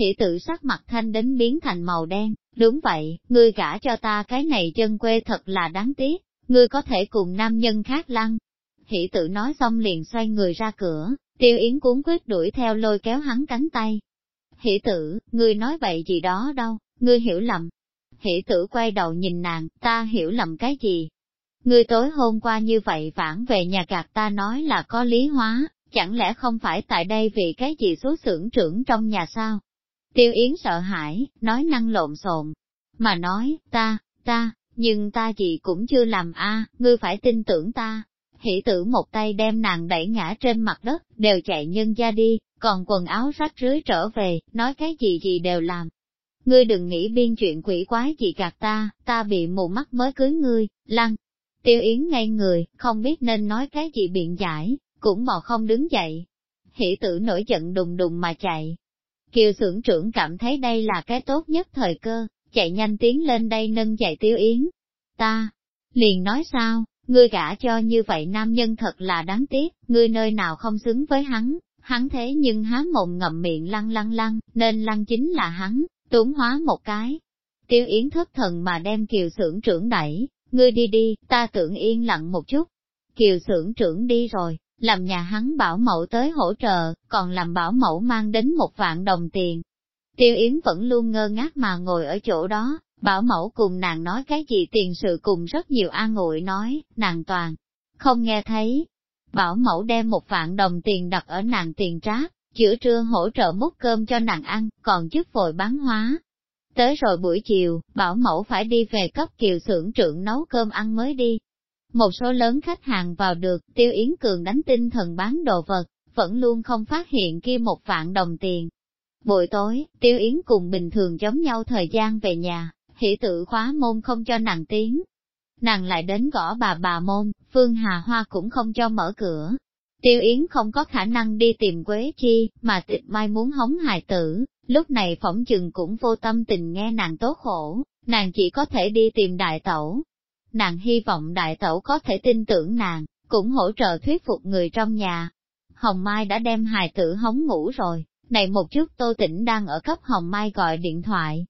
Hỷ tử sắc mặt thanh đến biến thành màu đen, đúng vậy, ngươi gả cho ta cái này chân quê thật là đáng tiếc, ngươi có thể cùng nam nhân khác lăng. Hỷ tử nói xong liền xoay người ra cửa, tiêu yến cuốn quyết đuổi theo lôi kéo hắn cánh tay. Hỷ tử, ngươi nói vậy gì đó đâu, ngươi hiểu lầm. Hỷ tử quay đầu nhìn nàng, ta hiểu lầm cái gì? Ngươi tối hôm qua như vậy vãn về nhà gạt ta nói là có lý hóa, chẳng lẽ không phải tại đây vì cái gì số xưởng trưởng trong nhà sao? Tiêu Yến sợ hãi, nói năng lộn xộn, mà nói, ta, ta, nhưng ta gì cũng chưa làm a, ngươi phải tin tưởng ta. Hỷ tử một tay đem nàng đẩy ngã trên mặt đất, đều chạy nhân ra đi, còn quần áo rách rưới trở về, nói cái gì gì đều làm. Ngươi đừng nghĩ biên chuyện quỷ quái gì gạt ta, ta bị mù mắt mới cưới ngươi, lăng. Tiêu Yến ngay người, không biết nên nói cái gì biện giải, cũng bò không đứng dậy. Hỷ tử nổi giận đùng đùng mà chạy. Kiều xưởng trưởng cảm thấy đây là cái tốt nhất thời cơ, chạy nhanh tiến lên đây nâng dậy tiêu yến. Ta, liền nói sao, ngươi gả cho như vậy nam nhân thật là đáng tiếc, ngươi nơi nào không xứng với hắn, hắn thế nhưng há mồm ngậm miệng lăng lăng lăng, nên lăng chính là hắn, tốn hóa một cái. Tiêu Yến thất thần mà đem kiều xưởng trưởng đẩy, ngươi đi đi, ta tưởng yên lặng một chút. Kiều xưởng trưởng đi rồi, làm nhà hắn bảo mẫu tới hỗ trợ, còn làm bảo mẫu mang đến một vạn đồng tiền. Tiêu Yến vẫn luôn ngơ ngác mà ngồi ở chỗ đó, bảo mẫu cùng nàng nói cái gì tiền sự cùng rất nhiều an ủi nói, nàng toàn, không nghe thấy. Bảo mẫu đem một vạn đồng tiền đặt ở nàng tiền trác, chữa trưa hỗ trợ múc cơm cho nàng ăn, còn chức vội bán hóa. Tới rồi buổi chiều, bảo mẫu phải đi về cấp kiều xưởng trưởng nấu cơm ăn mới đi, một số lớn khách hàng vào được, Tiêu Yến Cường đánh tinh thần bán đồ vật, vẫn luôn không phát hiện kia một vạn đồng tiền. Buổi tối, Tiêu Yến cùng bình thường giống nhau thời gian về nhà, hỷ tự khóa môn không cho nàng tiến. Nàng lại đến gõ bà bà môn, Phương Hà Hoa cũng không cho mở cửa. Tiêu Yến không có khả năng đi tìm Quế Chi, mà tịch mai muốn hống hài tử, lúc này phỏng chừng cũng vô tâm tình nghe nàng tố khổ, nàng chỉ có thể đi tìm đại tẩu, nàng hy vọng đại tẩu có thể tin tưởng nàng, cũng hỗ trợ thuyết phục người trong nhà. Hồng Mai đã đem hài tử hống ngủ rồi, này một chút Tô Tĩnh đang ở cấp Hồng Mai gọi điện thoại.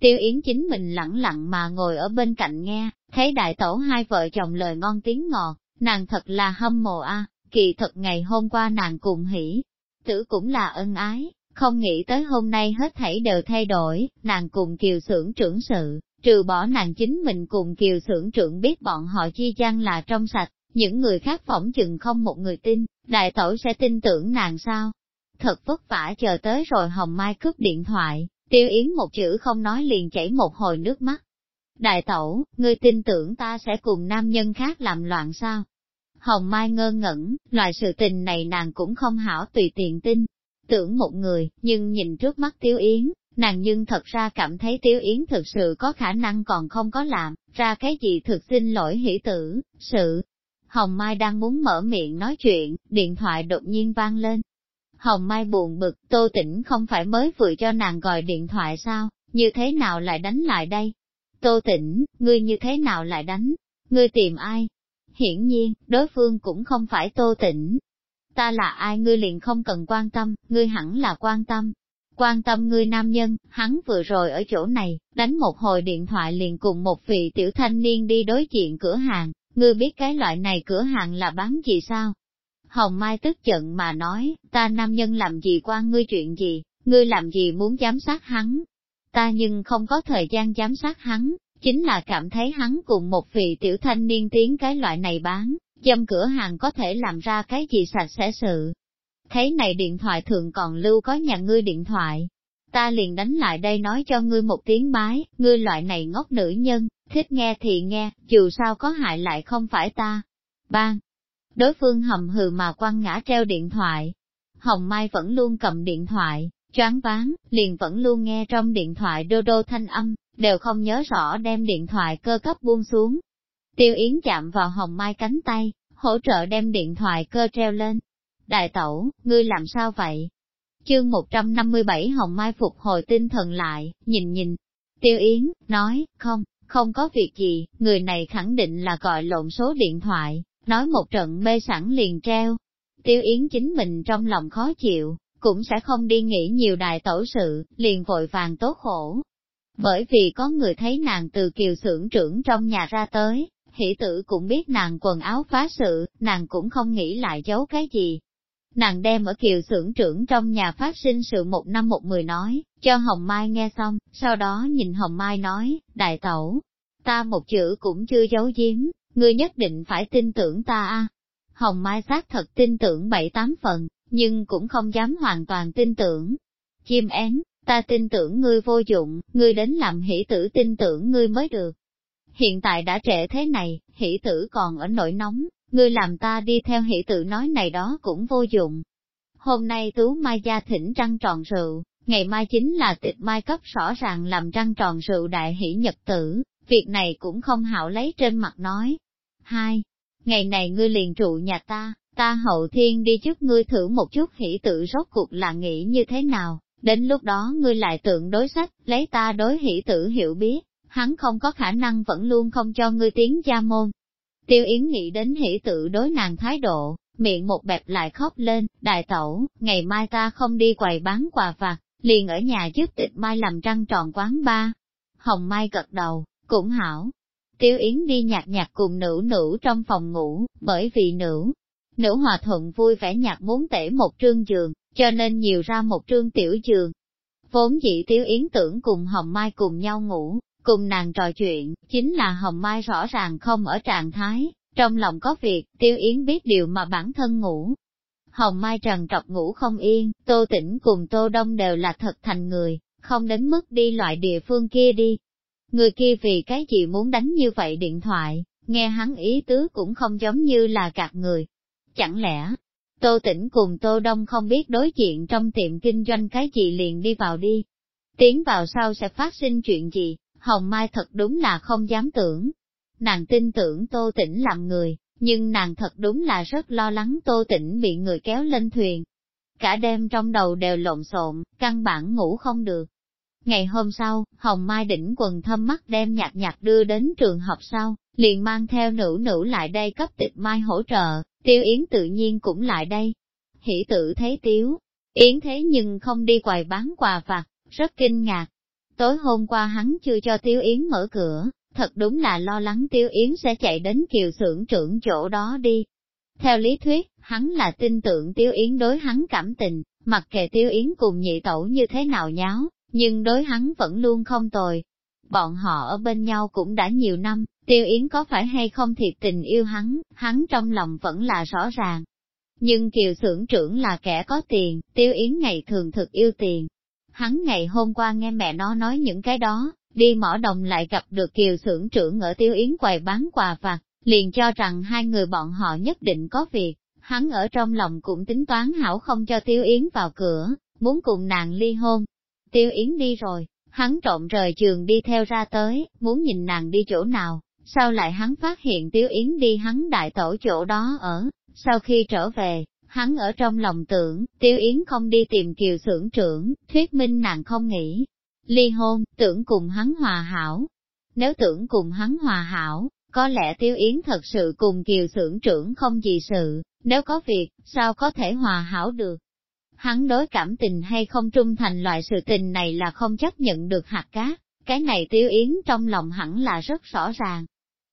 Tiêu Yến chính mình lặng lặng mà ngồi ở bên cạnh nghe, thấy đại tẩu hai vợ chồng lời ngon tiếng ngọt, nàng thật là hâm mộ a. kỳ thật ngày hôm qua nàng cùng hỉ, tử cũng là ân ái, không nghĩ tới hôm nay hết thảy đều thay đổi, nàng cùng kiều xưởng trưởng sự, Trừ bỏ nàng chính mình cùng kiều xưởng trưởng biết bọn họ chi chăng là trong sạch, những người khác phỏng chừng không một người tin, đại tổ sẽ tin tưởng nàng sao? Thật vất vả chờ tới rồi Hồng Mai cướp điện thoại, tiêu yến một chữ không nói liền chảy một hồi nước mắt. Đại tẩu, ngươi tin tưởng ta sẽ cùng nam nhân khác làm loạn sao? Hồng Mai ngơ ngẩn, loại sự tình này nàng cũng không hảo tùy tiện tin. Tưởng một người, nhưng nhìn trước mắt Tiêu Yến, nàng nhưng thật ra cảm thấy Tiếu Yến thực sự có khả năng còn không có làm, ra cái gì thực xin lỗi hỷ tử, sự. Hồng Mai đang muốn mở miệng nói chuyện, điện thoại đột nhiên vang lên. Hồng Mai buồn bực, Tô Tĩnh không phải mới vừa cho nàng gọi điện thoại sao, như thế nào lại đánh lại đây? Tô Tĩnh, ngươi như thế nào lại đánh? Ngươi tìm ai? Hiển nhiên, đối phương cũng không phải Tô Tĩnh. Ta là ai ngươi liền không cần quan tâm, ngươi hẳn là quan tâm, quan tâm ngươi nam nhân, hắn vừa rồi ở chỗ này, đánh một hồi điện thoại liền cùng một vị tiểu thanh niên đi đối diện cửa hàng, ngươi biết cái loại này cửa hàng là bán gì sao? Hồng Mai tức giận mà nói, ta nam nhân làm gì quan ngươi chuyện gì, ngươi làm gì muốn giám sát hắn? Ta nhưng không có thời gian giám sát hắn, chính là cảm thấy hắn cùng một vị tiểu thanh niên tiếng cái loại này bán, dâm cửa hàng có thể làm ra cái gì sạch sẽ sự, Thấy này điện thoại thường còn lưu có nhà ngươi điện thoại. Ta liền đánh lại đây nói cho ngươi một tiếng bái, ngươi loại này ngốc nữ nhân, thích nghe thì nghe, dù sao có hại lại không phải ta. Bang! Đối phương hầm hừ mà quăng ngã treo điện thoại. Hồng Mai vẫn luôn cầm điện thoại, choáng váng, liền vẫn luôn nghe trong điện thoại đô đô thanh âm, đều không nhớ rõ đem điện thoại cơ cấp buông xuống. Tiêu Yến chạm vào Hồng Mai cánh tay, hỗ trợ đem điện thoại cơ treo lên, Đại tẩu, ngươi làm sao vậy? Chương 157 Hồng Mai phục hồi tinh thần lại, nhìn nhìn. Tiêu Yến, nói, không, không có việc gì, người này khẳng định là gọi lộn số điện thoại, nói một trận mê sẵn liền treo. Tiêu Yến chính mình trong lòng khó chịu, cũng sẽ không đi nghĩ nhiều đại tẩu sự, liền vội vàng tốt khổ. Bởi vì có người thấy nàng từ kiều xưởng trưởng trong nhà ra tới, hỷ tử cũng biết nàng quần áo phá sự, nàng cũng không nghĩ lại giấu cái gì. Nàng đem ở kiều xưởng trưởng trong nhà phát sinh sự một năm một mười nói, cho Hồng Mai nghe xong, sau đó nhìn Hồng Mai nói, đại tẩu, ta một chữ cũng chưa giấu giếm, ngươi nhất định phải tin tưởng ta a. Hồng Mai xác thật tin tưởng bảy tám phần, nhưng cũng không dám hoàn toàn tin tưởng. Chim én, ta tin tưởng ngươi vô dụng, ngươi đến làm hỷ tử tin tưởng ngươi mới được. Hiện tại đã trễ thế này, hỷ tử còn ở nỗi nóng, ngươi làm ta đi theo hỷ tử nói này đó cũng vô dụng. Hôm nay Tú Mai gia thỉnh trăng tròn rượu, ngày mai chính là tịch mai cấp rõ ràng làm trăng tròn rượu đại hỷ nhật tử, việc này cũng không hảo lấy trên mặt nói. Hai, ngày này ngươi liền trụ nhà ta, ta hậu thiên đi trước ngươi thử một chút hỷ tự rốt cuộc là nghĩ như thế nào, đến lúc đó ngươi lại tượng đối sách, lấy ta đối hỷ tử hiểu biết, hắn không có khả năng vẫn luôn không cho ngươi tiến gia môn. Tiêu Yến nghĩ đến hỷ tự đối nàng thái độ, miệng một bẹp lại khóc lên, đại tẩu, ngày mai ta không đi quầy bán quà vặt, liền ở nhà giúp tịch mai làm trăng tròn quán ba. Hồng Mai gật đầu, cũng hảo. Tiêu Yến đi nhạt nhạt cùng nữ nữ trong phòng ngủ, bởi vì nữ, nữ hòa thuận vui vẻ nhạt muốn tể một trương giường, cho nên nhiều ra một trương tiểu giường. Vốn dĩ Tiêu Yến tưởng cùng Hồng Mai cùng nhau ngủ, cùng nàng trò chuyện, chính là Hồng Mai rõ ràng không ở trạng thái, trong lòng có việc, Tiêu Yến biết điều mà bản thân ngủ. Hồng Mai trần trọc ngủ không yên, Tô Tĩnh cùng Tô Đông đều là thật thành người, không đến mức đi loại địa phương kia đi. Người kia vì cái gì muốn đánh như vậy điện thoại, nghe hắn ý tứ cũng không giống như là gạt người. Chẳng lẽ, Tô Tĩnh cùng Tô Đông không biết đối diện trong tiệm kinh doanh cái gì liền đi vào đi. Tiến vào sau sẽ phát sinh chuyện gì, Hồng Mai thật đúng là không dám tưởng. Nàng tin tưởng Tô Tĩnh làm người, nhưng nàng thật đúng là rất lo lắng Tô Tĩnh bị người kéo lên thuyền. Cả đêm trong đầu đều lộn xộn, căn bản ngủ không được. Ngày hôm sau, Hồng Mai đỉnh quần thâm mắt đem nhạt nhạt đưa đến trường học sau, liền mang theo nữ nữ lại đây cấp tịch Mai hỗ trợ, Tiêu Yến tự nhiên cũng lại đây. Hỷ tự thấy Tiếu, Yến thế nhưng không đi quầy bán quà vặt, rất kinh ngạc. Tối hôm qua hắn chưa cho Tiêu Yến mở cửa, thật đúng là lo lắng Tiêu Yến sẽ chạy đến kiều xưởng trưởng chỗ đó đi. Theo lý thuyết, hắn là tin tưởng Tiêu Yến đối hắn cảm tình, mặc kệ Tiêu Yến cùng nhị tẩu như thế nào nháo, nhưng đối hắn vẫn luôn không tồi. Bọn họ ở bên nhau cũng đã nhiều năm, Tiêu Yến có phải hay không thiệt tình yêu hắn, hắn trong lòng vẫn là rõ ràng. Nhưng Kiều xưởng trưởng là kẻ có tiền, Tiêu Yến ngày thường thực yêu tiền. Hắn ngày hôm qua nghe mẹ nó nói những cái đó, đi mỏ đồng lại gặp được Kiều xưởng trưởng ở Tiêu Yến quầy bán quà vặt, liền cho rằng hai người bọn họ nhất định có việc. Hắn ở trong lòng cũng tính toán hảo không cho Tiêu Yến vào cửa, muốn cùng nàng ly hôn. Tiêu Yến đi rồi, hắn trộm rời trường đi theo ra tới, muốn nhìn nàng đi chỗ nào, sau lại hắn phát hiện tiêu Yến đi hắn đại tổ chỗ đó ở, sau khi trở về, hắn ở trong lòng tưởng, tiêu Yến không đi tìm kiều xưởng trưởng, thuyết minh nàng không nghĩ. Ly hôn, tưởng cùng hắn hòa hảo. Nếu tưởng cùng hắn hòa hảo, có lẽ tiêu Yến thật sự cùng kiều xưởng trưởng không gì sự, nếu có việc, sao có thể hòa hảo được. Hắn đối cảm tình hay không trung thành loại sự tình này là không chấp nhận được hạt cát, cái này tiêu Yến trong lòng hẳn là rất rõ ràng,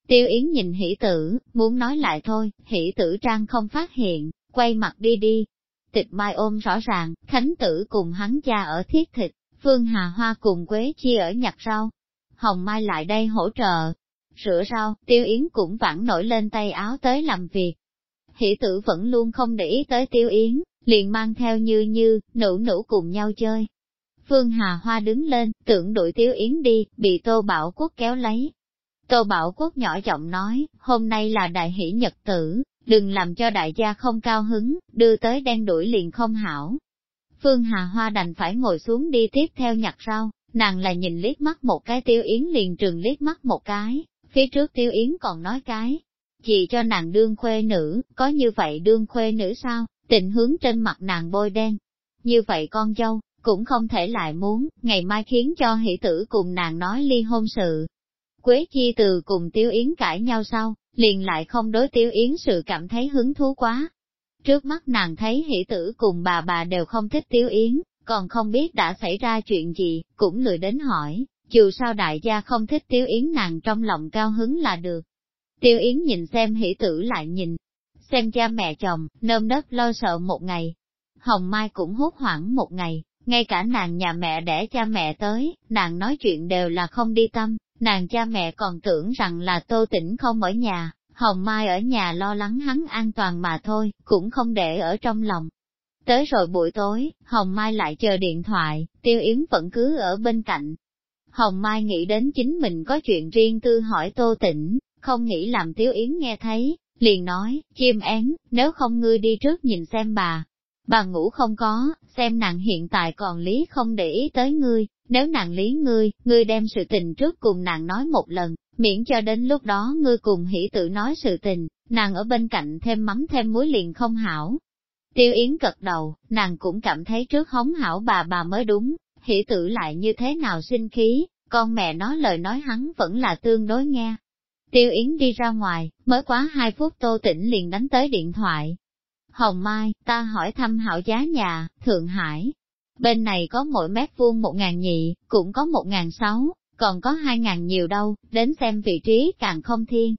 Tiêu Yến nhìn hỷ tử, muốn nói lại thôi, hỷ tử trang không phát hiện, quay mặt đi đi. Tịch mai ôm rõ ràng, khánh tử cùng hắn cha ở thiết thịt, Phương Hà Hoa cùng Quế Chi ở nhặt rau. Hồng Mai lại đây hỗ trợ. Rửa rau, Tiêu Yến cũng vẳng nổi lên tay áo tới làm việc. Hỷ tử vẫn luôn không để ý tới Tiêu Yến, liền mang theo như như, nữ nữ cùng nhau chơi. Phương Hà Hoa đứng lên, tưởng đuổi Tiêu Yến đi, bị Tô Bảo Quốc kéo lấy, Tô Bảo Quốc nhỏ giọng nói, hôm nay là đại hỷ nhật tử, đừng làm cho đại gia không cao hứng, đưa tới đen đuổi liền không hảo. Phương Hà Hoa đành phải ngồi xuống đi tiếp theo nhặt rau, nàng là nhìn liếc mắt một cái tiêu yến liền trừng liếc mắt một cái, phía trước tiêu yến còn nói cái, chỉ cho nàng đương khuê nữ, có như vậy đương khuê nữ sao, tình hướng trên mặt nàng bôi đen. Như vậy con dâu, cũng không thể lại muốn, ngày mai khiến cho hỷ tử cùng nàng nói ly hôn sự, Quế Chi từ cùng Tiêu Yến cãi nhau sau, liền lại không đối Tiêu Yến sự cảm thấy hứng thú quá. Trước mắt nàng thấy hỷ tử cùng bà bà đều không thích Tiêu Yến, còn không biết đã xảy ra chuyện gì, cũng lười đến hỏi, dù sao đại gia không thích Tiêu Yến nàng trong lòng cao hứng là được. Tiêu Yến nhìn xem hỷ tử lại nhìn, xem cha mẹ chồng, nơm đất lo sợ một ngày. Hồng Mai cũng hốt hoảng một ngày, ngay cả nàng nhà mẹ đẻ cha mẹ tới, nàng nói chuyện đều là không đi tâm, nàng cha mẹ còn tưởng rằng là tô tĩnh không ở nhà, Hồng Mai ở nhà lo lắng hắn an toàn mà thôi, cũng không để ở trong lòng. Tới rồi buổi tối, Hồng Mai lại chờ điện thoại, Tiêu Yến vẫn cứ ở bên cạnh. Hồng Mai nghĩ đến chính mình có chuyện riêng tư hỏi Tô Tĩnh, không nghĩ làm Tiếu Yến nghe thấy, liền nói, chim én, nếu không ngươi đi trước nhìn xem bà. Bà ngủ không có, xem nàng hiện tại còn lý không để ý tới ngươi, nếu nàng lý ngươi, ngươi đem sự tình trước cùng nàng nói một lần, miễn cho đến lúc đó ngươi cùng hỷ tự nói sự tình, nàng ở bên cạnh thêm mắm thêm muối liền không hảo. Tiêu Yến cật đầu, nàng cũng cảm thấy trước hống hảo bà bà mới đúng, hỷ tử lại như thế nào sinh khí, con mẹ nói lời nói hắn vẫn là tương đối nghe. Tiêu Yến đi ra ngoài, mới quá hai phút Tô Tĩnh liền đánh tới điện thoại. Hồng Mai, ta hỏi thăm hảo giá nhà, Thượng Hải. Bên này có mỗi mét vuông một ngàn nhị, cũng có một ngàn sáu, còn có hai ngàn nhiều đâu, đến xem vị trí càng không thiên.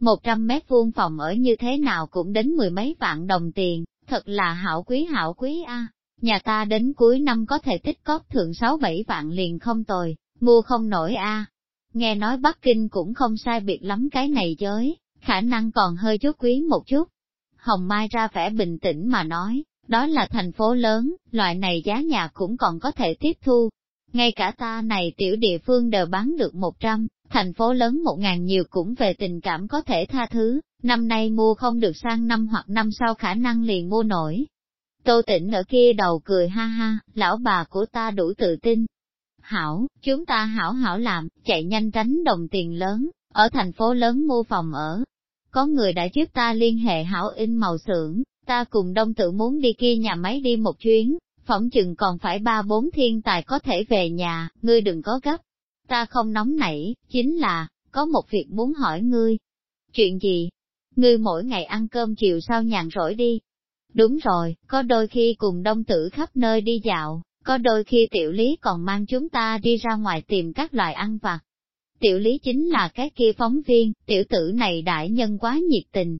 Một trăm mét vuông phòng ở như thế nào cũng đến mười mấy vạn đồng tiền, thật là hảo quý hảo quý a. Nhà ta đến cuối năm có thể tích cóp thượng sáu bảy vạn liền không tồi, mua không nổi a. Nghe nói Bắc Kinh cũng không sai biệt lắm cái này giới, khả năng còn hơi chút quý một chút. Hồng Mai ra vẻ bình tĩnh mà nói, đó là thành phố lớn, loại này giá nhà cũng còn có thể tiếp thu, ngay cả ta này tiểu địa phương đều bán được 100, thành phố lớn một ngàn nhiều cũng về tình cảm có thể tha thứ, năm nay mua không được sang năm hoặc năm sau khả năng liền mua nổi. Tô tỉnh ở kia đầu cười ha ha, lão bà của ta đủ tự tin. Hảo, chúng ta hảo hảo làm, chạy nhanh tránh đồng tiền lớn, ở thành phố lớn mua phòng ở. Có người đã giúp ta liên hệ hảo in màu xưởng, ta cùng đông tự muốn đi kia nhà máy đi một chuyến, phỏng chừng còn phải ba bốn thiên tài có thể về nhà, ngươi đừng có gấp. Ta không nóng nảy, chính là, có một việc muốn hỏi ngươi. Chuyện gì? Ngươi mỗi ngày ăn cơm chiều sao nhàn rỗi đi. Đúng rồi, có đôi khi cùng đông tử khắp nơi đi dạo, có đôi khi tiểu lý còn mang chúng ta đi ra ngoài tìm các loại ăn vặt. Tiểu lý chính là cái kia phóng viên, tiểu tử này đại nhân quá nhiệt tình.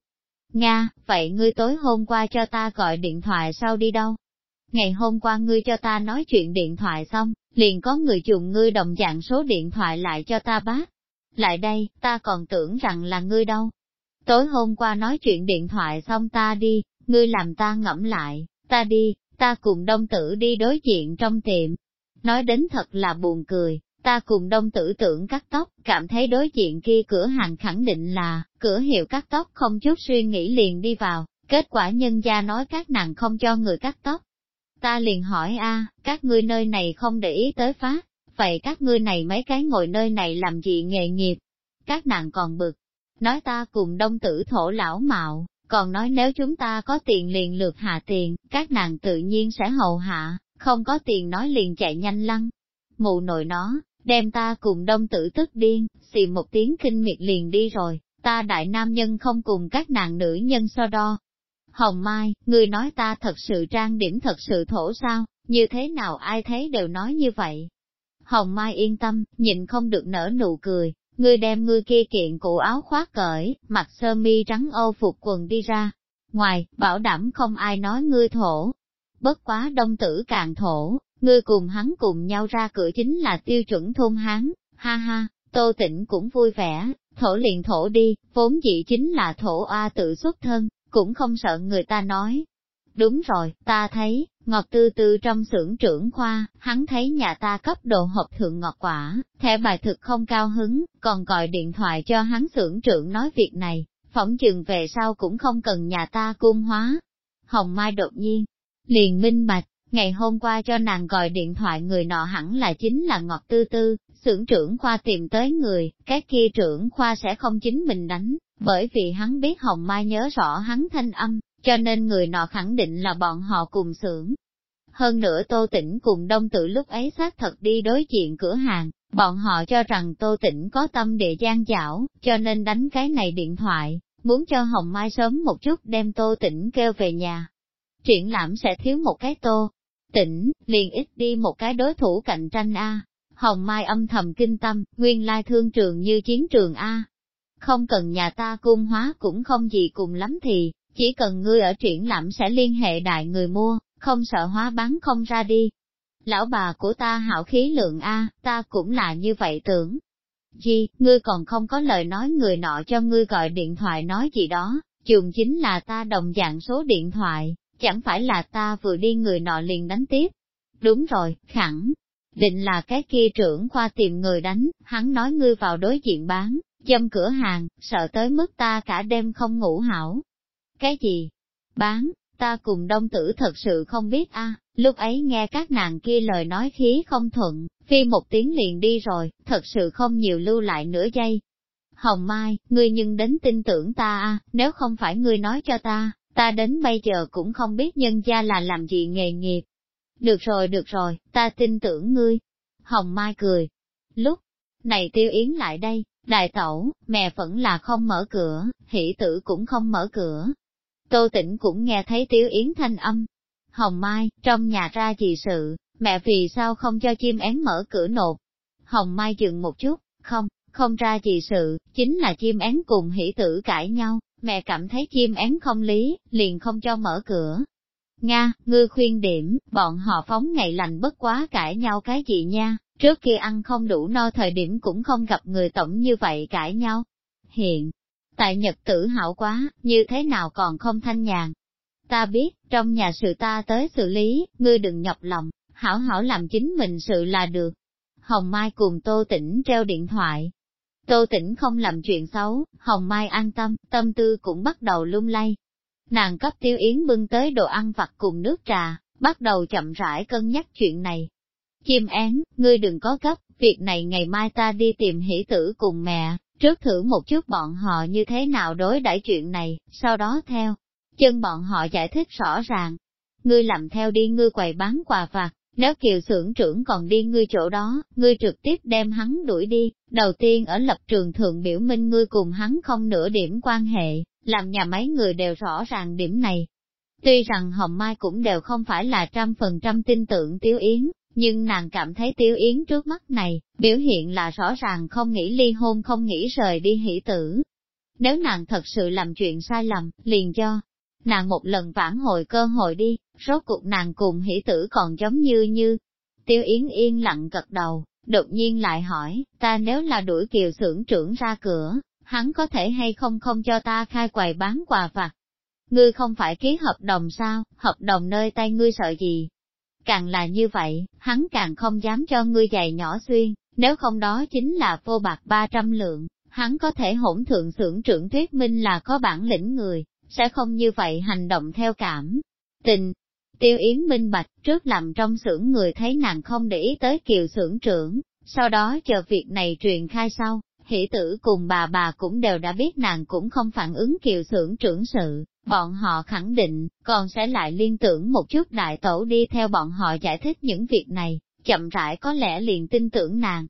Nga, vậy ngươi tối hôm qua cho ta gọi điện thoại sao đi đâu? ngày hôm qua ngươi cho ta nói chuyện điện thoại xong, liền có người dùng ngươi đồng dạng số điện thoại lại cho ta bác. Lại đây, ta còn tưởng rằng là ngươi đâu. Tối hôm qua nói chuyện điện thoại xong ta đi, ngươi làm ta ngẫm lại, ta đi, ta cùng đông tử đi đối diện trong tiệm. Nói đến thật là buồn cười, ta cùng đông tử tưởng cắt tóc, cảm thấy đối diện kia cửa hàng khẳng định là, cửa hiệu cắt tóc không chút suy nghĩ liền đi vào, kết quả nhân gia nói các nàng không cho người cắt tóc, Ta liền hỏi a, các ngươi nơi này không để ý tới phá, vậy các ngươi này mấy cái ngồi nơi này làm gì nghề nghiệp? Các nàng còn bực, nói ta cùng đông tử thổ lão mạo, còn nói nếu chúng ta có tiền liền lượt hạ tiền, các nàng tự nhiên sẽ hầu hạ, không có tiền nói liền chạy nhanh lăng. Mụ nội nó, đem ta cùng đông tử tức điên, xì một tiếng kinh miệt liền đi rồi, ta đại nam nhân không cùng các nàng nữ nhân so đo, Hồng Mai, người nói ta thật sự trang điểm thật sự thổ sao, như thế nào ai thấy đều nói như vậy. Hồng Mai yên tâm, nhịn không được nở nụ cười, ngươi đem ngươi kia kiện cụ áo khoác cởi, mặc sơ mi trắng ô phục quần đi ra. Ngoài, bảo đảm không ai nói ngươi thổ. Bất quá đông tử càng thổ, ngươi cùng hắn cùng nhau ra cửa chính là tiêu chuẩn thôn hắn, ha ha, tô tĩnh cũng vui vẻ, thổ liền thổ đi, vốn dĩ chính là thổ oa tự xuất thân, cũng không sợ người ta nói. Đúng rồi, ta thấy, ngọt tư tư trong xưởng trưởng khoa, hắn thấy nhà ta cấp đồ hộp thượng ngọt quả, thẻ bài thực không cao hứng, còn gọi điện thoại cho hắn xưởng trưởng nói việc này, phỏng chừng về sau cũng không cần nhà ta cung hóa. Hồng Mai đột nhiên, liền minh bạch, ngày hôm qua cho nàng gọi điện thoại người nọ hẳn là chính là Ngọt Tư Tư, xưởng trưởng khoa tìm tới người, cái kia trưởng khoa sẽ không chính mình đánh, bởi vì hắn biết Hồng Mai nhớ rõ hắn thanh âm, cho nên người nọ khẳng định là bọn họ cùng xưởng. Hơn nữa Tô Tĩnh cùng Đông Tử lúc ấy xác thật đi đối diện cửa hàng, bọn họ cho rằng Tô Tĩnh có tâm địa gian dảo, cho nên đánh cái này điện thoại, muốn cho Hồng Mai sớm một chút đem tô tĩnh kêu về nhà. Triển lãm sẽ thiếu một cái tô, tỉnh, liền ít đi một cái đối thủ cạnh tranh A. Hồng Mai âm thầm kinh tâm, nguyên lai thương trường như chiến trường A. Không cần nhà ta cung hóa cũng không gì cùng lắm thì, chỉ cần ngươi ở triển lãm sẽ liên hệ đại người mua, không sợ hóa bán không ra đi. Lão bà của ta hảo khí lượng A, ta cũng là như vậy tưởng. gì ngươi còn không có lời nói người nọ cho ngươi gọi điện thoại nói gì đó, chùm chính là ta đồng dạng số điện thoại, chẳng phải là ta vừa đi người nọ liền đánh tiếp. Đúng rồi, khẳng định là cái kia trưởng khoa tìm người đánh, hắn nói ngươi vào đối diện bán, dâm cửa hàng, sợ tới mức ta cả đêm không ngủ hảo. Cái gì? Bán, ta cùng đông tử thật sự không biết a. lúc ấy nghe các nàng kia lời nói khí không thuận, phi một tiếng liền đi rồi, thật sự không nhiều lưu lại nửa giây. Hồng Mai, ngươi nhưng đến tin tưởng ta a, nếu không phải ngươi nói cho ta, ta đến bây giờ cũng không biết nhân gia là làm gì nghề nghiệp. Được rồi được rồi, ta tin tưởng ngươi. Hồng Mai cười. Lúc này tiêu yến lại đây, đại tẩu, mẹ vẫn là không mở cửa, hỷ tử cũng không mở cửa. Tô tĩnh cũng nghe thấy tiêu yến thanh âm. Hồng Mai, trong nhà ra gì sự, mẹ vì sao không cho chim én mở cửa nộp? Hồng Mai dừng một chút, không, không ra gì sự, chính là chim én cùng hỷ tử cãi nhau, mẹ cảm thấy chim én không lý, liền không cho mở cửa. Nga, ngươi khuyên điểm, bọn họ phóng ngày lành bất quá cãi nhau cái gì nha, trước kia ăn không đủ no thời điểm cũng không gặp người tổng như vậy cãi nhau. Hiện, tại Nhật tử hảo quá, như thế nào còn không thanh nhàn. Ta biết, trong nhà sự ta tới xử lý, ngươi đừng nhọc lòng, hảo hảo làm chính mình sự là được. Hồng Mai cùng Tô Tĩnh treo điện thoại, Tô tĩnh không làm chuyện xấu, Hồng Mai an tâm, tâm tư cũng bắt đầu lung lay. Nàng cấp tiêu yến bưng tới đồ ăn vặt cùng nước trà, bắt đầu chậm rãi cân nhắc chuyện này. Chim én, ngươi đừng có gấp, việc này ngày mai ta đi tìm hỷ tử cùng mẹ, trước thử một chút bọn họ như thế nào đối đãi chuyện này, sau đó theo. Chân bọn họ giải thích rõ ràng. Ngươi làm theo đi ngươi quầy bán quà vặt, nếu kiều xưởng trưởng còn đi ngươi chỗ đó, ngươi trực tiếp đem hắn đuổi đi, đầu tiên ở lập trường thượng biểu minh ngươi cùng hắn không nửa điểm quan hệ, làm nhà mấy người đều rõ ràng điểm này. Tuy rằng Hồng Mai cũng đều không phải là trăm phần trăm tin tưởng Tiếu Yến, nhưng nàng cảm thấy Tiếu Yến trước mắt này, biểu hiện là rõ ràng không nghĩ ly hôn không nghĩ rời đi hỷ tử. Nếu nàng thật sự làm chuyện sai lầm, liền cho, nàng một lần vãn hồi cơ hội đi, rốt cuộc nàng cùng hỷ tử còn giống như như. Tiêu Yến yên lặng gật đầu, đột nhiên lại hỏi, ta nếu là đuổi kiều xưởng trưởng ra cửa, hắn có thể hay không không cho ta khai quầy bán quà vặt. Ngươi không phải ký hợp đồng sao, hợp đồng nơi tay ngươi sợ gì? Càng là như vậy, hắn càng không dám cho ngươi giày nhỏ xuyên, nếu không đó chính là vô bạc 300 lượng, hắn có thể hỗn thượng xưởng trưởng thuyết minh là có bản lĩnh người, sẽ không như vậy hành động theo cảm. Tình, tiêu yến minh bạch trước làm trong xưởng người thấy nàng không để ý tới kiều xưởng trưởng, sau đó chờ việc này truyền khai sau, hỷ tử cùng bà bà cũng đều đã biết nàng cũng không phản ứng kiều xưởng trưởng sự, bọn họ khẳng định, còn sẽ lại liên tưởng một chút đại tổ đi theo bọn họ giải thích những việc này, chậm rãi có lẽ liền tin tưởng nàng.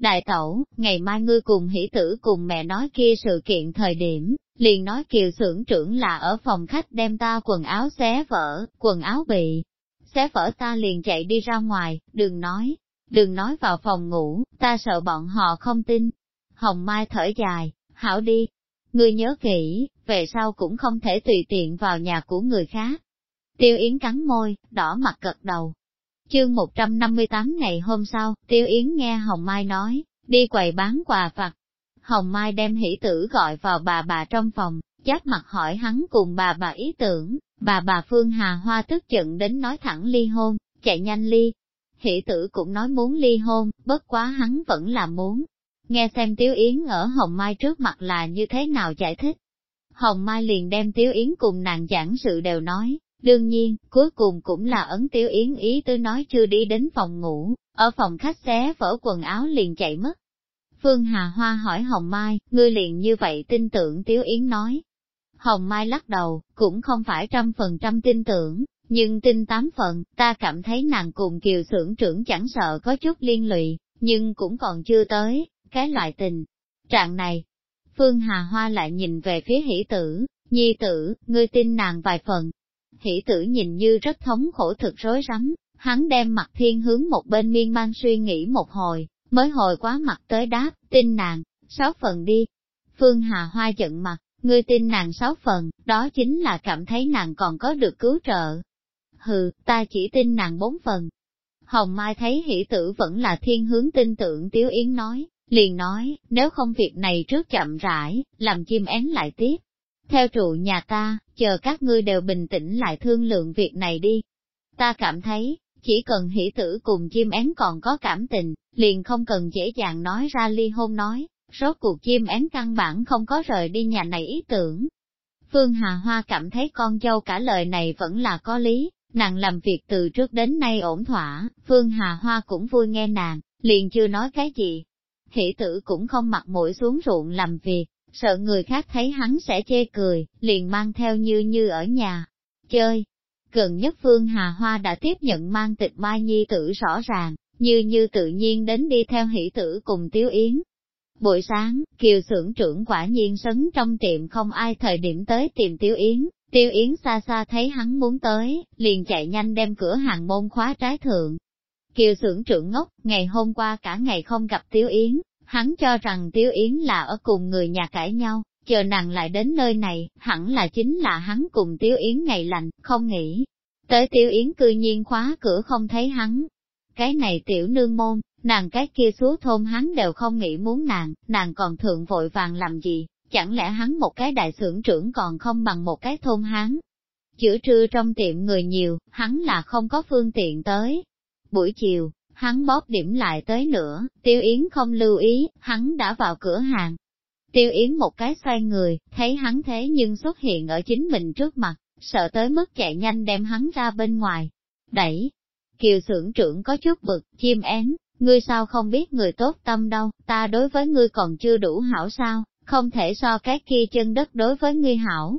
Đại tẩu, ngày mai ngươi cùng hỷ tử cùng mẹ nói kia sự kiện thời điểm, liền nói kiều xưởng trưởng là ở phòng khách đem ta quần áo xé vỡ, quần áo bị xé vỡ ta liền chạy đi ra ngoài, đừng nói, đừng nói vào phòng ngủ, ta sợ bọn họ không tin. Hồng Mai thở dài, hảo đi, ngươi nhớ kỹ, về sau cũng không thể tùy tiện vào nhà của người khác. Tiêu Yến cắn môi, đỏ mặt gật đầu. Chương 158 ngày hôm sau, Tiêu Yến nghe Hồng Mai nói, đi quầy bán quà vặt, Hồng Mai đem hỷ tử gọi vào bà bà trong phòng, giáp mặt hỏi hắn cùng bà bà ý tưởng, bà bà Phương Hà Hoa tức giận đến nói thẳng ly hôn, chạy nhanh ly. Hỷ tử cũng nói muốn ly hôn, bất quá hắn vẫn là muốn. Nghe xem Tiếu Yến ở Hồng Mai trước mặt là như thế nào giải thích. Hồng Mai liền đem Tiếu Yến cùng nàng giảng sự đều nói, đương nhiên, cuối cùng cũng là ấn tiểu Yến ý tư nói chưa đi đến phòng ngủ, ở phòng khách xé vỡ quần áo liền chạy mất. Phương Hà Hoa hỏi Hồng Mai, ngươi liền như vậy tin tưởng Tiếu Yến nói. Hồng Mai lắc đầu, cũng không phải trăm phần trăm tin tưởng, nhưng tin tám phần, ta cảm thấy nàng cùng kiều xưởng trưởng chẳng sợ có chút liên lụy, nhưng cũng còn chưa tới, cái loại tình. Trạng này, Phương Hà Hoa lại nhìn về phía hỷ tử, nhi tử, ngươi tin nàng vài phần. Hỷ tử nhìn như rất thống khổ thực rối rắm, hắn đem mặt thiên hướng một bên miên man suy nghĩ một hồi, mới hồi quá mặt tới đáp, tin nàng, sáu phần đi. Phương Hà Hoa giận mặt, ngươi tin nàng sáu phần, đó chính là cảm thấy nàng còn có được cứu trợ. Hừ, ta chỉ tin nàng bốn phần. Hồng Mai thấy hỷ tử vẫn là thiên hướng tin tưởng Tiếu Yến nói, liền nói, nếu không việc này trước chậm rãi, làm chim én lại tiếp. Theo trụ nhà ta, chờ các ngươi đều bình tĩnh lại thương lượng việc này đi. Ta cảm thấy, chỉ cần hỷ tử cùng chim én còn có cảm tình, liền không cần dễ dàng nói ra ly hôn nói, rốt cuộc chim én căn bản không có rời đi nhà này ý tưởng. Phương Hà Hoa cảm thấy con dâu cả lời này vẫn là có lý, nàng làm việc từ trước đến nay ổn thỏa, Phương Hà Hoa cũng vui nghe nàng, liền chưa nói cái gì. Hỷ tử cũng không mặc mũi xuống ruộng làm việc, sợ người khác thấy hắn sẽ chê cười, liền mang theo như như ở nhà, chơi. Gần nhất Phương Hà Hoa đã tiếp nhận mang tịch Mai Nhi tử rõ ràng, như như tự nhiên đến đi theo hỷ tử cùng Tiếu Yến. Buổi sáng, Kiều xưởng trưởng quả nhiên sấn trong tiệm không ai thời điểm tới tìm Tiếu Yến, Tiêu Yến xa xa thấy hắn muốn tới, liền chạy nhanh đem cửa hàng môn khóa trái thượng. Kiều xưởng trưởng ngốc, ngày hôm qua cả ngày không gặp Tiêu Yến, hắn cho rằng Tiếu Yến là ở cùng người nhà cãi nhau, chờ nàng lại đến nơi này, hẳn là chính là hắn cùng Tiếu Yến ngày lành, không nghĩ. Tới Tiếu Yến cư nhiên khóa cửa không thấy hắn. Cái này tiểu nương môn, nàng cái kia xuống thôn hắn đều không nghĩ muốn nàng, nàng còn thượng vội vàng làm gì, chẳng lẽ hắn một cái đại xưởng trưởng còn không bằng một cái thôn hắn. Chữa trưa trong tiệm người nhiều, hắn là không có phương tiện tới. Buổi chiều, hắn bóp điểm lại tới nữa, tiêu yến không lưu ý, hắn đã vào cửa hàng. Tiêu yến một cái xoay người, thấy hắn thế nhưng xuất hiện ở chính mình trước mặt, sợ tới mức chạy nhanh đem hắn ra bên ngoài. Đẩy, kiều xưởng trưởng có chút bực, chim én, ngươi sao không biết người tốt tâm đâu, ta đối với ngươi còn chưa đủ hảo sao, không thể so cái kia chân đất đối với ngươi hảo.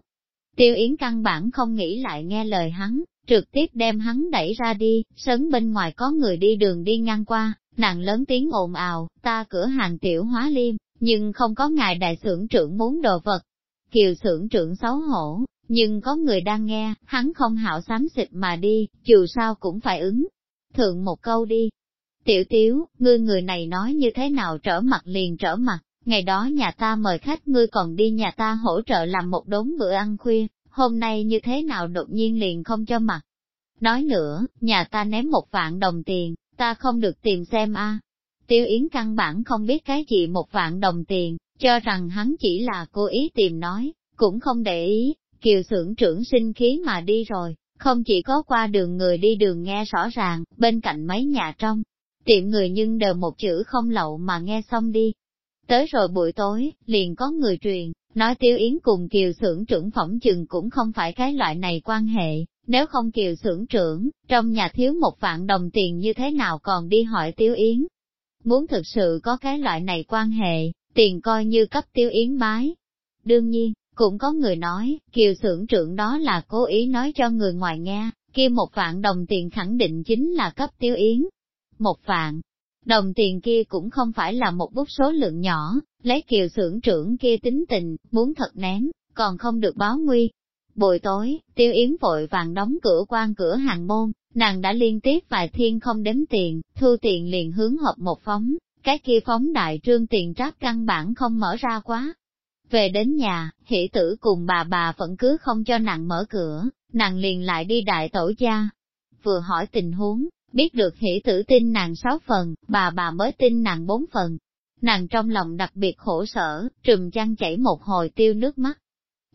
Tiêu Yến căn bản không nghĩ lại nghe lời hắn, trực tiếp đem hắn đẩy ra đi, sấn bên ngoài có người đi đường đi ngang qua, nàng lớn tiếng ồn ào, ta cửa hàng tiểu hóa liêm, nhưng không có ngài đại xưởng trưởng muốn đồ vật. Kiều xưởng trưởng xấu hổ, nhưng có người đang nghe, hắn không hảo xám xịt mà đi, dù sao cũng phải ứng. Thượng một câu đi. Tiểu tiếu, ngươi người này nói như thế nào trở mặt liền trở mặt, ngày đó nhà ta mời khách ngươi còn đi nhà ta hỗ trợ làm một đống bữa ăn khuya, hôm nay như thế nào đột nhiên liền không cho mặt. Nói nữa, nhà ta ném một vạn đồng tiền, ta không được tìm xem a. Tiêu Yến căn bản không biết cái gì một vạn đồng tiền, cho rằng hắn chỉ là cố ý tìm nói, cũng không để ý, kiều xưởng trưởng sinh khí mà đi rồi, không chỉ có qua đường người đi đường nghe rõ ràng, bên cạnh mấy nhà trong, tiệm người nhưng đều một chữ không lậu mà nghe xong đi, Tới rồi buổi tối, liền có người truyền, nói Tiêu Yến cùng Kiều xưởng trưởng phỏng chừng cũng không phải cái loại này quan hệ, nếu không Kiều xưởng trưởng, trong nhà thiếu một vạn đồng tiền như thế nào còn đi hỏi Tiêu Yến. Muốn thực sự có cái loại này quan hệ, tiền coi như cấp Tiêu Yến bái. Đương nhiên, cũng có người nói, Kiều xưởng trưởng đó là cố ý nói cho người ngoài nghe, kia một vạn đồng tiền khẳng định chính là cấp Tiêu Yến. Một vạn, Đồng tiền kia cũng không phải là một bút số lượng nhỏ, lấy kiều xưởng trưởng kia tính tình, muốn thật ném, còn không được báo nguy. Buổi tối, tiêu yến vội vàng đóng cửa quan cửa hàng môn, nàng đã liên tiếp vài thiên không đếm tiền, thu tiền liền hướng hợp một phóng, cái kia phóng đại trương tiền tráp căn bản không mở ra quá. Về đến nhà, hỷ tử cùng bà bà vẫn cứ không cho nàng mở cửa, nàng liền lại đi đại tổ gia. Vừa hỏi tình huống, Biết được hỷ tử tin nàng sáu phần, bà bà mới tin nàng bốn phần. Nàng trong lòng đặc biệt khổ sở, trùm chăn chảy một hồi tiêu nước mắt.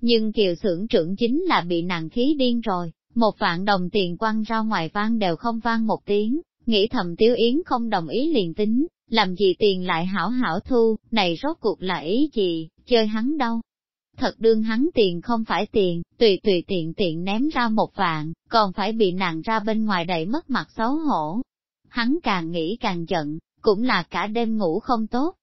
Nhưng kiều xưởng trưởng chính là bị nàng khí điên rồi, một vạn đồng tiền quăng ra ngoài vang đều không vang một tiếng, nghĩ thầm tiêu yến không đồng ý liền tính, làm gì tiền lại hảo hảo thu, này rốt cuộc là ý gì, chơi hắn đâu thật đương hắn tiền không phải tiền, tùy tùy tiện tiện ném ra một vạn, còn phải bị nàng ra bên ngoài đẩy mất mặt xấu hổ. Hắn càng nghĩ càng giận, cũng là cả đêm ngủ không tốt.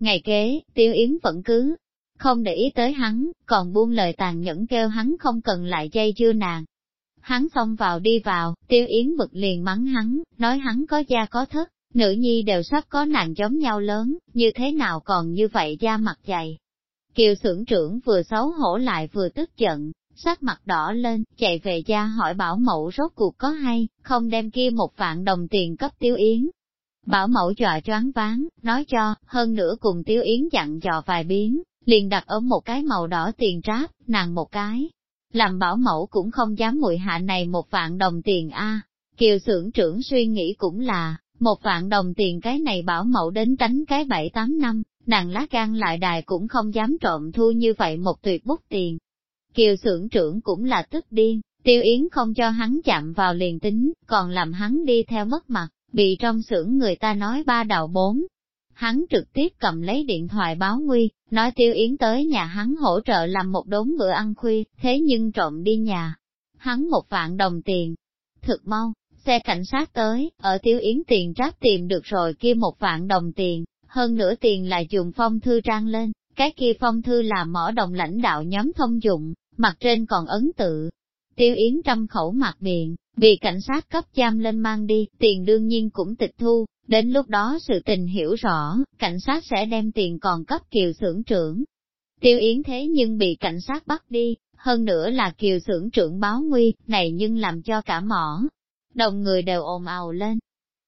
Ngày kế, tiêu yến vẫn cứ, không để ý tới hắn, còn buông lời tàn nhẫn kêu hắn không cần lại dây dưa nàng. Hắn xông vào đi vào, tiêu yến bực liền mắng hắn, nói hắn có da có thất, nữ nhi đều sắp có nàng giống nhau lớn, như thế nào còn như vậy da mặt dày. Kiều xưởng trưởng vừa xấu hổ lại vừa tức giận, sắc mặt đỏ lên, chạy về gia hỏi bảo mẫu rốt cuộc có hay, không đem kia một vạn đồng tiền cấp tiêu yến. Bảo mẫu dọa choáng váng, nói cho, hơn nữa cùng tiêu yến dặn dò vài biến, liền đặt ở một cái màu đỏ tiền tráp, nàng một cái. Làm bảo mẫu cũng không dám mùi hạ này một vạn đồng tiền a Kiều xưởng trưởng suy nghĩ cũng là, một vạn đồng tiền cái này bảo mẫu đến tránh cái bảy tám năm, nàng lá gan lại đài cũng không dám trộm thu như vậy một tuyệt bút tiền. Kiều xưởng trưởng cũng là tức điên, tiêu yến không cho hắn chạm vào liền tính, còn làm hắn đi theo mất mặt, bị trong xưởng người ta nói ba đạo bốn. Hắn trực tiếp cầm lấy điện thoại báo nguy, nói tiêu yến tới nhà hắn hỗ trợ làm một đốn bữa ăn khuya, thế nhưng trộm đi nhà. Hắn một vạn đồng tiền. Thực mau, xe cảnh sát tới, ở tiêu yến tiền tráp tìm được rồi kia một vạn đồng tiền, hơn nữa tiền là dùng phong thư trang lên, cái kia phong thư là mỏ đồng lãnh đạo nhóm thông dụng, mặt trên còn ấn tự. Tiêu Yến trăm khẩu mặt miệng, bị cảnh sát cấp giam lên mang đi, tiền đương nhiên cũng tịch thu, đến lúc đó sự tình hiểu rõ, cảnh sát sẽ đem tiền còn cấp kiều xưởng trưởng. Tiêu Yến thế nhưng bị cảnh sát bắt đi, hơn nữa là kiều xưởng trưởng báo nguy, này nhưng làm cho cả mỏ. Đồng người đều ồn ào lên,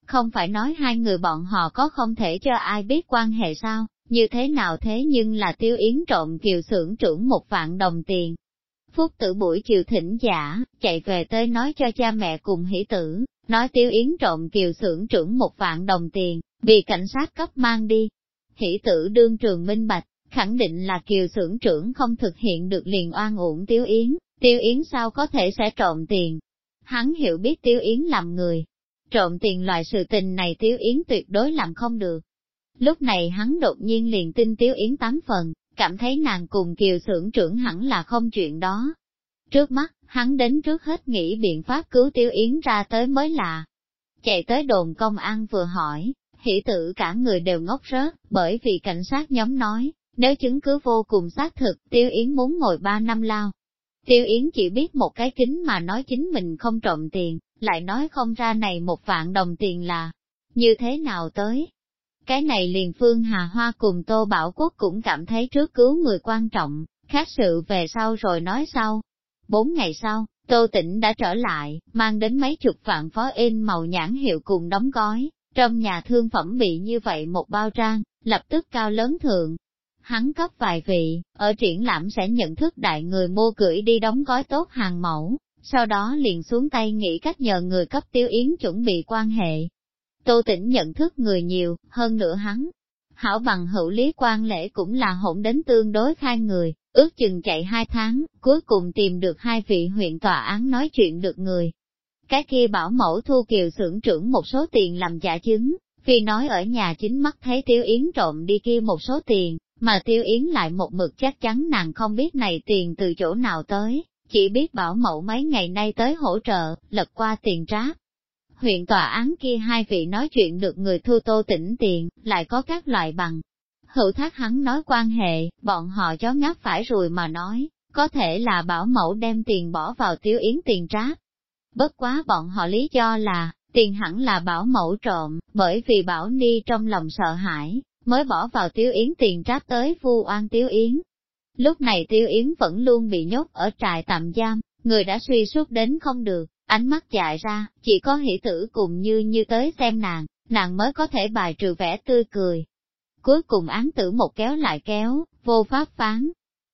không phải nói hai người bọn họ có không thể cho ai biết quan hệ sao, như thế nào thế nhưng là tiêu yến trộm kiều xưởng trưởng một vạn đồng tiền. Phúc tử buổi chiều thỉnh giả, chạy về tới nói cho cha mẹ cùng hỷ tử, nói tiêu yến trộm kiều xưởng trưởng một vạn đồng tiền, bị cảnh sát cấp mang đi. Hỷ tử đương trường minh bạch, khẳng định là kiều xưởng trưởng không thực hiện được liền oan uổng tiêu yến, tiêu yến sao có thể sẽ trộm tiền. Hắn hiểu biết tiêu yến làm người, trộm tiền loại sự tình này Tiếu Yến tuyệt đối làm không được. Lúc này hắn đột nhiên liền tin Tiếu Yến tám phần, cảm thấy nàng cùng kiều xưởng trưởng hẳn là không chuyện đó. Trước mắt, hắn đến trước hết nghĩ biện pháp cứu Tiếu Yến ra tới mới là. Chạy tới đồn công an vừa hỏi, hỷ tử cả người đều ngốc rớt, bởi vì cảnh sát nhóm nói, nếu chứng cứ vô cùng xác thực, Tiếu Yến muốn ngồi ba năm lao. Tiêu Yến chỉ biết một cái kính mà nói chính mình không trộm tiền, lại nói không ra này một vạn đồng tiền là như thế nào tới. Cái này liền Phương Hà Hoa cùng Tô Bảo Quốc cũng cảm thấy trước cứu người quan trọng, khác sự về sau rồi nói sau. Bốn ngày sau, Tô Tĩnh đã trở lại, mang đến mấy chục vạn phó in màu nhãn hiệu cùng đóng gói, trong nhà thương phẩm bị như vậy một bao trang, lập tức cao lớn thượng. Hắn cấp vài vị, ở triển lãm sẽ nhận thức đại người mua gửi đi đóng gói tốt hàng mẫu, sau đó liền xuống tay nghĩ cách nhờ người cấp tiêu yến chuẩn bị quan hệ. Tô tỉnh nhận thức người nhiều, hơn nữa hắn. Hảo bằng hữu lý quan lễ cũng là hỗn đến tương đối khai người, ước chừng chạy hai tháng, cuối cùng tìm được hai vị huyện tòa án nói chuyện được người. Cái kia bảo mẫu thu kiều xưởng trưởng một số tiền làm giả chứng, vì nói ở nhà chính mắt thấy tiêu yến trộm đi kia một số tiền, mà tiêu yến lại một mực chắc chắn nàng không biết này tiền từ chỗ nào tới, chỉ biết bảo mẫu mấy ngày nay tới hỗ trợ, lật qua tiền tráp. Huyện tòa án kia hai vị nói chuyện được người thu tô tỉnh tiền, lại có các loại bằng. Hữu thác hắn nói quan hệ, bọn họ chó ngáp phải rồi mà nói, có thể là bảo mẫu đem tiền bỏ vào tiêu yến tiền tráp. Bất quá bọn họ lý do là, tiền hẳn là bảo mẫu trộm, bởi vì bảo ni trong lòng sợ hãi, mới bỏ vào tiêu yến tiền tráp tới vu oan tiêu yến, Lúc này Tiêu Yến vẫn luôn bị nhốt ở trại tạm giam, người đã suy suốt đến không được, ánh mắt dại ra, chỉ có hỷ tử cùng như như tới xem nàng, nàng mới có thể bài trừ vẻ tươi cười. Cuối cùng án tử một kéo lại kéo, vô pháp phán.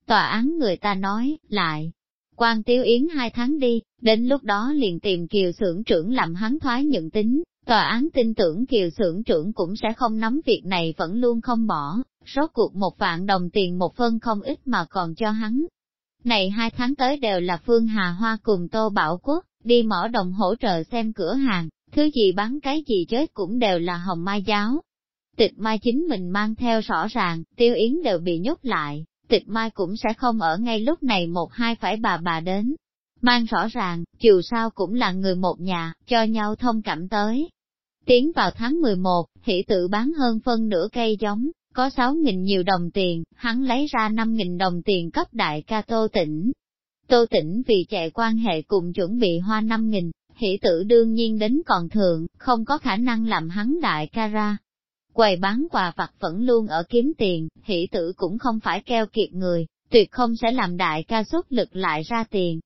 Tòa án người ta nói, lại, quan tiêu yến hai tháng đi, đến lúc đó liền tìm kiều xưởng trưởng làm hắn thoái nhận tính, tòa án tin tưởng kiều xưởng trưởng cũng sẽ không nắm việc này vẫn luôn không bỏ, Rốt cuộc một vạn đồng tiền một phân không ít mà còn cho hắn. Này hai tháng tới đều là Phương Hà Hoa cùng Tô Bảo Quốc, đi mở đồng hỗ trợ xem cửa hàng, thứ gì bán cái gì chết cũng đều là hồng mai giáo. Tịch mai chính mình mang theo rõ ràng, tiêu yến đều bị nhốt lại, tịch mai cũng sẽ không ở ngay lúc này một hai phải bà bà đến. Mang rõ ràng, dù sao cũng là người một nhà, cho nhau thông cảm tới. Tiến vào tháng 11, hỷ tự bán hơn phân nửa cây giống, có 6.000 nhiều đồng tiền, hắn lấy ra 5.000 đồng tiền cấp đại ca Tô Tĩnh. Tô Tĩnh vì chạy quan hệ cùng chuẩn bị hoa 5.000, hỷ tử đương nhiên đến còn thượng, không có khả năng làm hắn đại ca ra. Quầy bán quà vặt vẫn luôn ở kiếm tiền, hỷ tử cũng không phải keo kiệt người, tuyệt không sẽ làm đại ca xuất lực lại ra tiền.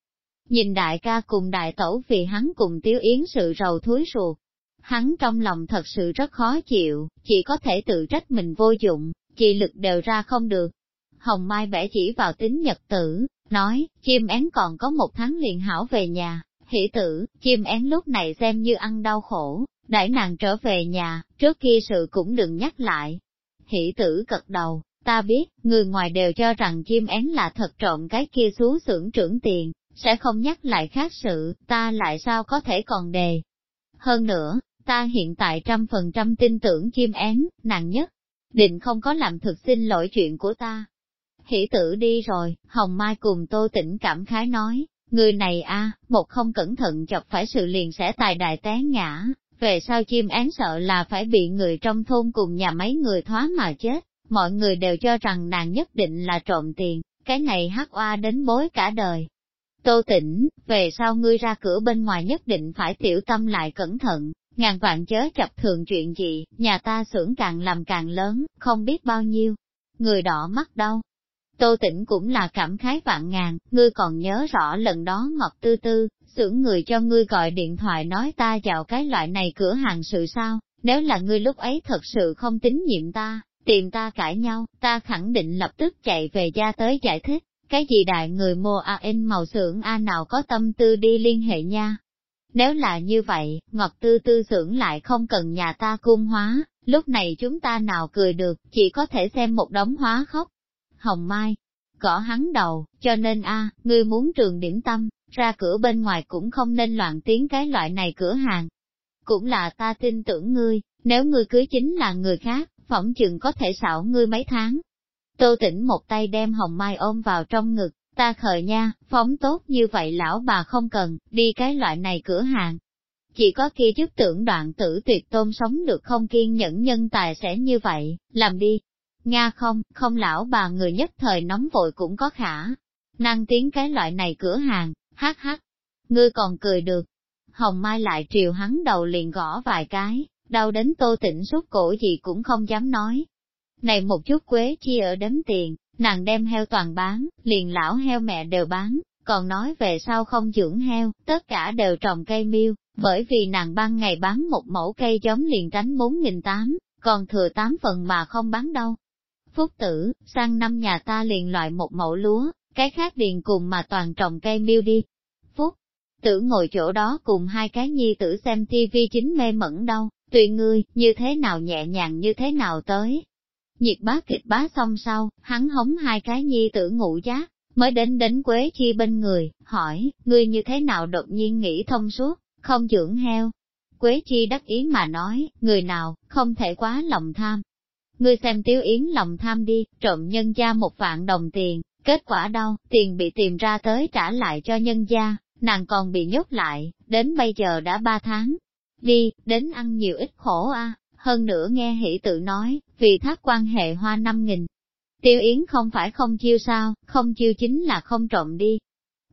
Nhìn đại ca cùng đại tẩu vì hắn cùng tiếu yến sự rầu thúi ruột. Hắn trong lòng thật sự rất khó chịu, chỉ có thể tự trách mình vô dụng, chỉ lực đều ra không được. Hồng Mai bẻ chỉ vào tính nhật tử, nói, chim én còn có một tháng liền hảo về nhà, hỷ tử, chim én lúc này xem như ăn đau khổ, đãi nàng trở về nhà, trước kia sự cũng đừng nhắc lại. Hỷ tử cật đầu, ta biết, người ngoài đều cho rằng chim én là thật trộm cái kia xuống xưởng trưởng tiền, sẽ không nhắc lại khác sự, ta lại sao có thể còn đề. Hơn nữa, ta hiện tại trăm phần trăm tin tưởng chim én, nàng nhất, định không có làm thực xin lỗi chuyện của ta. Hỷ tử đi rồi, Hồng Mai cùng Tô Tĩnh cảm khái nói, người này a, một không cẩn thận chọc phải sự liền sẽ tài đại té ngã, về sau chim én sợ là phải bị người trong thôn cùng nhà mấy người thoá mà chết, mọi người đều cho rằng nàng nhất định là trộm tiền, cái này hắc oa đến bối cả đời. Tô tỉnh, về sau ngươi ra cửa bên ngoài nhất định phải tiểu tâm lại cẩn thận, ngàn vạn chớ chập thường chuyện gì, nhà ta xưởng càng làm càng lớn, không biết bao nhiêu. Người đỏ mắt đâu. Tô tỉnh cũng là cảm khái vạn ngàn, ngươi còn nhớ rõ lần đó ngọt tư tư, xưởng người cho ngươi gọi điện thoại nói ta chào cái loại này cửa hàng sự sao, nếu là ngươi lúc ấy thật sự không tín nhiệm ta, tìm ta cãi nhau, ta khẳng định lập tức chạy về gia tới giải thích, cái gì đại người mua AN màu xưởng A nào có tâm tư đi liên hệ nha. Nếu là như vậy, Ngọc Tư Tư tưởng lại không cần nhà ta cung hóa, lúc này chúng ta nào cười được, chỉ có thể xem một đống hóa khóc. Hồng Mai, gõ hắn đầu, cho nên a, ngươi muốn trường điểm tâm, ra cửa bên ngoài cũng không nên loạn tiếng cái loại này cửa hàng. Cũng là ta tin tưởng ngươi, nếu ngươi cưới chính là người khác, phỏng chừng có thể xảo ngươi mấy tháng. Tô tỉnh một tay đem hồng mai ôm vào trong ngực, ta khờ nha, phóng tốt như vậy lão bà không cần, đi cái loại này cửa hàng. Chỉ có kia trước tưởng đoạn tử tuyệt tôn sống được không kiên nhẫn nhân tài sẽ như vậy, làm đi. Nga không, không lão bà người nhất thời nóng vội cũng có khả. Năng tiếng cái loại này cửa hàng, hát hát. Ngươi còn cười được. Hồng Mai lại triều hắn đầu liền gõ vài cái, đau đến tô tịnh suốt cổ gì cũng không dám nói. Này một chút quế chi ở đếm tiền, nàng đem heo toàn bán, liền lão heo mẹ đều bán, còn nói về sau không dưỡng heo, tất cả đều trồng cây miêu, bởi vì nàng ban ngày bán một mẫu cây giống liền tránh 4.800, còn thừa 8 phần mà không bán đâu. Phúc tử, sang năm nhà ta liền loại một mẫu lúa, cái khác liền cùng mà toàn trồng cây miêu đi. Phúc tử ngồi chỗ đó cùng hai cái nhi tử xem tivi chính mê mẩn đâu, tùy ngươi, như thế nào nhẹ nhàng như thế nào tới. Nhiệt bá kịch bá xong sau, hắn hống hai cái nhi tử ngủ giác, mới đến đến Quế Chi bên người, hỏi, ngươi như thế nào đột nhiên nghĩ thông suốt, không dưỡng heo. Quế Chi đắc ý mà nói, người nào, không thể quá lòng tham. Ngươi xem Tiếu Yến lòng tham đi, trộm nhân gia một vạn đồng tiền, kết quả đâu, tiền bị tìm ra tới trả lại cho nhân gia, nàng còn bị nhốt lại, đến bây giờ đã ba tháng, đi, đến ăn nhiều ít khổ a hơn nữa nghe hỷ tự nói, vì thác quan hệ hoa năm nghìn. Tiêu Yến không phải không chiêu sao, không chiêu chính là không trộm đi.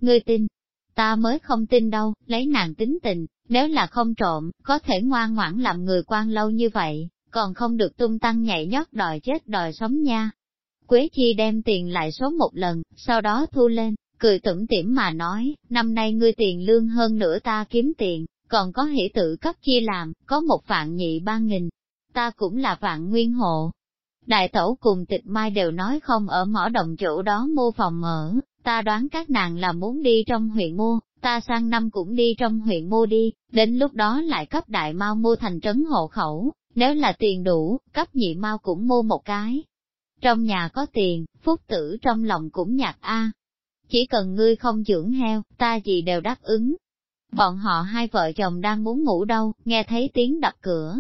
Ngươi tin, ta mới không tin đâu, lấy nàng tính tình, nếu là không trộm, có thể ngoan ngoãn làm người quan lâu như vậy, còn không được tung tăng nhảy nhót đòi chết đòi sống nha. Quế Chi đem tiền lại số một lần, sau đó thu lên, cười tủm tỉm mà nói, năm nay ngươi tiền lương hơn nữa ta kiếm tiền, còn có hỷ tự cấp chia làm, có một vạn nhị ba nghìn, ta cũng là vạn nguyên hộ. Đại tẩu cùng tịch mai đều nói không ở mỏ đồng chỗ đó mua phòng ở, ta đoán các nàng là muốn đi trong huyện mua, ta sang năm cũng đi trong huyện mua đi, đến lúc đó lại cấp đại mau mua thành trấn hộ khẩu, nếu là tiền đủ, cấp nhị mau cũng mua một cái. Trong nhà có tiền, phúc tử trong lòng cũng nhạt a. Chỉ cần ngươi không dưỡng heo, ta gì đều đáp ứng, Bọn họ hai vợ chồng đang muốn ngủ đâu, nghe thấy tiếng đập cửa.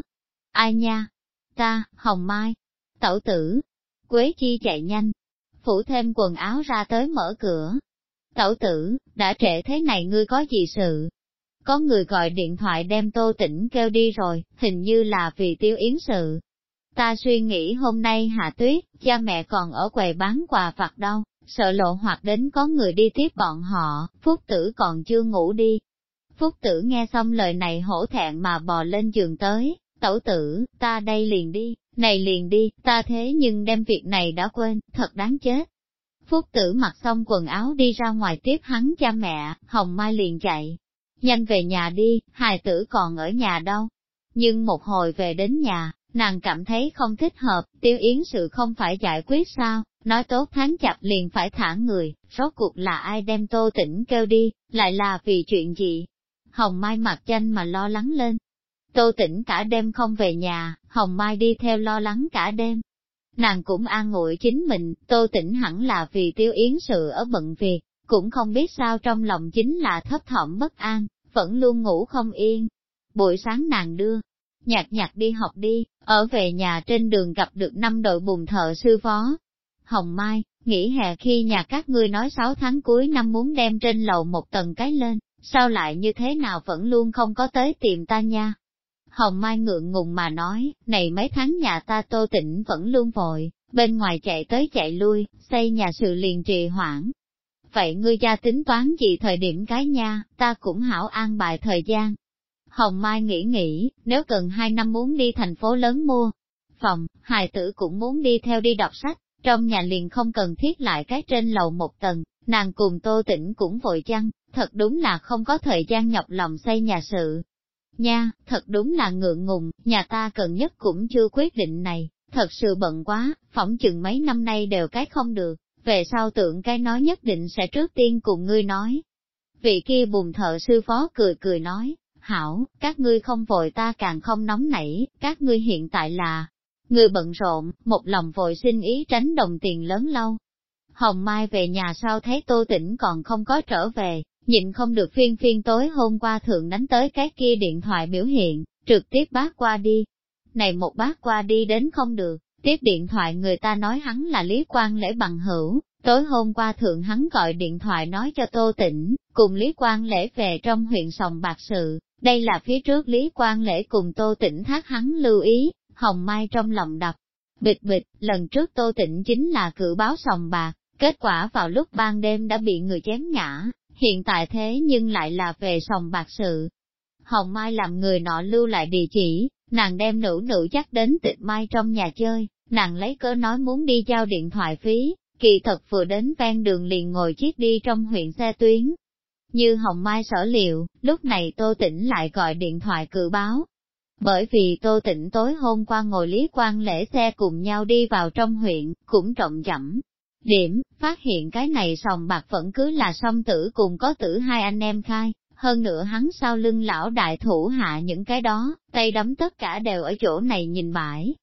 Ai nha? Ta, Hồng Mai. Tẩu tử. Quế Chi chạy nhanh. Phủ thêm quần áo ra tới mở cửa. Tẩu tử, đã trễ thế này ngươi có gì sự? Có người gọi điện thoại đem tô tỉnh kêu đi rồi, hình như là vì tiêu yến sự. Ta suy nghĩ hôm nay hạ tuyết, cha mẹ còn ở quầy bán quà vặt đâu, sợ lộ hoặc đến có người đi tiếp bọn họ, phúc tử còn chưa ngủ đi, Phúc tử nghe xong lời này hổ thẹn mà bò lên giường tới, tẩu tử, ta đây liền đi, này liền đi, ta thế nhưng đem việc này đã quên, thật đáng chết. Phúc tử mặc xong quần áo đi ra ngoài tiếp hắn cha mẹ, Hồng Mai liền chạy. Nhanh về nhà đi, hài tử còn ở nhà đâu. Nhưng một hồi về đến nhà, nàng cảm thấy không thích hợp, tiêu yến sự không phải giải quyết sao, nói tốt tháng chập liền phải thả người, rốt cuộc là ai đem tô tỉnh kêu đi, lại là vì chuyện gì. Hồng Mai mặt tranh mà lo lắng lên. Tô tỉnh cả đêm không về nhà, Hồng Mai đi theo lo lắng cả đêm. Nàng cũng an ngụy chính mình, tô tỉnh hẳn là vì tiêu yến sự ở bận việc, cũng không biết sao trong lòng chính là thấp thỏm bất an, vẫn luôn ngủ không yên. Buổi sáng nàng đưa, nhạt nhạt đi học đi, ở về nhà trên đường gặp được năm đội bùn thợ sư phó. Hồng Mai, nghỉ hè khi nhà các ngươi nói 6 tháng cuối năm muốn đem trên lầu một tầng cái lên, sao lại như thế nào vẫn luôn không có tới tìm ta nha. Hồng Mai ngượng ngùng mà nói, này mấy tháng nhà ta tô tỉnh vẫn luôn vội, bên ngoài chạy tới chạy lui, xây nhà sự liền trì hoãn. Vậy ngươi gia tính toán gì thời điểm cái nha, ta cũng hảo an bài thời gian. Hồng Mai nghĩ nghĩ, nếu cần hai năm muốn đi thành phố lớn mua phòng, hài tử cũng muốn đi theo đi đọc sách, trong nhà liền không cần thiết lại cái trên lầu một tầng, nàng cùng tô tỉnh cũng vội chăng, thật đúng là không có thời gian nhọc lòng xây nhà sự, Nha, thật đúng là ngượng ngùng, nhà ta cần nhất cũng chưa quyết định này, thật sự bận quá, phỏng chừng mấy năm nay đều cái không được, về sau tượng cái nói nhất định sẽ trước tiên cùng ngươi nói. Vị kia bùn thợ sư phó cười cười nói, hảo, các ngươi không vội ta càng không nóng nảy, các ngươi hiện tại là người bận rộn, một lòng vội xin ý tránh đồng tiền lớn lâu. Hồng Mai về nhà sau thấy Tô Tĩnh còn không có trở về, nhịn không được phiên phiên tối hôm qua thường đánh tới cái kia điện thoại biểu hiện, trực tiếp bác qua đi. Này một bác qua đi đến không được, tiếp điện thoại người ta nói hắn là Lý Quang Lễ bằng hữu, tối hôm qua thượng hắn gọi điện thoại nói cho Tô Tĩnh, cùng Lý Quang Lễ về trong huyện Sòng Bạc Sự, đây là phía trước Lý Quang Lễ cùng Tô Tĩnh thác hắn lưu ý, Hồng Mai trong lòng đập. Bịch bịch, lần trước Tô Tĩnh chính là cử báo Sòng Bạc, kết quả vào lúc ban đêm đã bị người chém ngã, hiện tại thế nhưng lại là về sòng bạc sự. Hồng Mai làm người nọ lưu lại địa chỉ, nàng đem nữ nữ chắc đến tịch mai trong nhà chơi, nàng lấy cớ nói muốn đi giao điện thoại phí, kỳ thật vừa đến ven đường liền ngồi chiếc đi trong huyện xe tuyến. Như Hồng Mai sở liệu, lúc này Tô Tĩnh lại gọi điện thoại cự báo. Bởi vì Tô Tĩnh tối hôm qua ngồi lý quan lễ xe cùng nhau đi vào trong huyện, cũng trọng chậm, Điểm, phát hiện cái này sòng bạc vẫn cứ là song tử cùng có tử hai anh em khai, hơn nữa hắn sau lưng lão đại thủ hạ những cái đó, tay đấm tất cả đều ở chỗ này nhìn bãi.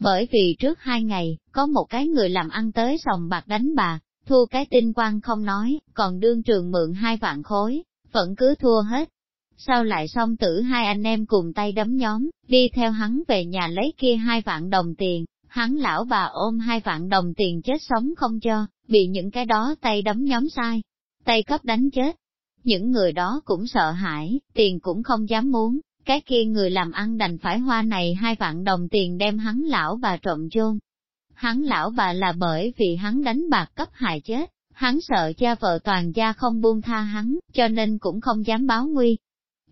Bởi vì trước hai ngày, có một cái người làm ăn tới sòng bạc đánh bạc, thua cái tinh quan không nói, còn đương trường mượn hai vạn khối, vẫn cứ thua hết. Sau lại song tử hai anh em cùng tay đấm nhóm, đi theo hắn về nhà lấy kia hai vạn đồng tiền, hắn lão bà ôm hai vạn đồng tiền chết sống không cho, bị những cái đó tay đấm nhóm sai, tay cấp đánh chết. Những người đó cũng sợ hãi, tiền cũng không dám muốn, cái kia người làm ăn đành phải hoa này hai vạn đồng tiền đem hắn lão bà trộm chôn. Hắn lão bà là bởi vì hắn đánh bạc cấp hại chết, hắn sợ cha vợ toàn gia không buông tha hắn, cho nên cũng không dám báo nguy.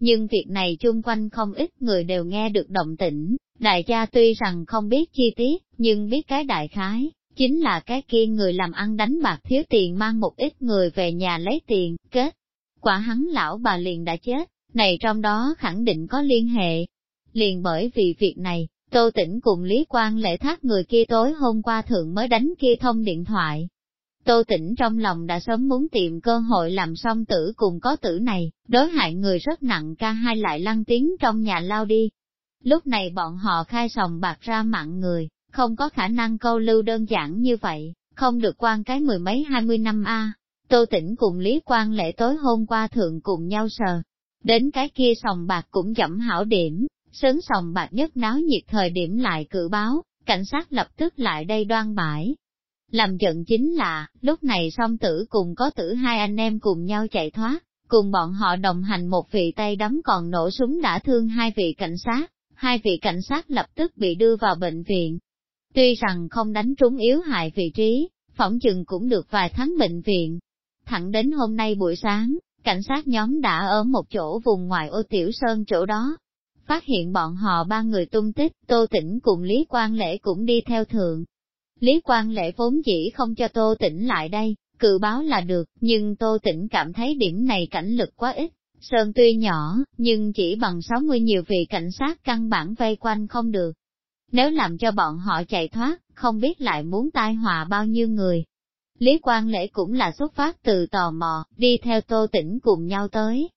Nhưng việc này chung quanh không ít người đều nghe được động tĩnh, Đại gia tuy rằng không biết chi tiết, nhưng biết cái đại khái, chính là cái kia người làm ăn đánh bạc thiếu tiền mang một ít người về nhà lấy tiền, kết. Quả hắn lão bà liền đã chết, này trong đó khẳng định có liên hệ. Liền bởi vì việc này, Tô Tĩnh cùng Lý Quang lễ thác người kia tối hôm qua thượng mới đánh kia thông điện thoại. Tô Tĩnh trong lòng đã sớm muốn tìm cơ hội làm xong tử cùng có tử này, đối hại người rất nặng ca hai lại lăng tiếng trong nhà lao đi, Lúc này bọn họ khai sòng bạc ra mạng người, không có khả năng câu lưu đơn giản như vậy, không được quan cái mười mấy hai mươi năm a. Tô Tĩnh cùng Lý Quang lễ tối hôm qua thượng cùng nhau sờ. Đến cái kia sòng bạc cũng dẫm hảo điểm, sớm sòng bạc nhất náo nhiệt thời điểm lại cử báo, cảnh sát lập tức lại đây đoan bãi. Làm giận chính là, lúc này song tử cùng có tử hai anh em cùng nhau chạy thoát, cùng bọn họ đồng hành một vị tay đấm còn nổ súng đã thương hai vị cảnh sát, hai vị cảnh sát lập tức bị đưa vào bệnh viện. Tuy rằng không đánh trúng yếu hại vị trí, phỏng chừng cũng được vài tháng bệnh viện. Thẳng đến hôm nay buổi sáng, cảnh sát nhóm đã ở một chỗ vùng ngoài ô Tiểu Sơn chỗ đó. phát hiện bọn họ ba người tung tích, Tô Tĩnh cùng Lý Quang Lễ cũng đi theo thượng. Lý Quang Lễ vốn chỉ không cho Tô Tĩnh lại đây, cự báo là được, nhưng Tô Tĩnh cảm thấy điểm này cảnh lực quá ít. Sơn tuy nhỏ, nhưng chỉ bằng 60 nhiều vị cảnh sát căn bản vây quanh không được. Nếu làm cho bọn họ chạy thoát, không biết lại muốn tai họa bao nhiêu người. Lý Quang Lễ cũng là xuất phát từ tò mò, đi theo Tô Tĩnh cùng nhau tới.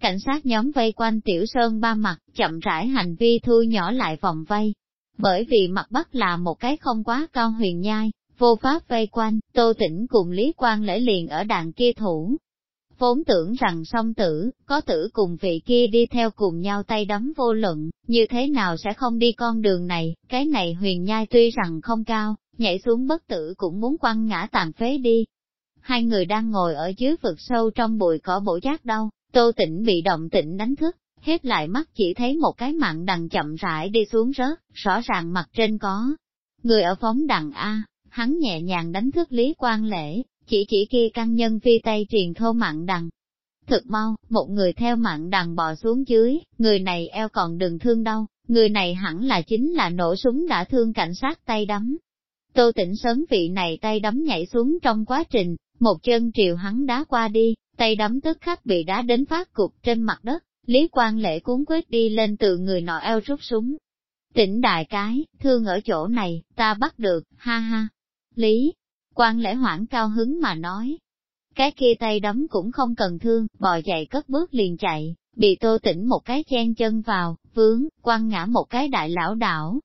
Cảnh sát nhóm vây quanh Tiểu Sơn ba mặt, chậm rãi hành vi thu nhỏ lại vòng vây. Bởi vì mặt bắc là một cái không quá cao huyền nhai, vô pháp vây quanh, Tô Tĩnh cùng Lý Quang Lễ liền ở đàn kia thủ. Vốn tưởng rằng song tử, có tử cùng vị kia đi theo cùng nhau tay đấm vô luận, như thế nào sẽ không đi con đường này, cái này huyền nhai tuy rằng không cao, nhảy xuống bất tử cũng muốn quăng ngã tàn phế đi. Hai người đang ngồi ở dưới vực sâu trong bụi cỏ bổ giác đâu, tô tĩnh bị động tĩnh đánh thức, hết lại mắt chỉ thấy một cái mạng đằng chậm rãi đi xuống rớt, rõ ràng mặt trên có. Người ở phóng đằng A, hắn nhẹ nhàng đánh thức Lý Quang Lễ, chỉ chỉ kia căn nhân phi tay truyền thô mặn đằng. Thực mau, một người theo mặn đằng bò xuống dưới, người này eo còn đừng thương đâu, người này hẳn là chính là nổ súng đã thương cảnh sát tay đấm. Tô tỉnh sớm vị này tay đấm nhảy xuống trong quá trình, một chân triều hắn đá qua đi, tay đấm tức khắc bị đá đến phát cục trên mặt đất, Lý Quang Lễ cuốn quyết đi lên từ người nọ eo rút súng. Tỉnh đại cái, thương ở chỗ này, ta bắt được, ha ha. Lý, Quan Lễ hoảng cao hứng mà nói. Cái kia tay đấm cũng không cần thương, bò dậy cất bước liền chạy, bị tô tỉnh một cái chen chân vào, vướng, quăng ngã một cái đại lão đảo.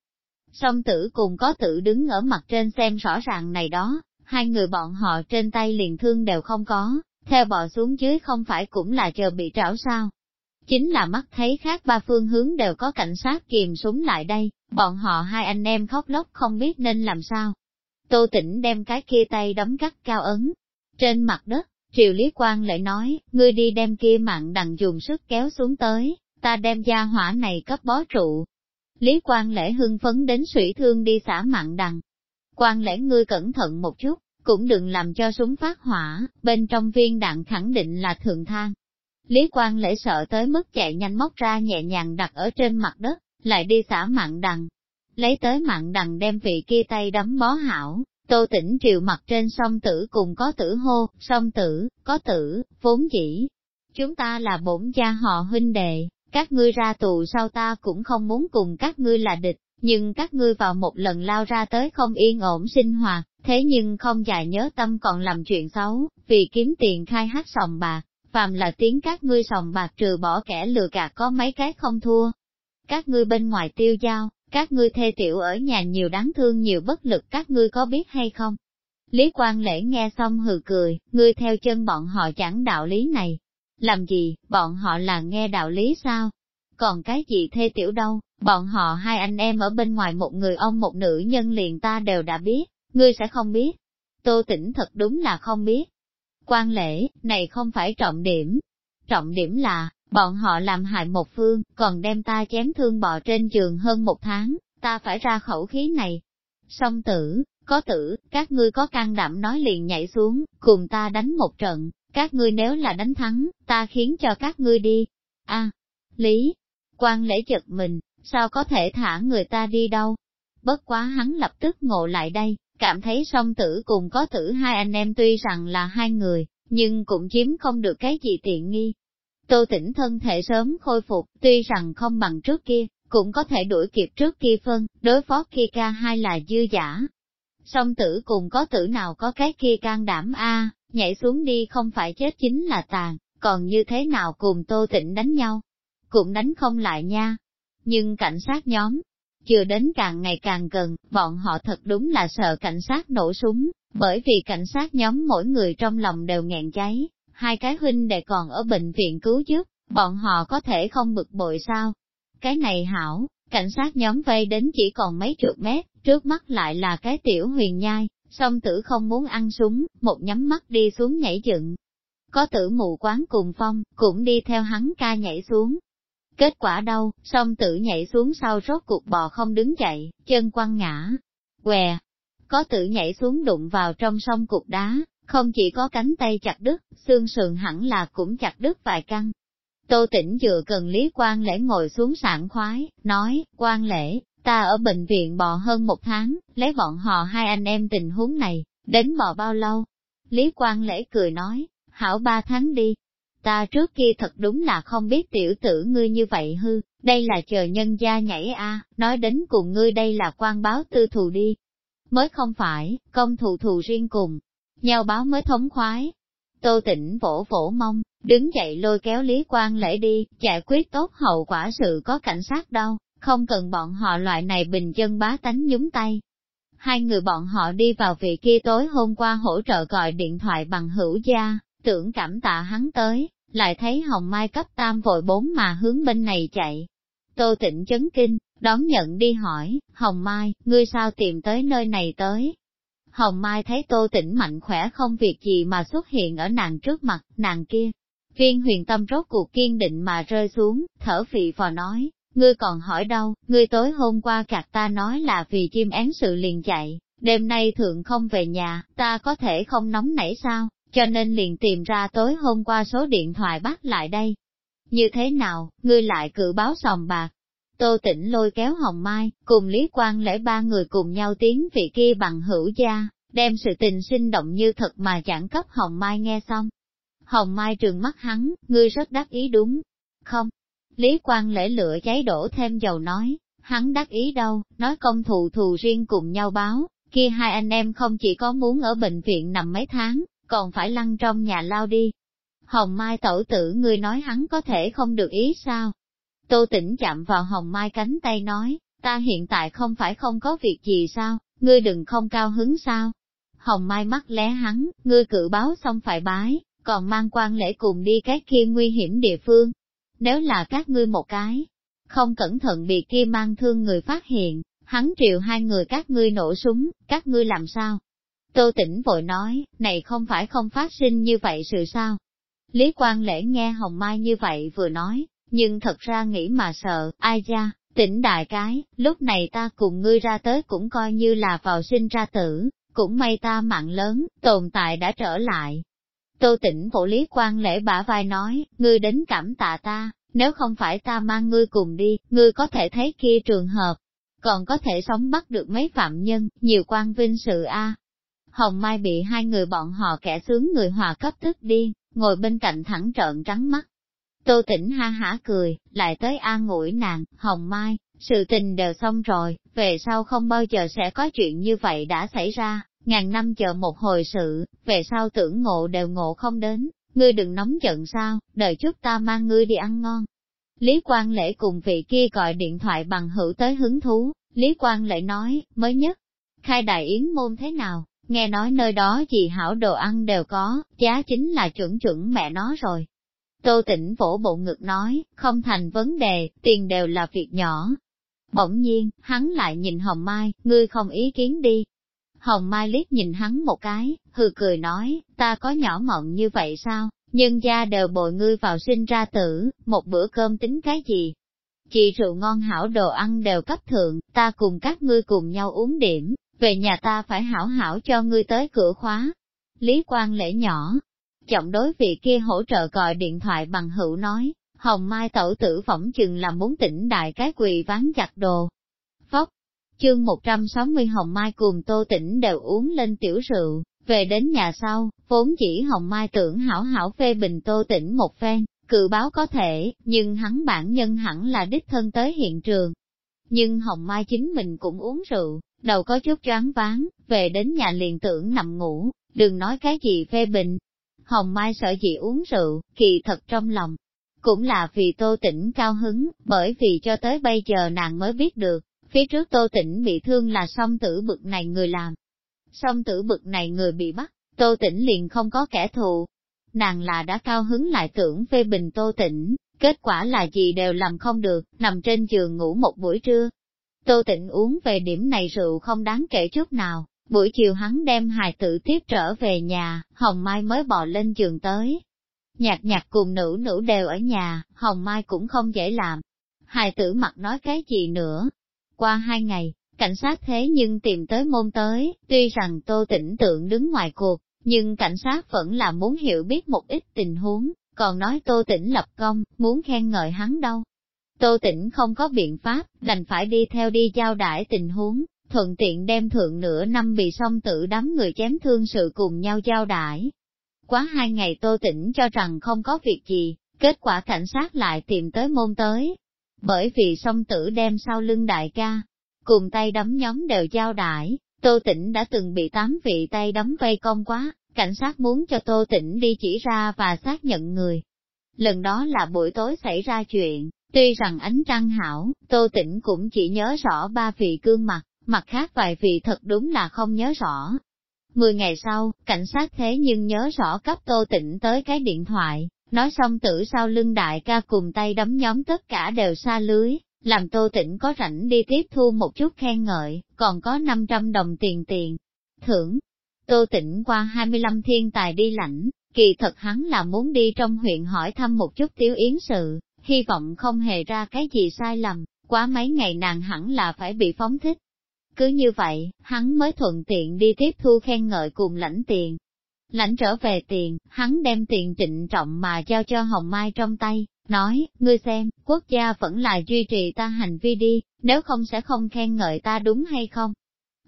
Song tử cùng có tử đứng ở mặt trên xem rõ ràng này đó, hai người bọn họ trên tay liền thương đều không có, theo bò xuống dưới không phải cũng là chờ bị trảo sao. Chính là mắt thấy khác ba phương hướng đều có cảnh sát kìm súng lại đây, bọn họ hai anh em khóc lóc không biết nên làm sao. Tô Tĩnh đem cái kia tay đấm cắt cao ấn. Trên mặt đất, Triều Lý Quang lại nói, ngươi đi đem kia mạng đằng dùng sức kéo xuống tới, ta đem gia hỏa này cấp bó trụ. Lý Quang lễ hưng phấn đến sủy thương đi xả mạng đằng. Quang lễ ngươi cẩn thận một chút, cũng đừng làm cho súng phát hỏa, bên trong viên đạn khẳng định là thượng thang. Lý Quang lễ sợ tới mức chạy nhanh móc ra nhẹ nhàng đặt ở trên mặt đất, lại đi xả mạng đằng. Lấy tới mạng đằng đem vị kia tay đấm bó hảo, tô tỉnh triều mặt trên song tử cùng có tử hô, song tử, có tử, vốn dĩ. Chúng ta là bổn gia họ huynh đệ, các ngươi ra tù sau ta cũng không muốn cùng các ngươi là địch, nhưng các ngươi vào một lần lao ra tới không yên ổn sinh hoạt, thế nhưng không dài nhớ tâm còn làm chuyện xấu, vì kiếm tiền khai hát sòng bạc, phàm là tiếng các ngươi sòng bạc trừ bỏ kẻ lừa gạt có mấy cái không thua. Các ngươi bên ngoài tiêu giao, các ngươi thê tiểu ở nhà nhiều đáng thương nhiều bất lực các ngươi có biết hay không? Lý Quang Lễ nghe xong hừ cười, ngươi theo chân bọn họ chẳng đạo lý này. Làm gì, bọn họ là nghe đạo lý sao? Còn cái gì thê tiểu đâu, bọn họ hai anh em ở bên ngoài một người ông một nữ nhân liền ta đều đã biết, ngươi sẽ không biết. Tô tỉnh thật đúng là không biết. Quan lễ, này không phải trọng điểm. Trọng điểm là, bọn họ làm hại một phương, còn đem ta chém thương bò trên giường hơn một tháng, ta phải ra khẩu khí này. Song tử, có tử, các ngươi có can đảm nói liền nhảy xuống, cùng ta đánh một trận, các ngươi nếu là đánh thắng, ta khiến cho các ngươi đi. a Lý, quan lễ chật mình, sao có thể thả người ta đi đâu? Bất quá hắn lập tức ngộ lại đây, cảm thấy song tử cùng có tử hai anh em tuy rằng là hai người, nhưng cũng chiếm không được cái gì tiện nghi. Tô tỉnh thân thể sớm khôi phục, tuy rằng không bằng trước kia, cũng có thể đuổi kịp trước kia phân, đối phó kia ca hai là dư giả. Song tử cùng có tử nào có cái kia can đảm a nhảy xuống đi không phải chết chính là tàn, còn như thế nào cùng tô tĩnh đánh nhau, cũng đánh không lại nha. Nhưng cảnh sát nhóm, chưa đến càng ngày càng gần, bọn họ thật đúng là sợ cảnh sát nổ súng, bởi vì cảnh sát nhóm mỗi người trong lòng đều nghẹn cháy, hai cái huynh đệ còn ở bệnh viện cứu giúp, bọn họ có thể không bực bội sao? Cái này hảo, cảnh sát nhóm vây đến chỉ còn mấy chục mét, trước mắt lại là cái tiểu huyền nhai, song tử không muốn ăn súng, một nhắm mắt đi xuống nhảy dựng. Có tử mù quán cùng phong, cũng đi theo hắn ca nhảy xuống. Kết quả đâu, song tử nhảy xuống sau rốt cuộc bò không đứng dậy, chân quăng ngã, què. Có tử nhảy xuống đụng vào trong sông cục đá, không chỉ có cánh tay chặt đứt, xương sườn hẳn là cũng chặt đứt vài căn. Tô tỉnh dựa cần Lý Quang Lễ ngồi xuống sảng khoái, nói, Quang Lễ, ta ở bệnh viện bò hơn một tháng, lấy bọn họ hai anh em tình huống này, đến bò bao lâu? Lý Quang Lễ cười nói, hảo ba tháng đi. Ta trước kia thật đúng là không biết tiểu tử ngươi như vậy hư, đây là chờ nhân gia nhảy a, nói đến cùng ngươi đây là quan báo tư thù đi. Mới không phải, công thù thù riêng cùng, nhau báo mới thống khoái. Tô tỉnh vỗ vỗ mông, đứng dậy lôi kéo Lý Quang lễ đi, giải quyết tốt hậu quả sự có cảnh sát đâu, không cần bọn họ loại này bình dân bá tánh nhúng tay. Hai người bọn họ đi vào vị kia tối hôm qua hỗ trợ gọi điện thoại bằng hữu gia, tưởng cảm tạ hắn tới, lại thấy Hồng Mai cấp tam vội bốn mà hướng bên này chạy. Tô tịnh chấn kinh, đón nhận đi hỏi, Hồng Mai, ngươi sao tìm tới nơi này tới? Hồng Mai thấy Tô Tĩnh mạnh khỏe không việc gì mà xuất hiện ở nàng trước mặt, nàng kia. Viên huyền tâm rốt cuộc kiên định mà rơi xuống, thở phì phò nói, ngươi còn hỏi đâu, ngươi tối hôm qua cạc ta nói là vì chim én sự liền chạy, đêm nay thượng không về nhà, ta có thể không nóng nảy sao, cho nên liền tìm ra tối hôm qua số điện thoại bắt lại đây. Như thế nào, ngươi lại cử báo sòng bạc, Tô Tĩnh lôi kéo Hồng Mai, cùng Lý Quang lễ ba người cùng nhau tiến vị kia bằng hữu gia, đem sự tình sinh động như thật mà chẳng cấp Hồng Mai nghe xong. Hồng Mai trường mắt hắn, ngươi rất đắc ý đúng, không? Lý Quang lễ lửa cháy đổ thêm dầu nói, hắn đắc ý đâu, nói công thù thù riêng cùng nhau báo, kia hai anh em không chỉ có muốn ở bệnh viện nằm mấy tháng, còn phải lăn trong nhà lao đi. Hồng Mai tẩu tử ngươi nói hắn có thể không được ý sao, Tô tỉnh chạm vào hồng mai cánh tay nói, ta hiện tại không phải không có việc gì sao, ngươi đừng không cao hứng sao. Hồng mai mắt lé hắn, ngươi cự báo xong phải bái, còn mang quan lễ cùng đi các kia nguy hiểm địa phương. Nếu là các ngươi một cái, không cẩn thận bị kia mang thương người phát hiện, hắn triệu hai người các ngươi nổ súng, các ngươi làm sao? Tô tỉnh vội nói, này không phải không phát sinh như vậy sự sao? Lý Quang Lễ nghe Hồng Mai như vậy vừa nói, nhưng thật ra nghĩ mà sợ, ai ra, tỉnh đại cái, lúc này ta cùng ngươi ra tới cũng coi như là vào sinh ra tử, cũng may ta mạng lớn, tồn tại đã trở lại. Tô tỉnh phổ lý quan lễ bả vai nói, ngươi đến cảm tạ ta, nếu không phải ta mang ngươi cùng đi, ngươi có thể thấy kia trường hợp, còn có thể sống bắt được mấy phạm nhân, nhiều quan vinh sự a. Hồng Mai bị hai người bọn họ kẻ sướng người hòa cấp tức điên, ngồi bên cạnh thẳng trợn trắng mắt, Tô tỉnh ha hả cười, lại tới an ngủi nàng, hồng mai, sự tình đều xong rồi, về sau không bao giờ sẽ có chuyện như vậy đã xảy ra, ngàn năm chờ một hồi sự, về sau tưởng ngộ đều ngộ không đến, ngươi đừng nóng giận sao, đợi chút ta mang ngươi đi ăn ngon. Lý Quang Lễ cùng vị kia gọi điện thoại bằng hữu tới hứng thú, Lý Quang Lễ nói, mới nhất, khai đại yến môn thế nào, nghe nói nơi đó gì hảo đồ ăn đều có, giá chính là chuẩn chuẩn mẹ nó rồi, Tô tỉnh vỗ bộ ngực nói, không thành vấn đề, tiền đều là việc nhỏ. Bỗng nhiên, hắn lại nhìn Hồng Mai, ngươi không ý kiến đi. Hồng Mai liếc nhìn hắn một cái, hừ cười nói, ta có nhỏ mọn như vậy sao, nhân gia đều bồi ngươi vào sinh ra tử, một bữa cơm tính cái gì. Chị rượu ngon hảo đồ ăn đều cấp thượng, ta cùng các ngươi cùng nhau uống điểm, về nhà ta phải hảo hảo cho ngươi tới cửa khóa. Lý quan lễ nhỏ, Trọng đối vị kia hỗ trợ gọi điện thoại bằng hữu nói, Hồng Mai tẩu tử phỏng chừng là muốn tỉnh đại cái quỳ ván chặt đồ. Phóc, chương 160 Hồng Mai cùng Tô Tĩnh đều uống lên tiểu rượu, về đến nhà sau, vốn chỉ Hồng Mai tưởng hảo hảo phê bình Tô Tĩnh một phen, cự báo có thể, nhưng hắn bản nhân hẳn là đích thân tới hiện trường. Nhưng Hồng Mai chính mình cũng uống rượu, đầu có chút choáng váng, về đến nhà liền tưởng nằm ngủ, đừng nói cái gì phê bình, Hồng Mai sợ gì uống rượu, kỳ thật trong lòng. Cũng là vì tô tĩnh cao hứng, bởi vì cho tới bây giờ nàng mới biết được, phía trước tô tĩnh bị thương là song tử bực này người làm. Song tử bực này người bị bắt, tô tĩnh liền không có kẻ thù. Nàng là đã cao hứng lại tưởng phê bình tô tĩnh, kết quả là gì đều làm không được, nằm trên giường ngủ một buổi trưa. Tô tĩnh uống về điểm này rượu không đáng kể chút nào, Buổi chiều hắn đem hài tử tiếp trở về nhà, Hồng Mai mới bò lên giường tới. Nhạc nhạc cùng nữ nữ đều ở nhà, Hồng Mai cũng không dễ làm. Hài tử mặt nói cái gì nữa. Qua hai ngày, cảnh sát thế nhưng tìm tới môn tới, tuy rằng tô tỉnh tượng đứng ngoài cuộc, nhưng cảnh sát vẫn là muốn hiểu biết một ít tình huống, còn nói Tô Tĩnh lập công, muốn khen ngợi hắn đâu. Tô Tĩnh không có biện pháp, đành phải đi theo đi giao đãi tình huống, thuận tiện đem thượng nửa năm bị song tử đám người chém thương sự cùng nhau giao đãi. Quá hai ngày Tô Tĩnh cho rằng không có việc gì, kết quả cảnh sát lại tìm tới môn tới. Bởi vì song tử đem sau lưng đại ca, cùng tay đấm nhóm đều giao đãi, Tô Tĩnh đã từng bị tám vị tay đấm vây công quá, cảnh sát muốn cho Tô Tĩnh đi chỉ ra và xác nhận người. Lần đó là buổi tối xảy ra chuyện, tuy rằng ánh trăng hảo, Tô Tĩnh cũng chỉ nhớ rõ ba vị cương mặt, mặt khác vài vị thật đúng là không nhớ rõ. Mười ngày sau, cảnh sát thế nhưng nhớ rõ cấp Tô Tĩnh tới cái điện thoại, nói xong tử sau lưng đại ca cùng tay đấm nhóm tất cả đều xa lưới, làm Tô Tĩnh có rảnh đi tiếp thu một chút khen ngợi, còn có 500 đồng tiền tiền. Thưởng, Tô Tĩnh qua 25 thiên tài đi lãnh, kỳ thật hắn là muốn đi trong huyện hỏi thăm một chút tiếu yến sự, hy vọng không hề ra cái gì sai lầm, quá mấy ngày nàng hẳn là phải bị phóng thích. Cứ như vậy, hắn mới thuận tiện đi tiếp thu khen ngợi cùng lãnh tiền. Lãnh trở về tiền, hắn đem tiền trịnh trọng mà giao cho Hồng Mai trong tay, nói, ngươi xem, quốc gia vẫn là duy trì ta hành vi đi, nếu không sẽ không khen ngợi ta đúng hay không?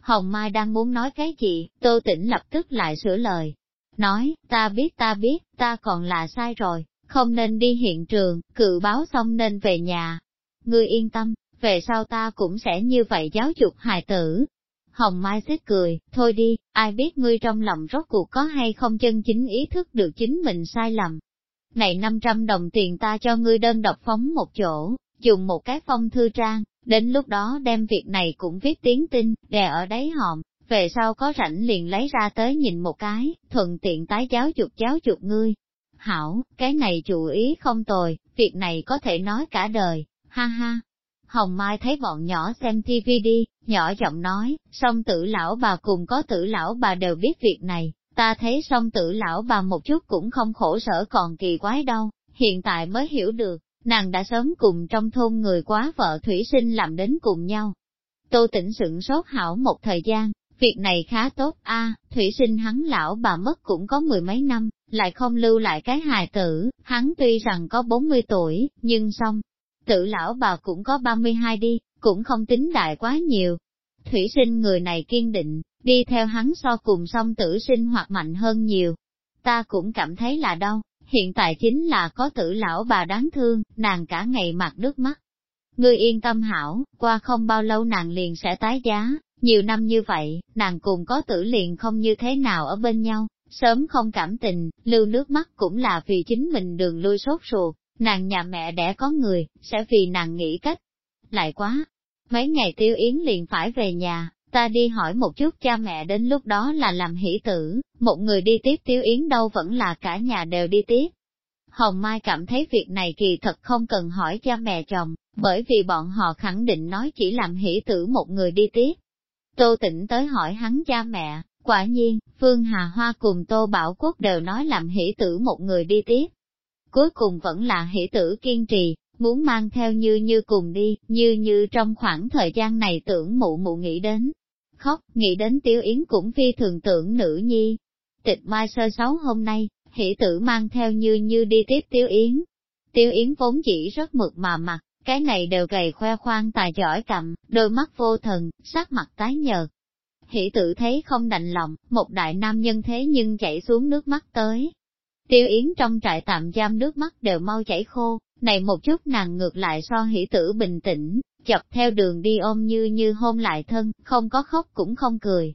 Hồng Mai đang muốn nói cái gì, Tô Tĩnh lập tức lại sửa lời. Nói, ta biết ta biết, ta còn là sai rồi, không nên đi hiện trường, cự báo xong nên về nhà. Ngươi yên tâm, về sau ta cũng sẽ như vậy giáo dục hài tử. Hồng Mai xích cười, thôi đi, ai biết ngươi trong lòng rốt cuộc có hay không chân chính ý thức được chính mình sai lầm. Này 500 đồng tiền ta cho ngươi đơn độc phóng một chỗ, dùng một cái phong thư trang, Đến lúc đó đem việc này cũng viết tiếng tin, đè ở đáy hòm, về sau có rảnh liền lấy ra tới nhìn một cái, thuận tiện tái giáo dục giáo dục ngươi. Hảo, cái này chủ ý không tồi, việc này có thể nói cả đời, ha ha. Hồng Mai thấy bọn nhỏ xem TV đi, nhỏ giọng nói, song tử lão bà cùng có tử lão bà đều biết việc này, ta thấy song tử lão bà một chút cũng không khổ sở còn kỳ quái đâu, hiện tại mới hiểu được, nàng đã sớm cùng trong thôn người quá vợ thủy sinh làm đến cùng nhau. Tô tỉnh sửng sốt hảo một thời gian, việc này khá tốt a thủy sinh hắn lão bà mất cũng có mười mấy năm, lại không lưu lại cái hài tử, hắn tuy rằng có 40 tuổi, nhưng xong, tử lão bà cũng có 32 đi, cũng không tính đại quá nhiều. Thủy sinh người này kiên định, đi theo hắn so cùng song tử sinh hoạt mạnh hơn nhiều. Ta cũng cảm thấy là đau. hiện tại chính là có tử lão bà đáng thương, nàng cả ngày mặt nước mắt. Ngươi yên tâm hảo, qua không bao lâu nàng liền sẽ tái giá, nhiều năm như vậy, nàng cùng có tử liền không như thế nào ở bên nhau, sớm không cảm tình, lưu nước mắt cũng là vì chính mình đường lui sốt ruột, nàng nhà mẹ đẻ có người, sẽ vì nàng nghĩ cách. Lại quá, mấy ngày tiêu yến liền phải về nhà, ta đi hỏi một chút cha mẹ đến lúc đó là làm hỷ tử, một người đi tiếp tiêu Yến đâu vẫn là cả nhà đều đi tiếp. Hồng Mai cảm thấy việc này kỳ thật không cần hỏi cha mẹ chồng, bởi vì bọn họ khẳng định nói chỉ làm hỷ tử một người đi tiếp. Tô tỉnh tới hỏi hắn cha mẹ, quả nhiên, Phương Hà Hoa cùng Tô Bảo Quốc đều nói làm hỷ tử một người đi tiếp. Cuối cùng vẫn là hỷ tử kiên trì, muốn mang theo như như cùng đi, như như trong khoảng thời gian này tưởng mụ mụ nghĩ đến. Khóc, nghĩ đến Tiêu Yến cũng phi thường tưởng nữ nhi. Tịch mai sơ sáu hôm nay, hỷ tử mang theo như như đi tiếp Tiêu Yến. Tiêu Yến vốn chỉ rất mực mà mặt, cái này đều gầy khoe khoang tài giỏi cầm, đôi mắt vô thần, sắc mặt tái nhợt. Hỷ tử thấy không đành lòng, một đại nam nhân thế nhưng chảy xuống nước mắt tới. Tiêu Yến trong trại tạm giam nước mắt đều mau chảy khô, này một chút nàng ngược lại so hỷ tử bình tĩnh, chập theo đường đi ôm như như hôn lại thân, không có khóc cũng không cười.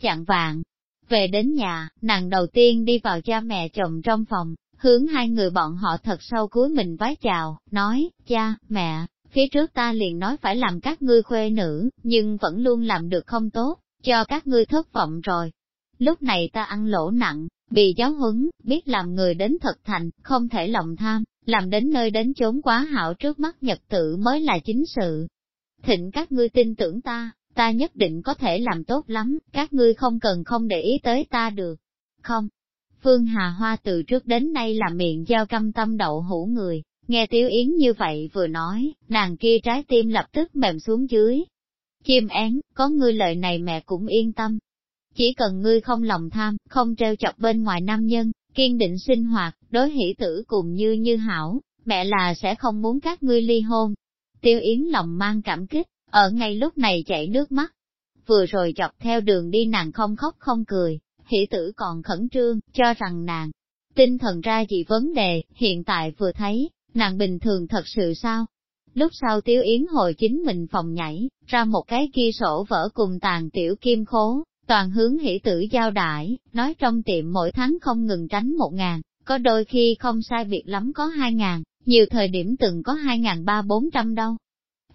Chạng vạn, về đến nhà, nàng đầu tiên đi vào cha mẹ chồng trong phòng, hướng hai người bọn họ thật sâu cúi mình vái chào, nói, cha, mẹ, phía trước ta liền nói phải làm các ngươi khuê nữ, nhưng vẫn luôn làm được không tốt, cho các ngươi thất vọng rồi. Lúc này ta ăn lỗ nặng, bị giáo huấn, biết làm người đến thật thành, không thể lòng tham, làm đến nơi đến chốn quá hảo trước mắt nhật tự mới là chính sự. Thịnh các ngươi tin tưởng ta, ta nhất định có thể làm tốt lắm, các ngươi không cần không để ý tới ta được. Không. Phương Hà Hoa từ trước đến nay là miệng giao căm tâm đậu hũ người, nghe Tiếu Yến như vậy vừa nói, nàng kia trái tim lập tức mềm xuống dưới. Chim én, có ngươi lời này mẹ cũng yên tâm. Chỉ cần ngươi không lòng tham, không treo chọc bên ngoài nam nhân, kiên định sinh hoạt, đối hỷ tử cùng như như hảo, mẹ là sẽ không muốn các ngươi ly hôn. Tiêu Yến lòng mang cảm kích, ở ngay lúc này chảy nước mắt. Vừa rồi chọc theo đường đi nàng không khóc không cười, hỷ tử còn khẩn trương, cho rằng nàng, tinh thần ra gì vấn đề, hiện tại vừa thấy, nàng bình thường thật sự sao? Lúc sau Tiêu Yến hồi chính mình phòng nhảy, ra một cái kia sổ vỡ cùng tàn tiểu kim khố, toàn hướng hỷ tử giao đãi, nói trong tiệm mỗi tháng không ngừng tránh một ngàn, có đôi khi không sai biệt lắm có hai ngàn, nhiều thời điểm từng có hai ngàn ba bốn trăm đâu.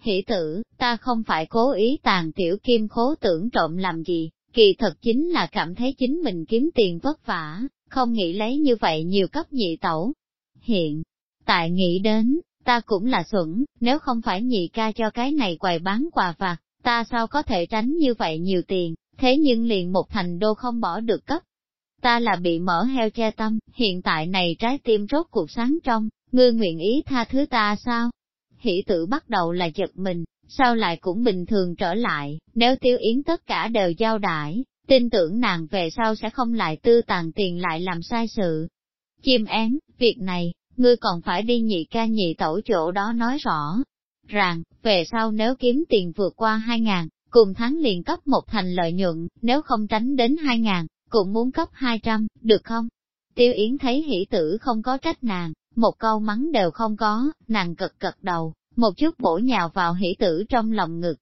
Hỷ tử, ta không phải cố ý tàn tiểu kim khố tưởng trộm làm gì, kỳ thật chính là cảm thấy chính mình kiếm tiền vất vả, không nghĩ lấy như vậy nhiều cấp nhị tẩu. Hiện, tại nghĩ đến, ta cũng là xuẩn, nếu không phải nhị ca cho cái này quầy bán quà vặt, ta sao có thể tránh như vậy nhiều tiền, thế nhưng liền một thành đô không bỏ được cấp. Ta là bị mở heo che tâm, hiện tại này trái tim rốt cuộc sáng trong, ngươi nguyện ý tha thứ ta sao? Hỷ tử bắt đầu là giật mình, sao lại cũng bình thường trở lại, nếu tiêu yến tất cả đều giao đãi, tin tưởng nàng về sau sẽ không lại tư tàn tiền lại làm sai sự. Chim én, việc này, ngươi còn phải đi nhị ca nhị tẩu chỗ đó nói rõ. Rằng, về sau nếu kiếm tiền vượt qua hai ngàn, cùng tháng liền cấp một thành lợi nhuận, nếu không tránh đến hai ngàn, cũng muốn cấp hai trăm, được không? Tiêu Yến thấy hỷ tử không có trách nàng, một câu mắng đều không có, nàng cật cật đầu, một chút bổ nhào vào hỷ tử trong lòng ngực.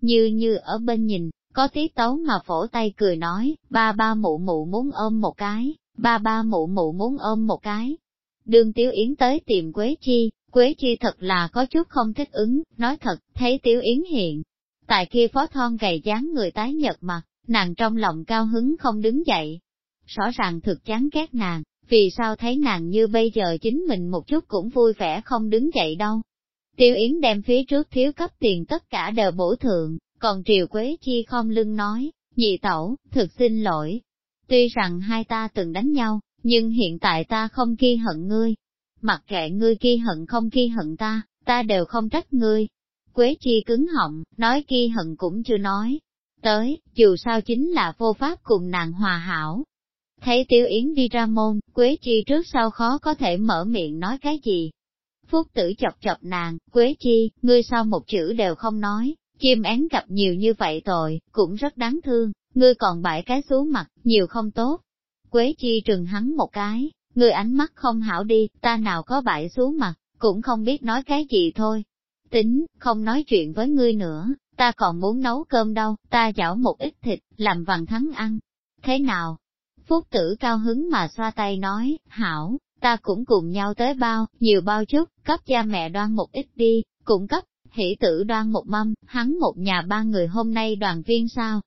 Như như ở bên nhìn, có tí tấu mà phổ tay cười nói, ba ba mụ mụ muốn ôm một cái, ba ba mụ mụ muốn ôm một cái. Đường Tiếu Yến tới tìm Quế Chi, Quế Chi thật là có chút không thích ứng, nói thật, thấy Tiếu Yến hiện. Tại kia phó thon gầy dáng người tái nhợt mặt, nàng trong lòng cao hứng không đứng dậy. Rõ ràng thực chán ghét nàng, vì sao thấy nàng như bây giờ chính mình một chút cũng vui vẻ không đứng dậy đâu. Tiêu Yến đem phía trước thiếu cấp tiền tất cả đều bổ thượng, còn Triều Quế Chi không lưng nói, nhị tẩu, thực xin lỗi. Tuy rằng hai ta từng đánh nhau, nhưng hiện tại ta không ghi hận ngươi. Mặc kệ ngươi ghi hận không ghi hận ta, ta đều không trách ngươi. Quế Chi cứng họng, nói ghi hận cũng chưa nói. Tới, dù sao chính là vô pháp cùng nàng hòa hảo. Thấy Tiêu Yến đi ra môn, Quế Chi trước sau khó có thể mở miệng nói cái gì. Phúc tử chọc chọc nàng, Quế Chi, ngươi sao một chữ đều không nói, chim én gặp nhiều như vậy tội, cũng rất đáng thương, ngươi còn bãi cái xuống mặt, nhiều không tốt. Quế chi trừng hắn một cái, ngươi ánh mắt không hảo đi, ta nào có bãi xuống mặt, cũng không biết nói cái gì thôi. Tính, không nói chuyện với ngươi nữa, ta còn muốn nấu cơm đâu, ta chảo một ít thịt, làm vằn thắng ăn. Thế nào? Phúc tử cao hứng mà xoa tay nói, hảo, ta cũng cùng nhau tới bao, nhiều bao chút, cấp cha mẹ đoan một ít đi, cũng cấp, hỷ tử đoan một mâm, hắn một nhà ba người hôm nay đoàn viên sao.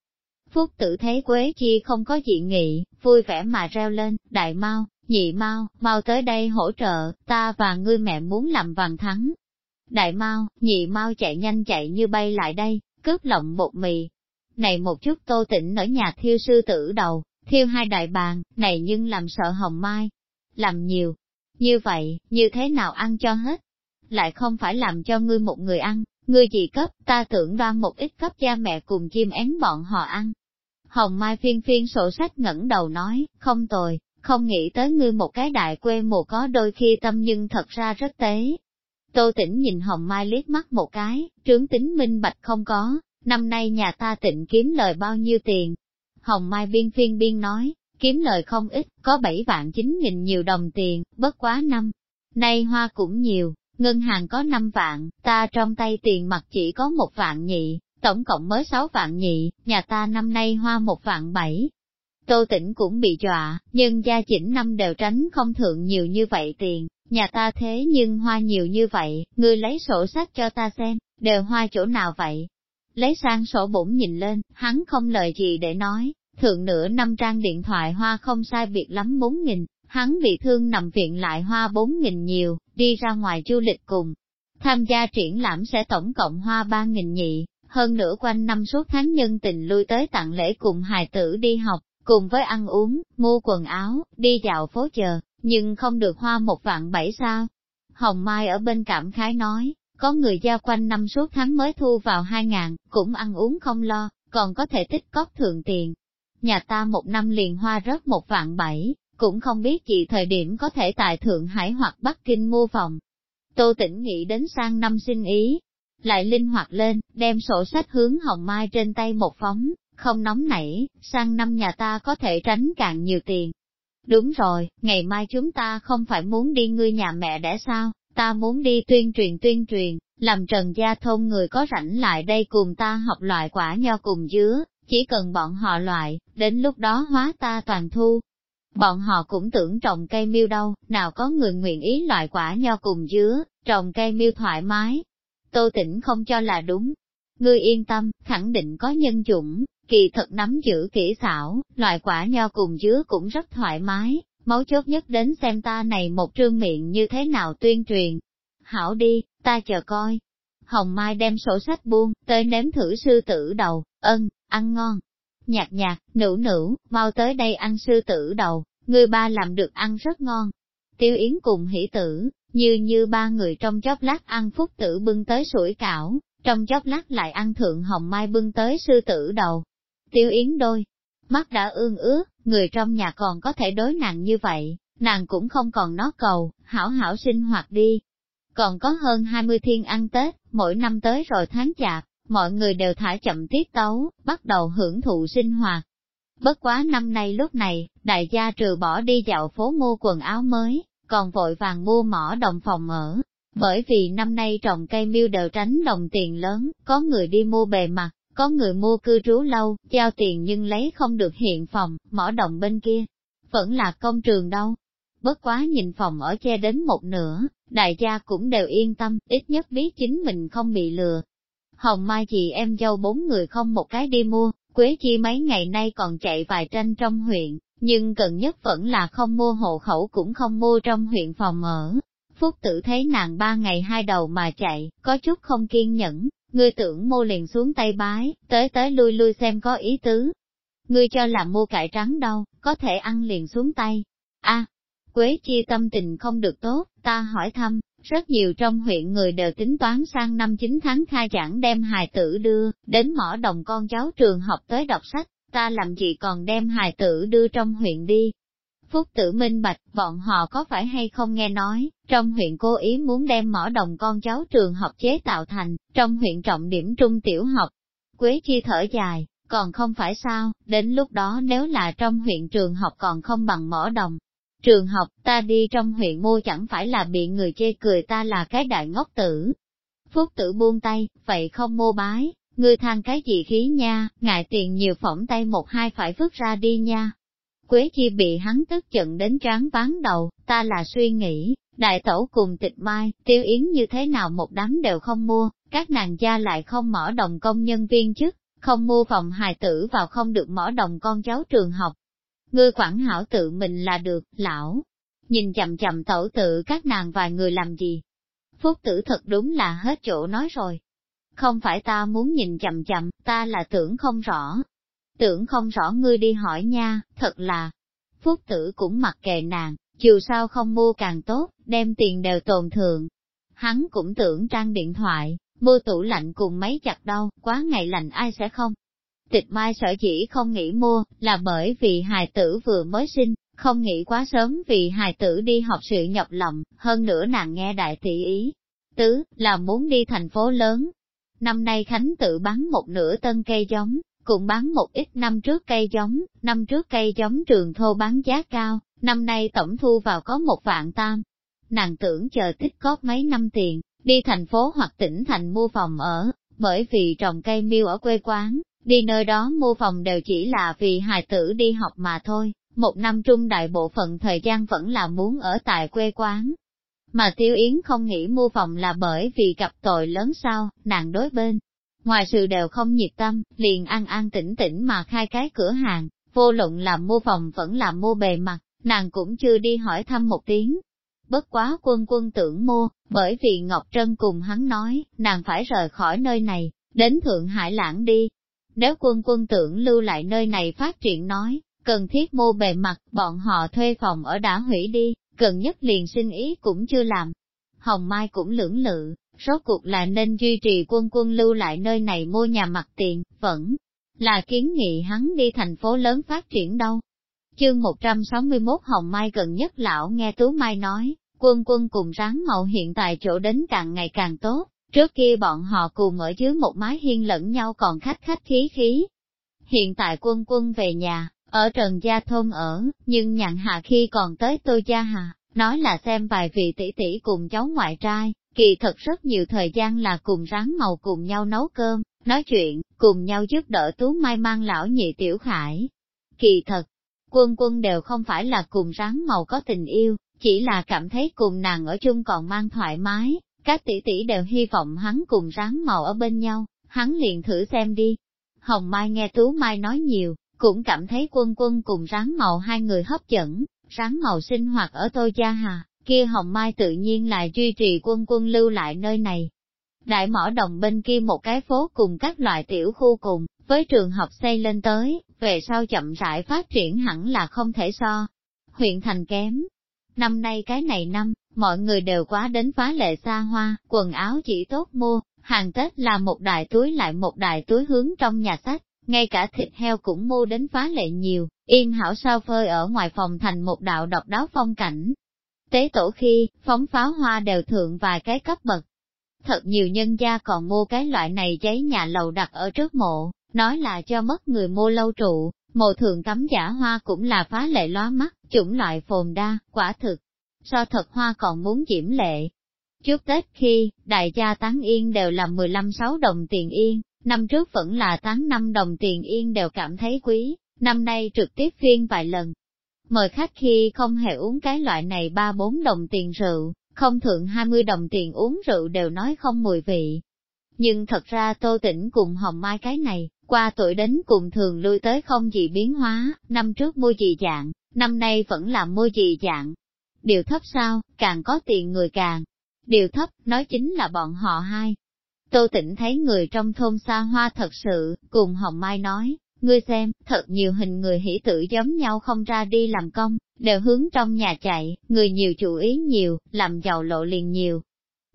Phúc tử thấy Quế Chi không có dị nghị, vui vẻ mà reo lên, đại mau, nhị mau, mau tới đây hỗ trợ, ta và ngươi mẹ muốn làm vàng thắng. Đại mau, nhị mau chạy nhanh chạy như bay lại đây, cướp lộng bột mì. Này một chút tô tỉnh ở nhà thiêu sư tử đầu, thiêu hai đại bàn, này nhưng làm sợ hồng mai. Làm nhiều, như vậy, như thế nào ăn cho hết? lại không phải làm cho ngươi một người ăn, ngươi gì cấp, ta tưởng đoan một ít cấp cha mẹ cùng chim én bọn họ ăn. Hồng Mai phiên phiên sổ sách ngẩng đầu nói, không tồi, không nghĩ tới ngươi một cái đại quê mùa có đôi khi tâm nhưng thật ra rất tế. Tô Tĩnh nhìn Hồng Mai liếc mắt một cái, trướng tính minh bạch không có, năm nay nhà ta tịnh kiếm lời bao nhiêu tiền. Hồng Mai biên phiên biên nói, kiếm lời không ít, có bảy vạn 9 nghìn nhiều đồng tiền, bất quá năm. Nay hoa cũng nhiều, ngân hàng có 5 vạn, ta trong tay tiền mặt chỉ có một vạn nhị, tổng cộng mới 6 vạn nhị, nhà ta năm nay hoa một vạn bảy. Tô Tĩnh cũng bị dọa, nhưng gia chỉnh năm đều tránh không thượng nhiều như vậy tiền, nhà ta thế nhưng hoa nhiều như vậy, ngươi lấy sổ sách cho ta xem, đều hoa chỗ nào vậy? Lấy sang sổ bổn nhìn lên, hắn không lời gì để nói, thượng nửa năm trang điện thoại hoa không sai việc lắm bốn nghìn, hắn bị thương nằm viện lại hoa bốn nghìn nhiều, đi ra ngoài du lịch cùng. Tham gia triển lãm sẽ tổng cộng hoa ba nghìn nhị, hơn nữa quanh năm suốt tháng nhân tình lui tới tặng lễ cùng hài tử đi học, cùng với ăn uống, mua quần áo, đi dạo phố chờ, nhưng không được hoa một vạn bảy sao. Hồng Mai ở bên cảm khái nói, có người giao quanh năm suốt tháng mới thu vào hai ngàn, cũng ăn uống không lo, còn có thể tích cóp thượng tiền. Nhà ta một năm liền hoa rớt một vạn bảy, cũng không biết gì thời điểm có thể tại Thượng Hải hoặc Bắc Kinh mua phòng. Tô tỉnh nghĩ đến sang năm sinh ý, lại linh hoạt lên, đem sổ sách hướng hồng mai trên tay một phóng, không nóng nảy, sang năm nhà ta có thể tránh càng nhiều tiền. Đúng rồi, ngày mai chúng ta không phải muốn đi ngươi nhà mẹ đẻ sao, ta muốn đi tuyên truyền tuyên truyền, làm trần gia thôn người có rảnh lại đây cùng ta học loại quả nho cùng dứa, chỉ cần bọn họ loại, đến lúc đó hóa ta toàn thu. Bọn họ cũng tưởng trồng cây miêu đâu, nào có người nguyện ý loại quả nho cùng dứa, trồng cây miêu thoải mái. Tô tỉnh không cho là đúng. Ngươi yên tâm, khẳng định có nhân chủng kỳ thật nắm giữ kỹ xảo, loại quả nho cùng dứa cũng rất thoải mái, mấu chốt nhất đến xem ta này một trương miệng như thế nào tuyên truyền. Hảo đi, ta chờ coi. Hồng Mai đem sổ sách buông, tới nếm thử sư tử đầu, ân, ăn ngon. Nhạt nhạt, nữ nữ, mau tới đây ăn sư tử đầu, người ba làm được ăn rất ngon. Tiêu Yến cùng hỷ tử, như như ba người trong chốc lát ăn phúc tử bưng tới sủi cảo, trong chốc lát lại ăn thượng hồng mai bưng tới sư tử đầu. Tiêu Yến đôi, mắt đã ương ướt, người trong nhà còn có thể đối nàng như vậy, nàng cũng không còn nó cầu, hảo hảo sinh hoạt đi. Còn có hơn 20 thiên ăn Tết, mỗi năm tới rồi tháng chạp, mọi người đều thả chậm tiết tấu, bắt đầu hưởng thụ sinh hoạt. Bất quá năm nay lúc này, đại gia trừ bỏ đi dạo phố mua quần áo mới, còn vội vàng mua mỏ đồng phòng ở. Bởi vì năm nay trồng cây miêu đều tránh đồng tiền lớn, có người đi mua bề mặt, có người mua cư trú lâu, giao tiền nhưng lấy không được hiện phòng, mỏ đồng bên kia. Vẫn là công trường đâu. Bất quá nhìn phòng ở che đến một nửa, đại gia cũng đều yên tâm, ít nhất biết chính mình không bị lừa. Hồng Mai chị em dâu bốn người không một cái đi mua, Quế Chi mấy ngày nay còn chạy vài tranh trong huyện, nhưng cần nhất vẫn là không mua hộ khẩu cũng không mua trong huyện phòng ở. Phúc tử thấy nàng ba ngày hai đầu mà chạy, có chút không kiên nhẫn, ngươi tưởng mua liền xuống tay bái, tới tới lui lui xem có ý tứ. Ngươi cho là mua cải trắng đâu, có thể ăn liền xuống tay. a Quế Chi tâm tình không được tốt, ta hỏi thăm, rất nhiều trong huyện người đều tính toán sang năm 9 tháng khai giảng đem hài tử đưa, đến mỏ đồng con cháu trường học tới đọc sách, ta làm gì còn đem hài tử đưa trong huyện đi. Phúc tử minh bạch, bọn họ có phải hay không nghe nói, trong huyện cố ý muốn đem mỏ đồng con cháu trường học chế tạo thành, trong huyện trọng điểm trung tiểu học. Quế chi thở dài, còn không phải sao, đến lúc đó nếu là trong huyện trường học còn không bằng mỏ đồng, Trường học, ta đi trong huyện mua chẳng phải là bị người chê cười ta là cái đại ngốc tử. Phúc tử buông tay, vậy không mua bái, ngươi than cái gì khí nha, ngại tiền nhiều phỏng tay một hai phải vứt ra đi nha. Quế chi bị hắn tức giận đến tráng ván đầu, ta là suy nghĩ, đại tẩu cùng tịch mai, tiêu yến như thế nào một đám đều không mua, các nàng gia lại không mỏ đồng công nhân viên chức, không mua phòng hài tử vào không được mỏ đồng con cháu trường học, ngươi quản hảo tự mình là được, lão. Nhìn chậm chậm tẩu tự các nàng vài người làm gì? Phúc tử thật đúng là hết chỗ nói rồi. Không phải ta muốn nhìn chậm chậm, ta là tưởng không rõ. Tưởng không rõ ngươi đi hỏi nha, thật là. Phúc tử cũng mặc kệ nàng, dù sao không mua càng tốt, đem tiền đều tồn thường. Hắn cũng tưởng trang điện thoại, mua tủ lạnh cùng mấy chặt đâu, quá ngày lạnh ai sẽ không, Tịch mai sở chỉ không nghĩ mua, là bởi vì hài tử vừa mới sinh, không nghĩ quá sớm vì hài tử đi học sự nhọc lòng, hơn nữa nàng nghe đại tỷ ý. Tứ, là muốn đi thành phố lớn. Năm nay Khánh tự bán một nửa tân cây giống, cũng bán một ít năm trước cây giống, năm trước cây giống trường thô bán giá cao, năm nay tổng thu vào có một vạn tam. Nàng tưởng chờ tích cóp mấy năm tiền, đi thành phố hoặc tỉnh thành mua phòng ở, bởi vì trồng cây miêu ở quê quán, Đi nơi đó mua phòng đều chỉ là vì hài tử đi học mà thôi, một năm trung đại bộ phận thời gian vẫn là muốn ở tại quê quán. Mà Tiêu Yến không nghĩ mua phòng là bởi vì gặp tội lớn sao, nàng đối bên. Ngoài sự đều không nhiệt tâm, liền ăn ăn tỉnh tỉnh mà khai cái cửa hàng, vô luận là mua phòng vẫn là mua bề mặt, nàng cũng chưa đi hỏi thăm một tiếng. Bất quá quân quân tưởng mua, bởi vì Ngọc Trân cùng hắn nói, nàng phải rời khỏi nơi này, đến Thượng Hải Lãng đi, nếu quân quân tưởng lưu lại nơi này phát triển nói, cần thiết mua bề mặt, bọn họ thuê phòng ở đã hủy đi, gần nhất liền sinh ý cũng chưa làm. Hồng Mai cũng lưỡng lự, rốt cuộc là nên duy trì quân quân lưu lại nơi này mua nhà mặt tiền, vẫn là kiến nghị hắn đi thành phố lớn phát triển đâu. Chương 161 Hồng Mai gần nhất lão nghe Tú Mai nói, quân quân cùng ráng mậu hiện tại chỗ đến càng ngày càng tốt, trước kia bọn họ cùng ở dưới một mái hiên lẫn nhau còn khách khách khí khí. Hiện tại quân quân về nhà, ở Trần Gia Thôn ở, nhưng nhạn hạ khi còn tới tôi Gia Hà, nói là xem vài vị tỷ tỷ cùng cháu ngoại trai, kỳ thật rất nhiều thời gian là cùng ráng màu cùng nhau nấu cơm, nói chuyện, cùng nhau giúp đỡ Tú Mai mang lão nhị tiểu khải. Kỳ thật, quân quân đều không phải là cùng ráng màu có tình yêu, chỉ là cảm thấy cùng nàng ở chung còn mang thoải mái, các tỷ tỷ đều hy vọng hắn cùng ráng màu ở bên nhau, hắn liền thử xem đi. Hồng Mai nghe Tú Mai nói nhiều, cũng cảm thấy quân quân cùng ráng màu hai người hấp dẫn, ráng màu sinh hoạt ở Tô Gia Hà, kia Hồng Mai tự nhiên là duy trì quân quân lưu lại nơi này. Đại mỏ đồng bên kia một cái phố cùng các loại tiểu khu cùng, với trường học xây lên tới, về sau chậm rãi phát triển hẳn là không thể so. Huyện thành kém. Năm nay cái này năm, mọi người đều quá đến phá lệ xa hoa, quần áo chỉ tốt mua, hàng Tết là một đại túi lại một đại túi hướng trong nhà sách, ngay cả thịt heo cũng mua đến phá lệ nhiều, yên hảo sao phơi ở ngoài phòng thành một đạo độc đáo phong cảnh. Tế tổ khi, phóng pháo hoa đều thượng vài cái cấp bậc. Thật nhiều nhân gia còn mua cái loại này giấy nhà lầu đặt ở trước mộ, nói là cho mất người mua lâu trụ, mộ thường cắm giả hoa cũng là phá lệ lóa mắt, chủng loại phồn đa, quả thực. So thật hoa còn muốn diễm lệ. Trước Tết khi, đại gia tán yên đều là 15-6 đồng tiền yên, năm trước vẫn là tán 5 đồng tiền yên đều cảm thấy quý, năm nay trực tiếp phiên vài lần. Mời khách khi không hề uống cái loại này 3-4 đồng tiền rượu, không thượng 20 đồng tiền uống rượu đều nói không mùi vị. Nhưng thật ra tô tỉnh cùng hồng mai cái này, qua tuổi đến cùng thường lui tới không gì biến hóa, năm trước mua gì dạng, năm nay vẫn là mua gì dạng. Điều thấp sao, càng có tiền người càng. Điều thấp, nói chính là bọn họ hai. Tô tỉnh thấy người trong thôn xa hoa thật sự, cùng Hồng Mai nói, ngươi xem, thật nhiều hình người hỷ tử giống nhau không ra đi làm công, đều hướng trong nhà chạy, người nhiều chủ ý nhiều, làm giàu lộ liền nhiều.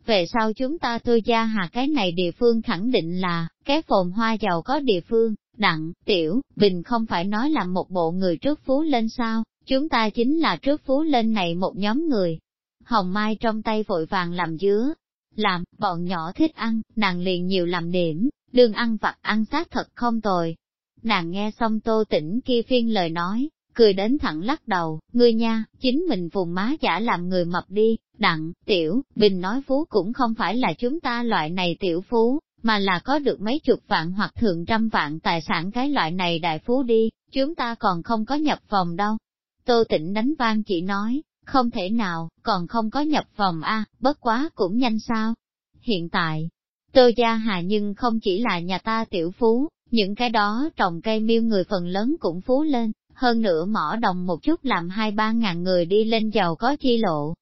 Về sau chúng ta tôi gia hà cái này địa phương khẳng định là, cái phồn hoa giàu có địa phương, đặng, tiểu, bình không phải nói là một bộ người trước phú lên sao, chúng ta chính là trước phú lên này một nhóm người. Hồng Mai trong tay vội vàng làm dứa, làm, bọn nhỏ thích ăn, nàng liền nhiều làm điểm, đường ăn vặt ăn sát thật không tồi. Nàng nghe xong tô tĩnh kia phiên lời nói, cười đến thẳng lắc đầu, ngươi nha, chính mình vùng má giả làm người mập đi, đặng, tiểu, bình nói phú cũng không phải là chúng ta loại này tiểu phú, mà là có được mấy chục vạn hoặc thượng trăm vạn tài sản cái loại này đại phú đi, chúng ta còn không có nhập vòng đâu. Tô tĩnh đánh vang chỉ nói, không thể nào, còn không có nhập vòng A, bất quá cũng nhanh sao. Hiện tại, Tô Gia Hà nhưng không chỉ là nhà ta tiểu phú, những cái đó trồng cây miêu người phần lớn cũng phú lên, hơn nữa mỏ đồng một chút làm hai ba ngàn người đi lên giàu có chi lộ.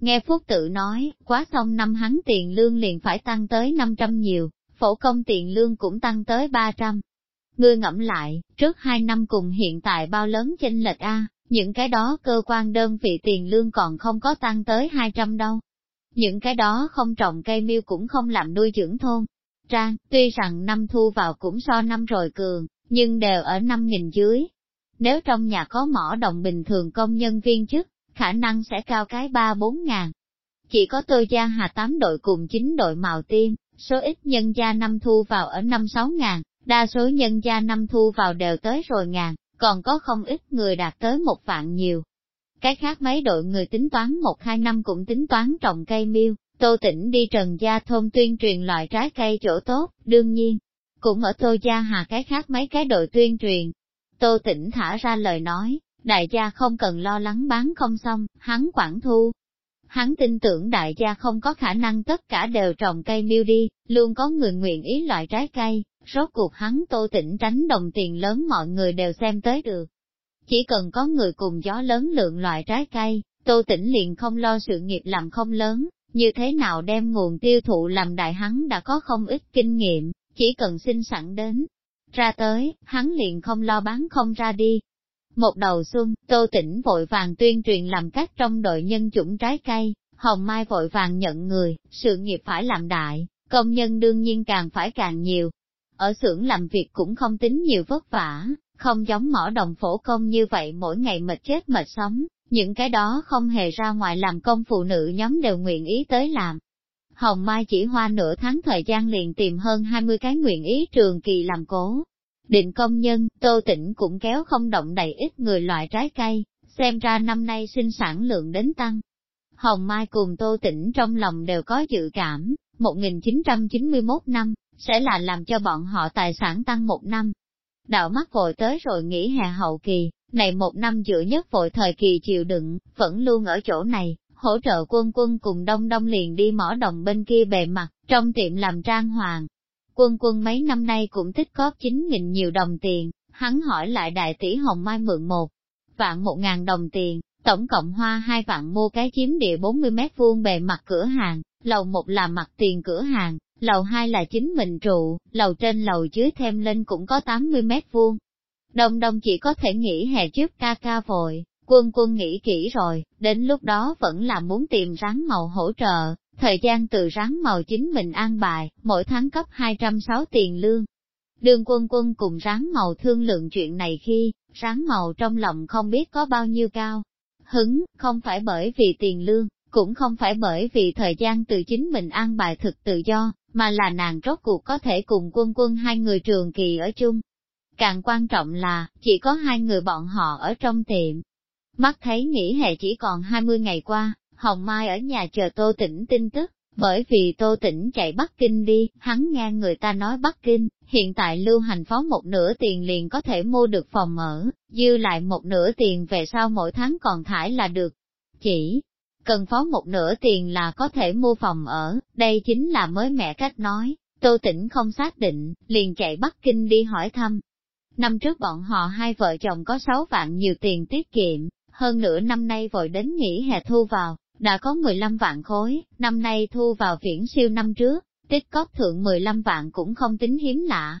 Nghe Phúc tự nói, quá xong năm hắn tiền lương liền phải tăng tới 500 nhiều, phổ công tiền lương cũng tăng tới 300. Ngươi ngẫm lại, trước hai năm cùng hiện tại bao lớn chênh lệch A, những cái đó cơ quan đơn vị tiền lương còn không có tăng tới 200 đâu. Những cái đó không trồng cây miêu cũng không làm nuôi dưỡng thôn. Trang, tuy rằng năm thu vào cũng so năm rồi cường, nhưng đều ở 5.000 dưới. Nếu trong nhà có mỏ đồng bình thường công nhân viên chức, khả năng sẽ cao cái 3-4 ngàn. Chỉ có tôi gia hà tám đội cùng chín đội màu tim, số ít nhân gia năm thu vào ở 5-6 ngàn, đa số nhân gia năm thu vào đều tới rồi ngàn, còn có không ít người đạt tới một vạn nhiều. Cái khác mấy đội người tính toán một hai năm cũng tính toán trồng cây miêu, Tô Tĩnh đi Trần Gia thôn tuyên truyền loại trái cây chỗ tốt, đương nhiên, cũng ở Tô Gia Hà cái khác mấy cái đội tuyên truyền. Tô Tĩnh thả ra lời nói, đại gia không cần lo lắng bán không xong, hắn quản thu. Hắn tin tưởng đại gia không có khả năng tất cả đều trồng cây miêu đi, luôn có người nguyện ý loại trái cây, rốt cuộc hắn tô tỉnh tránh đồng tiền lớn mọi người đều xem tới được. Chỉ cần có người cùng gió lớn lượng loại trái cây, tô tỉnh liền không lo sự nghiệp làm không lớn, như thế nào đem nguồn tiêu thụ làm đại hắn đã có không ít kinh nghiệm, chỉ cần xin sẵn đến. Ra tới, hắn liền không lo bán không ra đi. Một đầu xuân, Tô Tĩnh vội vàng tuyên truyền làm cách trong đội nhân chủng trái cây, Hồng Mai vội vàng nhận người, sự nghiệp phải làm đại, công nhân đương nhiên càng phải càng nhiều. Ở xưởng làm việc cũng không tính nhiều vất vả, Không giống mỏ đồng phổ công như vậy mỗi ngày mệt chết mệt sống, những cái đó không hề ra ngoài làm công phụ nữ nhóm đều nguyện ý tới làm. Hồng Mai chỉ hoa nửa tháng thời gian liền tìm hơn 20 cái nguyện ý trường kỳ làm cố. Định công nhân, Tô Tĩnh cũng kéo không động đầy ít người loại trái cây, xem ra năm nay sinh sản lượng đến tăng. Hồng Mai cùng Tô Tĩnh trong lòng đều có dự cảm, 1991 năm, sẽ là làm cho bọn họ tài sản tăng một năm. Đạo mắt vội tới rồi nghỉ hè hậu kỳ, này một năm giữa nhất vội thời kỳ chịu đựng, vẫn luôn ở chỗ này, hỗ trợ quân quân cùng đông đông liền đi mỏ đồng bên kia bề mặt, trong tiệm làm trang hoàng. Quân quân mấy năm nay cũng tích cóp 9.000 nhiều đồng tiền, hắn hỏi lại đại tỷ Hồng Mai mượn một vạn một ngàn đồng tiền, tổng cộng hoa hai vạn mua cái chiếm địa 40 mét vuông bề mặt cửa hàng, lầu một là mặt tiền cửa hàng, lầu hai là chính mình trụ, lầu trên lầu dưới thêm lên cũng có 80 mét vuông. Đông đông chỉ có thể nghĩ hè trước ca ca vội, quân quân nghĩ kỹ rồi, đến lúc đó vẫn là muốn tìm rắn màu hỗ trợ, thời gian từ rắn màu chính mình an bài, mỗi tháng cấp 206 tiền lương. Đường quân quân cùng rắn màu thương lượng chuyện này khi, rắn màu trong lòng không biết có bao nhiêu cao. Hứng, không phải bởi vì tiền lương, cũng không phải bởi vì thời gian từ chính mình an bài thực tự do, mà là nàng rốt cuộc có thể cùng quân quân hai người trường kỳ ở chung. Càng quan trọng là, chỉ có hai người bọn họ ở trong tiệm. Mắt thấy nghỉ hè chỉ còn 20 ngày qua, Hồng Mai ở nhà chờ Tô Tĩnh tin tức, bởi vì Tô Tĩnh chạy Bắc Kinh đi, hắn nghe người ta nói Bắc Kinh, hiện tại lưu hành phó một nửa tiền liền có thể mua được phòng ở, dư lại một nửa tiền về sau mỗi tháng còn thải là được. Chỉ cần phó một nửa tiền là có thể mua phòng ở, đây chính là mới mẹ cách nói, Tô Tĩnh không xác định, liền chạy Bắc Kinh đi hỏi thăm. Năm trước bọn họ hai vợ chồng có 6 vạn nhiều tiền tiết kiệm, hơn nửa năm nay vội đến nghỉ hè thu vào, đã có 15 vạn khối, năm nay thu vào viễn siêu năm trước, tích cóp thượng 15 vạn cũng không tính hiếm lạ.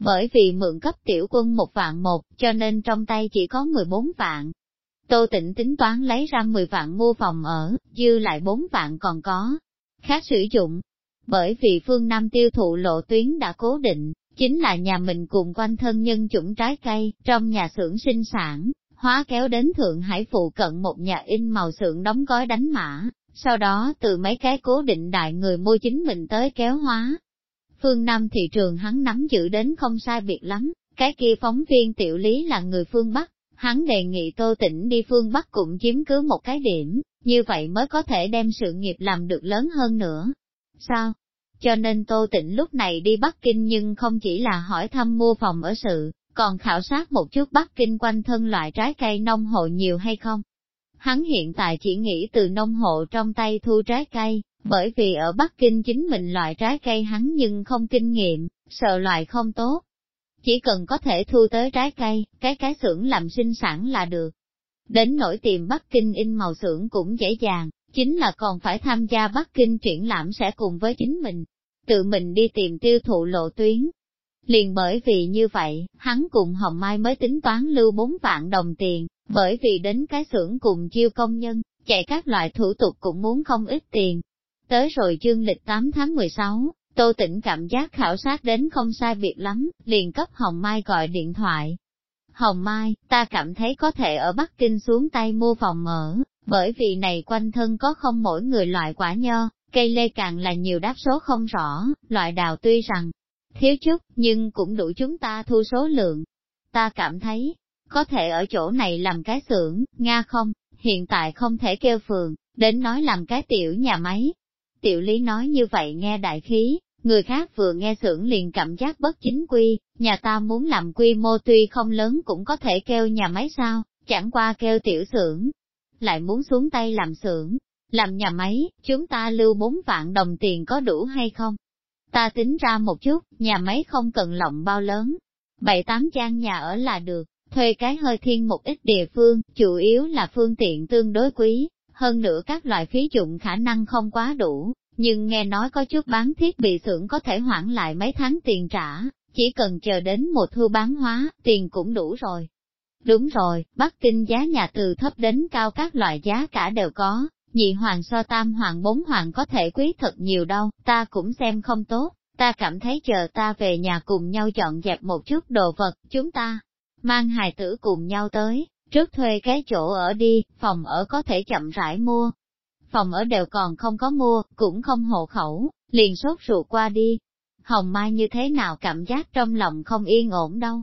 Bởi vì mượn cấp tiểu quân một vạn một, cho nên trong tay chỉ có 14 vạn. Tô Tịnh tính toán lấy ra 10 vạn mua phòng ở, dư lại 4 vạn còn có. Khác sử dụng, bởi vì phương Nam tiêu thụ lộ tuyến đã cố định, chính là nhà mình cùng quanh thân nhân chủng trái cây, trong nhà xưởng sinh sản, hóa kéo đến Thượng Hải phụ cận một nhà in màu xưởng đóng gói đánh mã, sau đó từ mấy cái cố định đại người mua chính mình tới kéo hóa. Phương Nam thị trường hắn nắm giữ đến không sai biệt lắm, cái kia phóng viên tiểu lý là người phương Bắc, hắn đề nghị Tô Tĩnh đi phương Bắc cũng chiếm cứ một cái điểm, như vậy mới có thể đem sự nghiệp làm được lớn hơn nữa. Sao? Cho nên Tô Tĩnh lúc này đi Bắc Kinh nhưng không chỉ là hỏi thăm mua phòng ở sự, còn khảo sát một chút Bắc Kinh quanh thân loại trái cây nông hộ nhiều hay không. Hắn hiện tại chỉ nghĩ từ nông hộ trong tay thu trái cây, bởi vì ở Bắc Kinh chính mình loại trái cây hắn nhưng không kinh nghiệm, sợ loại không tốt. Chỉ cần có thể thu tới trái cây, cái cái xưởng làm sinh sản là được. Đến nổi tìm Bắc Kinh in màu xưởng cũng dễ dàng, chính là còn phải tham gia Bắc Kinh triển lãm sẽ cùng với chính mình, tự mình đi tìm tiêu thụ lộ tuyến, Liền bởi vì như vậy, hắn cùng Hồng Mai mới tính toán lưu bốn vạn đồng tiền, bởi vì đến cái xưởng cùng chiêu công nhân, chạy các loại thủ tục cũng muốn không ít tiền. Tới rồi chương lịch 8 tháng 16, Tô Tĩnh cảm giác khảo sát đến không sai biệt lắm, liền cấp Hồng Mai gọi điện thoại. Hồng Mai, ta cảm thấy có thể ở Bắc Kinh xuống tay mua phòng mở, bởi vì này quanh thân có không mỗi người loại quả nho, cây lê càng là nhiều đáp số không rõ, loại đào tuy rằng thiếu chút, nhưng cũng đủ chúng ta thu số lượng. Ta cảm thấy, có thể ở chỗ này làm cái xưởng, Nga không, hiện tại không thể kêu phường, đến nói làm cái tiểu nhà máy. Tiểu lý nói như vậy nghe đại khí, người khác vừa nghe xưởng liền cảm giác bất chính quy, nhà ta muốn làm quy mô tuy không lớn cũng có thể kêu nhà máy sao, chẳng qua kêu tiểu xưởng, lại muốn xuống tay làm xưởng, làm nhà máy, chúng ta lưu bốn vạn đồng tiền có đủ hay không? Ta tính ra một chút, nhà máy không cần lộng bao lớn. Bảy tám gian nhà ở là được, thuê cái hơi thiên một ít địa phương, chủ yếu là phương tiện tương đối quý, hơn nữa các loại phí dụng khả năng không quá đủ, nhưng nghe nói có chút bán thiết bị xưởng có thể hoãn lại mấy tháng tiền trả, chỉ cần chờ đến một thu bán hóa, tiền cũng đủ rồi. Đúng rồi, Bắc Kinh giá nhà từ thấp đến cao các loại giá cả đều có, nhị hoàng so tam hoàng bốn hoàng có thể quý thật nhiều đâu, ta cũng xem không tốt, ta cảm thấy chờ ta về nhà cùng nhau dọn dẹp một chút đồ vật, chúng ta mang hài tử cùng nhau tới, trước thuê cái chỗ ở đi, phòng ở có thể chậm rãi mua. Phòng ở đều còn không có mua, cũng không hộ khẩu, liền sốt ruột qua đi. Hồng Mai như thế nào cảm giác trong lòng không yên ổn đâu.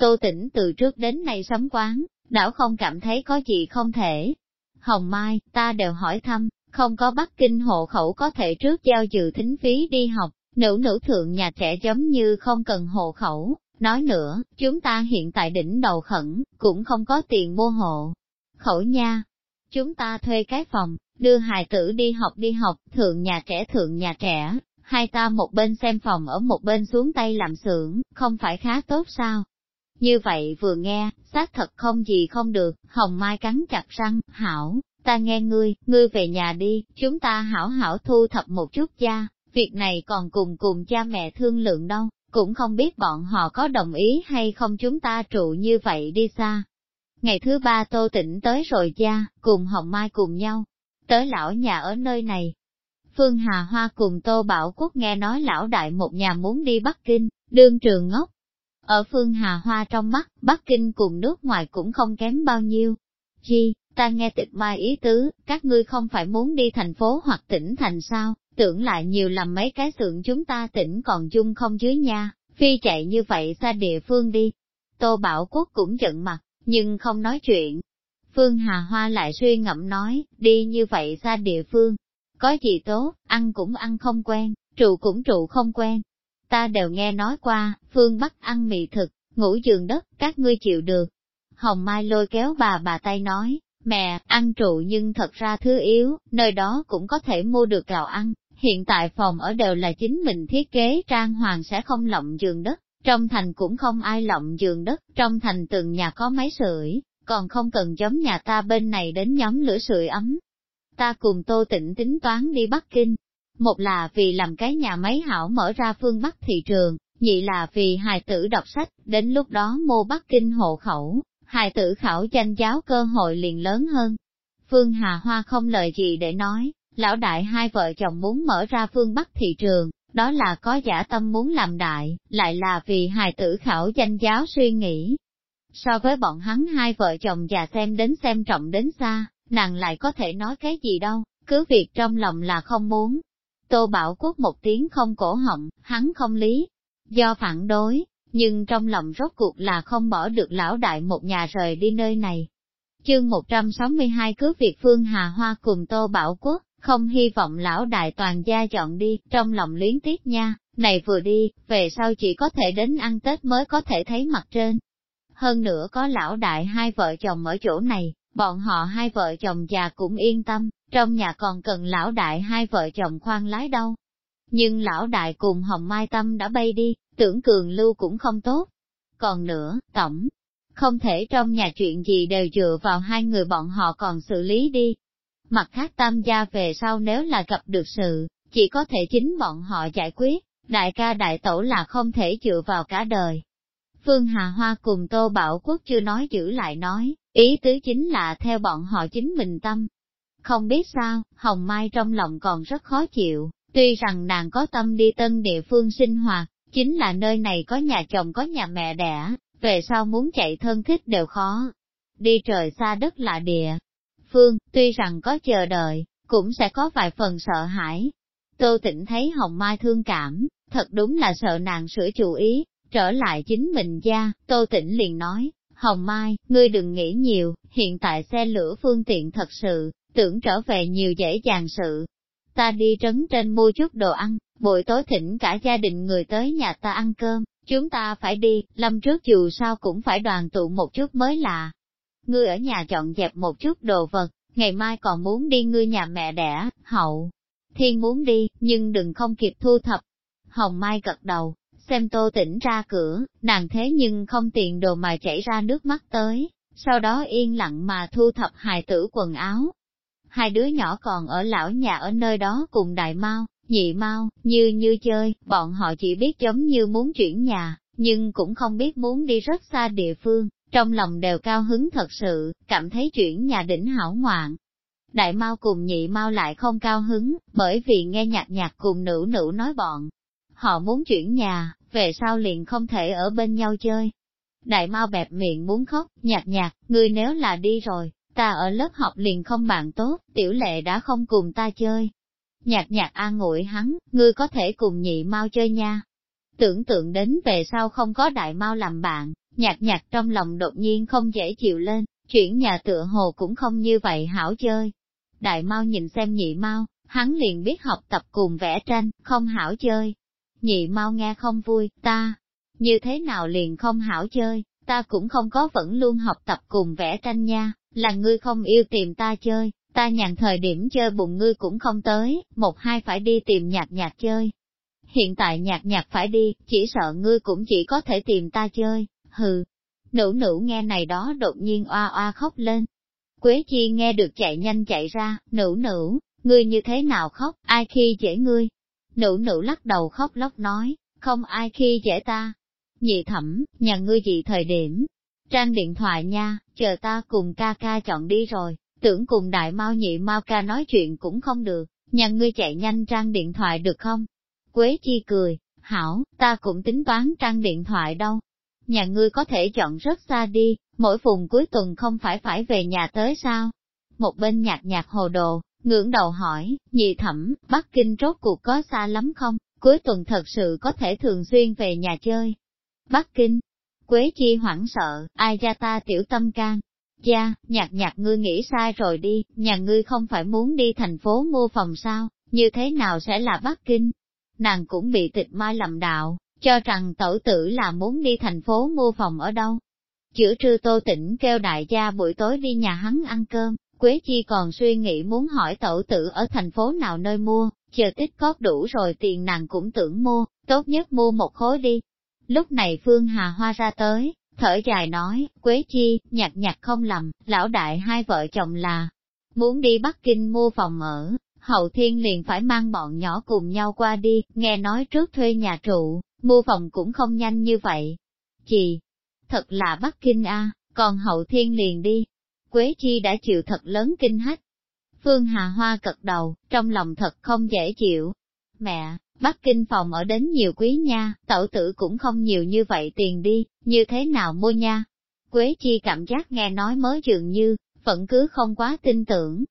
Tô tỉnh từ trước đến nay sắm quán, đảo không cảm thấy có gì không thể. Hồng Mai, ta đều hỏi thăm, không có Bắc Kinh hộ khẩu có thể trước giao dự thính phí đi học, nữ nữ thượng nhà trẻ giống như không cần hộ khẩu. Nói nữa, chúng ta hiện tại đỉnh đầu khẩn, cũng không có tiền mua hộ. Khẩu nha, chúng ta thuê cái phòng, đưa hài tử đi học đi học, thượng nhà trẻ thượng nhà trẻ, hai ta một bên xem phòng ở một bên xuống tay làm xưởng, không phải khá tốt sao? Như vậy vừa nghe, xác thật không gì không được, hồng mai cắn chặt răng, hảo, ta nghe ngươi, ngươi về nhà đi, chúng ta hảo hảo thu thập một chút cha, việc này còn cùng cùng cha mẹ thương lượng đâu, cũng không biết bọn họ có đồng ý hay không chúng ta trụ như vậy đi xa. Ngày thứ ba Tô Tĩnh tới rồi cha, cùng Hồng Mai cùng nhau, tới lão nhà ở nơi này. Phương Hà Hoa cùng Tô Bảo Quốc nghe nói lão đại một nhà muốn đi Bắc Kinh, đương trường ngốc. Ở Phương Hà Hoa trong mắt, Bắc Kinh cùng nước ngoài cũng không kém bao nhiêu. Chi, ta nghe tịch mai ý tứ, các ngươi không phải muốn đi thành phố hoặc tỉnh thành sao, tưởng lại nhiều làm mấy cái xưởng chúng ta tỉnh còn chung không dưới nha, phi chạy như vậy xa địa phương đi. Tô Bảo Quốc cũng giận mặt, nhưng không nói chuyện. Phương Hà Hoa lại suy ngẫm nói, đi như vậy xa địa phương, có gì tốt, ăn cũng ăn không quen, trụ cũng trụ không quen. Ta đều nghe nói qua, phương Bắc ăn mì thực, ngủ giường đất, các ngươi chịu được. Hồng Mai lôi kéo bà bà tay nói, mẹ, ăn trụ nhưng thật ra thứ yếu, nơi đó cũng có thể mua được gạo ăn. Hiện tại phòng ở đều là chính mình thiết kế trang hoàng sẽ không lộng giường đất, trong thành cũng không ai lộng giường đất, trong thành từng nhà có máy sưởi, còn không cần giống nhà ta bên này đến nhóm lửa sưởi ấm. Ta cùng Tô Tịnh tính toán đi Bắc Kinh, một là vì làm cái nhà máy hảo mở ra phương Bắc thị trường, nhị là vì hài tử đọc sách, đến lúc đó mua Bắc Kinh hộ khẩu, hài tử khảo danh giáo cơ hội liền lớn hơn. Phương Hà Hoa không lời gì để nói, lão đại hai vợ chồng muốn mở ra phương Bắc thị trường, đó là có giả tâm muốn làm đại, lại là vì hài tử khảo danh giáo suy nghĩ. So với bọn hắn hai vợ chồng già xem đến xem trọng đến xa, nàng lại có thể nói cái gì đâu, cứ việc trong lòng là không muốn. Tô Bảo Quốc một tiếng không cổ họng, hắn không lý, do phản đối, nhưng trong lòng rốt cuộc là không bỏ được lão đại một nhà rời đi nơi này. Chương 162 cứ việc Phương Hà Hoa cùng Tô Bảo Quốc, không hy vọng lão đại toàn gia chọn đi, trong lòng luyến tiếc nha, này vừa đi, về sau chỉ có thể đến ăn Tết mới có thể thấy mặt trên. Hơn nữa có lão đại hai vợ chồng ở chỗ này, bọn họ hai vợ chồng già cũng yên tâm, trong nhà còn cần lão đại hai vợ chồng khoan lái đâu. Nhưng lão đại cùng Hồng Mai Tâm đã bay đi, tưởng cường lưu cũng không tốt. Còn nữa, tổng, không thể trong nhà chuyện gì đều dựa vào hai người bọn họ còn xử lý đi. Mặt khác tam gia về sau nếu là gặp được sự, chỉ có thể chính bọn họ giải quyết, đại ca đại tổ là không thể dựa vào cả đời. Phương Hà Hoa cùng Tô Bảo Quốc chưa nói giữ lại nói, ý tứ chính là theo bọn họ chính mình tâm. Không biết sao, Hồng Mai trong lòng còn rất khó chịu, tuy rằng nàng có tâm đi tân địa phương sinh hoạt, chính là nơi này có nhà chồng có nhà mẹ đẻ, về sau muốn chạy thân thích đều khó. Đi trời xa đất lạ địa. Phương, tuy rằng có chờ đợi, cũng sẽ có vài phần sợ hãi. Tô tĩnh thấy Hồng Mai thương cảm, thật đúng là sợ nàng sửa chủ ý, trở lại chính mình gia, Tô tĩnh liền nói, Hồng Mai, ngươi đừng nghĩ nhiều, hiện tại xe lửa phương tiện thật sự, tưởng trở về nhiều dễ dàng sự. Ta đi trấn trên mua chút đồ ăn, buổi tối thỉnh cả gia đình người tới nhà ta ăn cơm, chúng ta phải đi, lâm trước dù sao cũng phải đoàn tụ một chút mới lạ Ngươi ở nhà chọn dẹp một chút đồ vật, ngày mai còn muốn đi ngươi nhà mẹ đẻ, hậu. Thiên muốn đi, nhưng đừng không kịp thu thập. Hồng Mai gật đầu, xem tô tỉnh ra cửa, nàng thế nhưng không tiền đồ mà chảy ra nước mắt tới, sau đó yên lặng mà thu thập hài tử quần áo. Hai đứa nhỏ còn ở lão nhà ở nơi đó cùng đại mau, nhị mau, như như chơi, bọn họ chỉ biết giống như muốn chuyển nhà, nhưng cũng không biết muốn đi rất xa địa phương, trong lòng đều cao hứng thật sự, cảm thấy chuyển nhà đỉnh hảo ngoạn. Đại mau cùng nhị mau lại không cao hứng, bởi vì nghe nhạc nhạc cùng nữ nữ nói bọn. Họ muốn chuyển nhà, về sau liền không thể ở bên nhau chơi. Đại mau bẹp miệng muốn khóc, nhạt nhạt, ngươi nếu là đi rồi, ta ở lớp học liền không bạn tốt, tiểu lệ đã không cùng ta chơi. Nhạt nhạt an ngụy hắn, ngươi có thể cùng nhị mau chơi nha. Tưởng tượng đến về sau không có đại mau làm bạn, nhạt nhạt trong lòng đột nhiên không dễ chịu lên, chuyển nhà tựa hồ cũng không như vậy hảo chơi. Đại mau nhìn xem nhị mau, hắn liền biết học tập cùng vẽ tranh, không hảo chơi. Nhị mau nghe không vui, ta, như thế nào liền không hảo chơi, ta cũng không có vẫn luôn học tập cùng vẽ tranh nha, là ngươi không yêu tìm ta chơi, ta nhàn thời điểm chơi bụng ngươi cũng không tới, một hai phải đi tìm nhạc nhạc chơi. Hiện tại nhạc nhạc phải đi, chỉ sợ ngươi cũng chỉ có thể tìm ta chơi, hừ. Nữ nữ nghe này đó đột nhiên oa oa khóc lên. Quế chi nghe được chạy nhanh chạy ra, nữ nữ, ngươi như thế nào khóc, ai khi dễ ngươi. Nữ nữ lắc đầu khóc lóc nói, không ai khi dễ ta, Nhị thẩm, nhà ngươi gì thời điểm? Trang điện thoại nha, chờ ta cùng ca ca chọn đi rồi, tưởng cùng đại mau nhị mau ca nói chuyện cũng không được, nhà ngươi chạy nhanh trang điện thoại được không? Quế chi cười, hảo, ta cũng tính toán trang điện thoại đâu. Nhà ngươi có thể chọn rất xa đi, mỗi vùng cuối tuần không phải phải về nhà tới sao? Một bên nhạc nhạc hồ đồ, ngưỡng đầu hỏi, nhị thẩm, Bắc Kinh rốt cuộc có xa lắm không? Cuối tuần thật sự có thể thường xuyên về nhà chơi. Bắc Kinh. Quế chi hoảng sợ, ai ra ta tiểu tâm can. Cha, nhạc nhạc ngươi nghĩ sai rồi đi, nhà ngươi không phải muốn đi thành phố mua phòng sao, như thế nào sẽ là Bắc Kinh? Nàng cũng bị tịch mai lầm đạo, cho rằng tẩu tử là muốn đi thành phố mua phòng ở đâu. Chữa trưa tô tỉnh kêu đại gia buổi tối đi nhà hắn ăn cơm, Quế Chi còn suy nghĩ muốn hỏi tẩu tử ở thành phố nào nơi mua, chờ tích cóp đủ rồi tiền nàng cũng tưởng mua, tốt nhất mua một khối đi, Lúc này Phương Hà Hoa ra tới, thở dài nói, Quế Chi, nhạc nhạc không lầm, lão đại hai vợ chồng là muốn đi Bắc Kinh mua phòng ở, hậu thiên liền phải mang bọn nhỏ cùng nhau qua đi, nghe nói trước thuê nhà trụ, mua phòng cũng không nhanh như vậy. Chị, thật là Bắc Kinh a, còn hậu thiên liền đi. Quế Chi đã chịu thật lớn kinh hách. Phương Hà Hoa cật đầu, trong lòng thật không dễ chịu. Mẹ, Bắc Kinh phòng ở đến nhiều quý nha, tẩu tử cũng không nhiều như vậy tiền đi, như thế nào mua nha? Quế chi cảm giác nghe nói mới dường như, vẫn cứ không quá tin tưởng.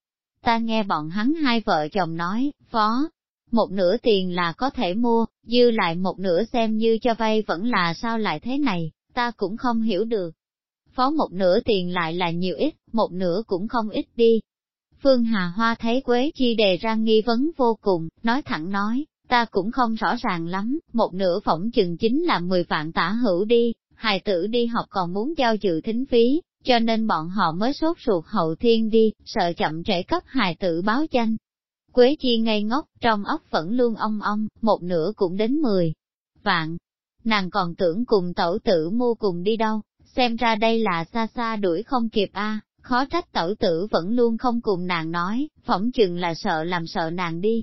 Ta nghe bọn hắn hai vợ chồng nói, phó, một nửa tiền là có thể mua, dư lại một nửa xem như cho vay vẫn là sao lại thế này, ta cũng không hiểu được. Phó một nửa tiền lại là nhiều ít, một nửa cũng không ít đi. Phương Hà Hoa thấy Quế Chi đề ra nghi vấn vô cùng, nói thẳng nói, Ta cũng không rõ ràng lắm, một nửa phỏng chừng chính là 10 vạn tả hữu đi, hài tử đi học còn muốn giao dự thính phí, cho nên bọn họ mới sốt ruột hậu thiên đi, sợ chậm trễ cấp hài tử báo danh. Quế chi ngây ngốc, trong óc vẫn luôn ong ong, một nửa cũng đến 10 vạn. Nàng còn tưởng cùng tẩu tử mua cùng đi đâu, xem ra đây là xa xa đuổi không kịp a khó trách tẩu tử vẫn luôn không cùng nàng nói, phỏng chừng là sợ làm sợ nàng đi,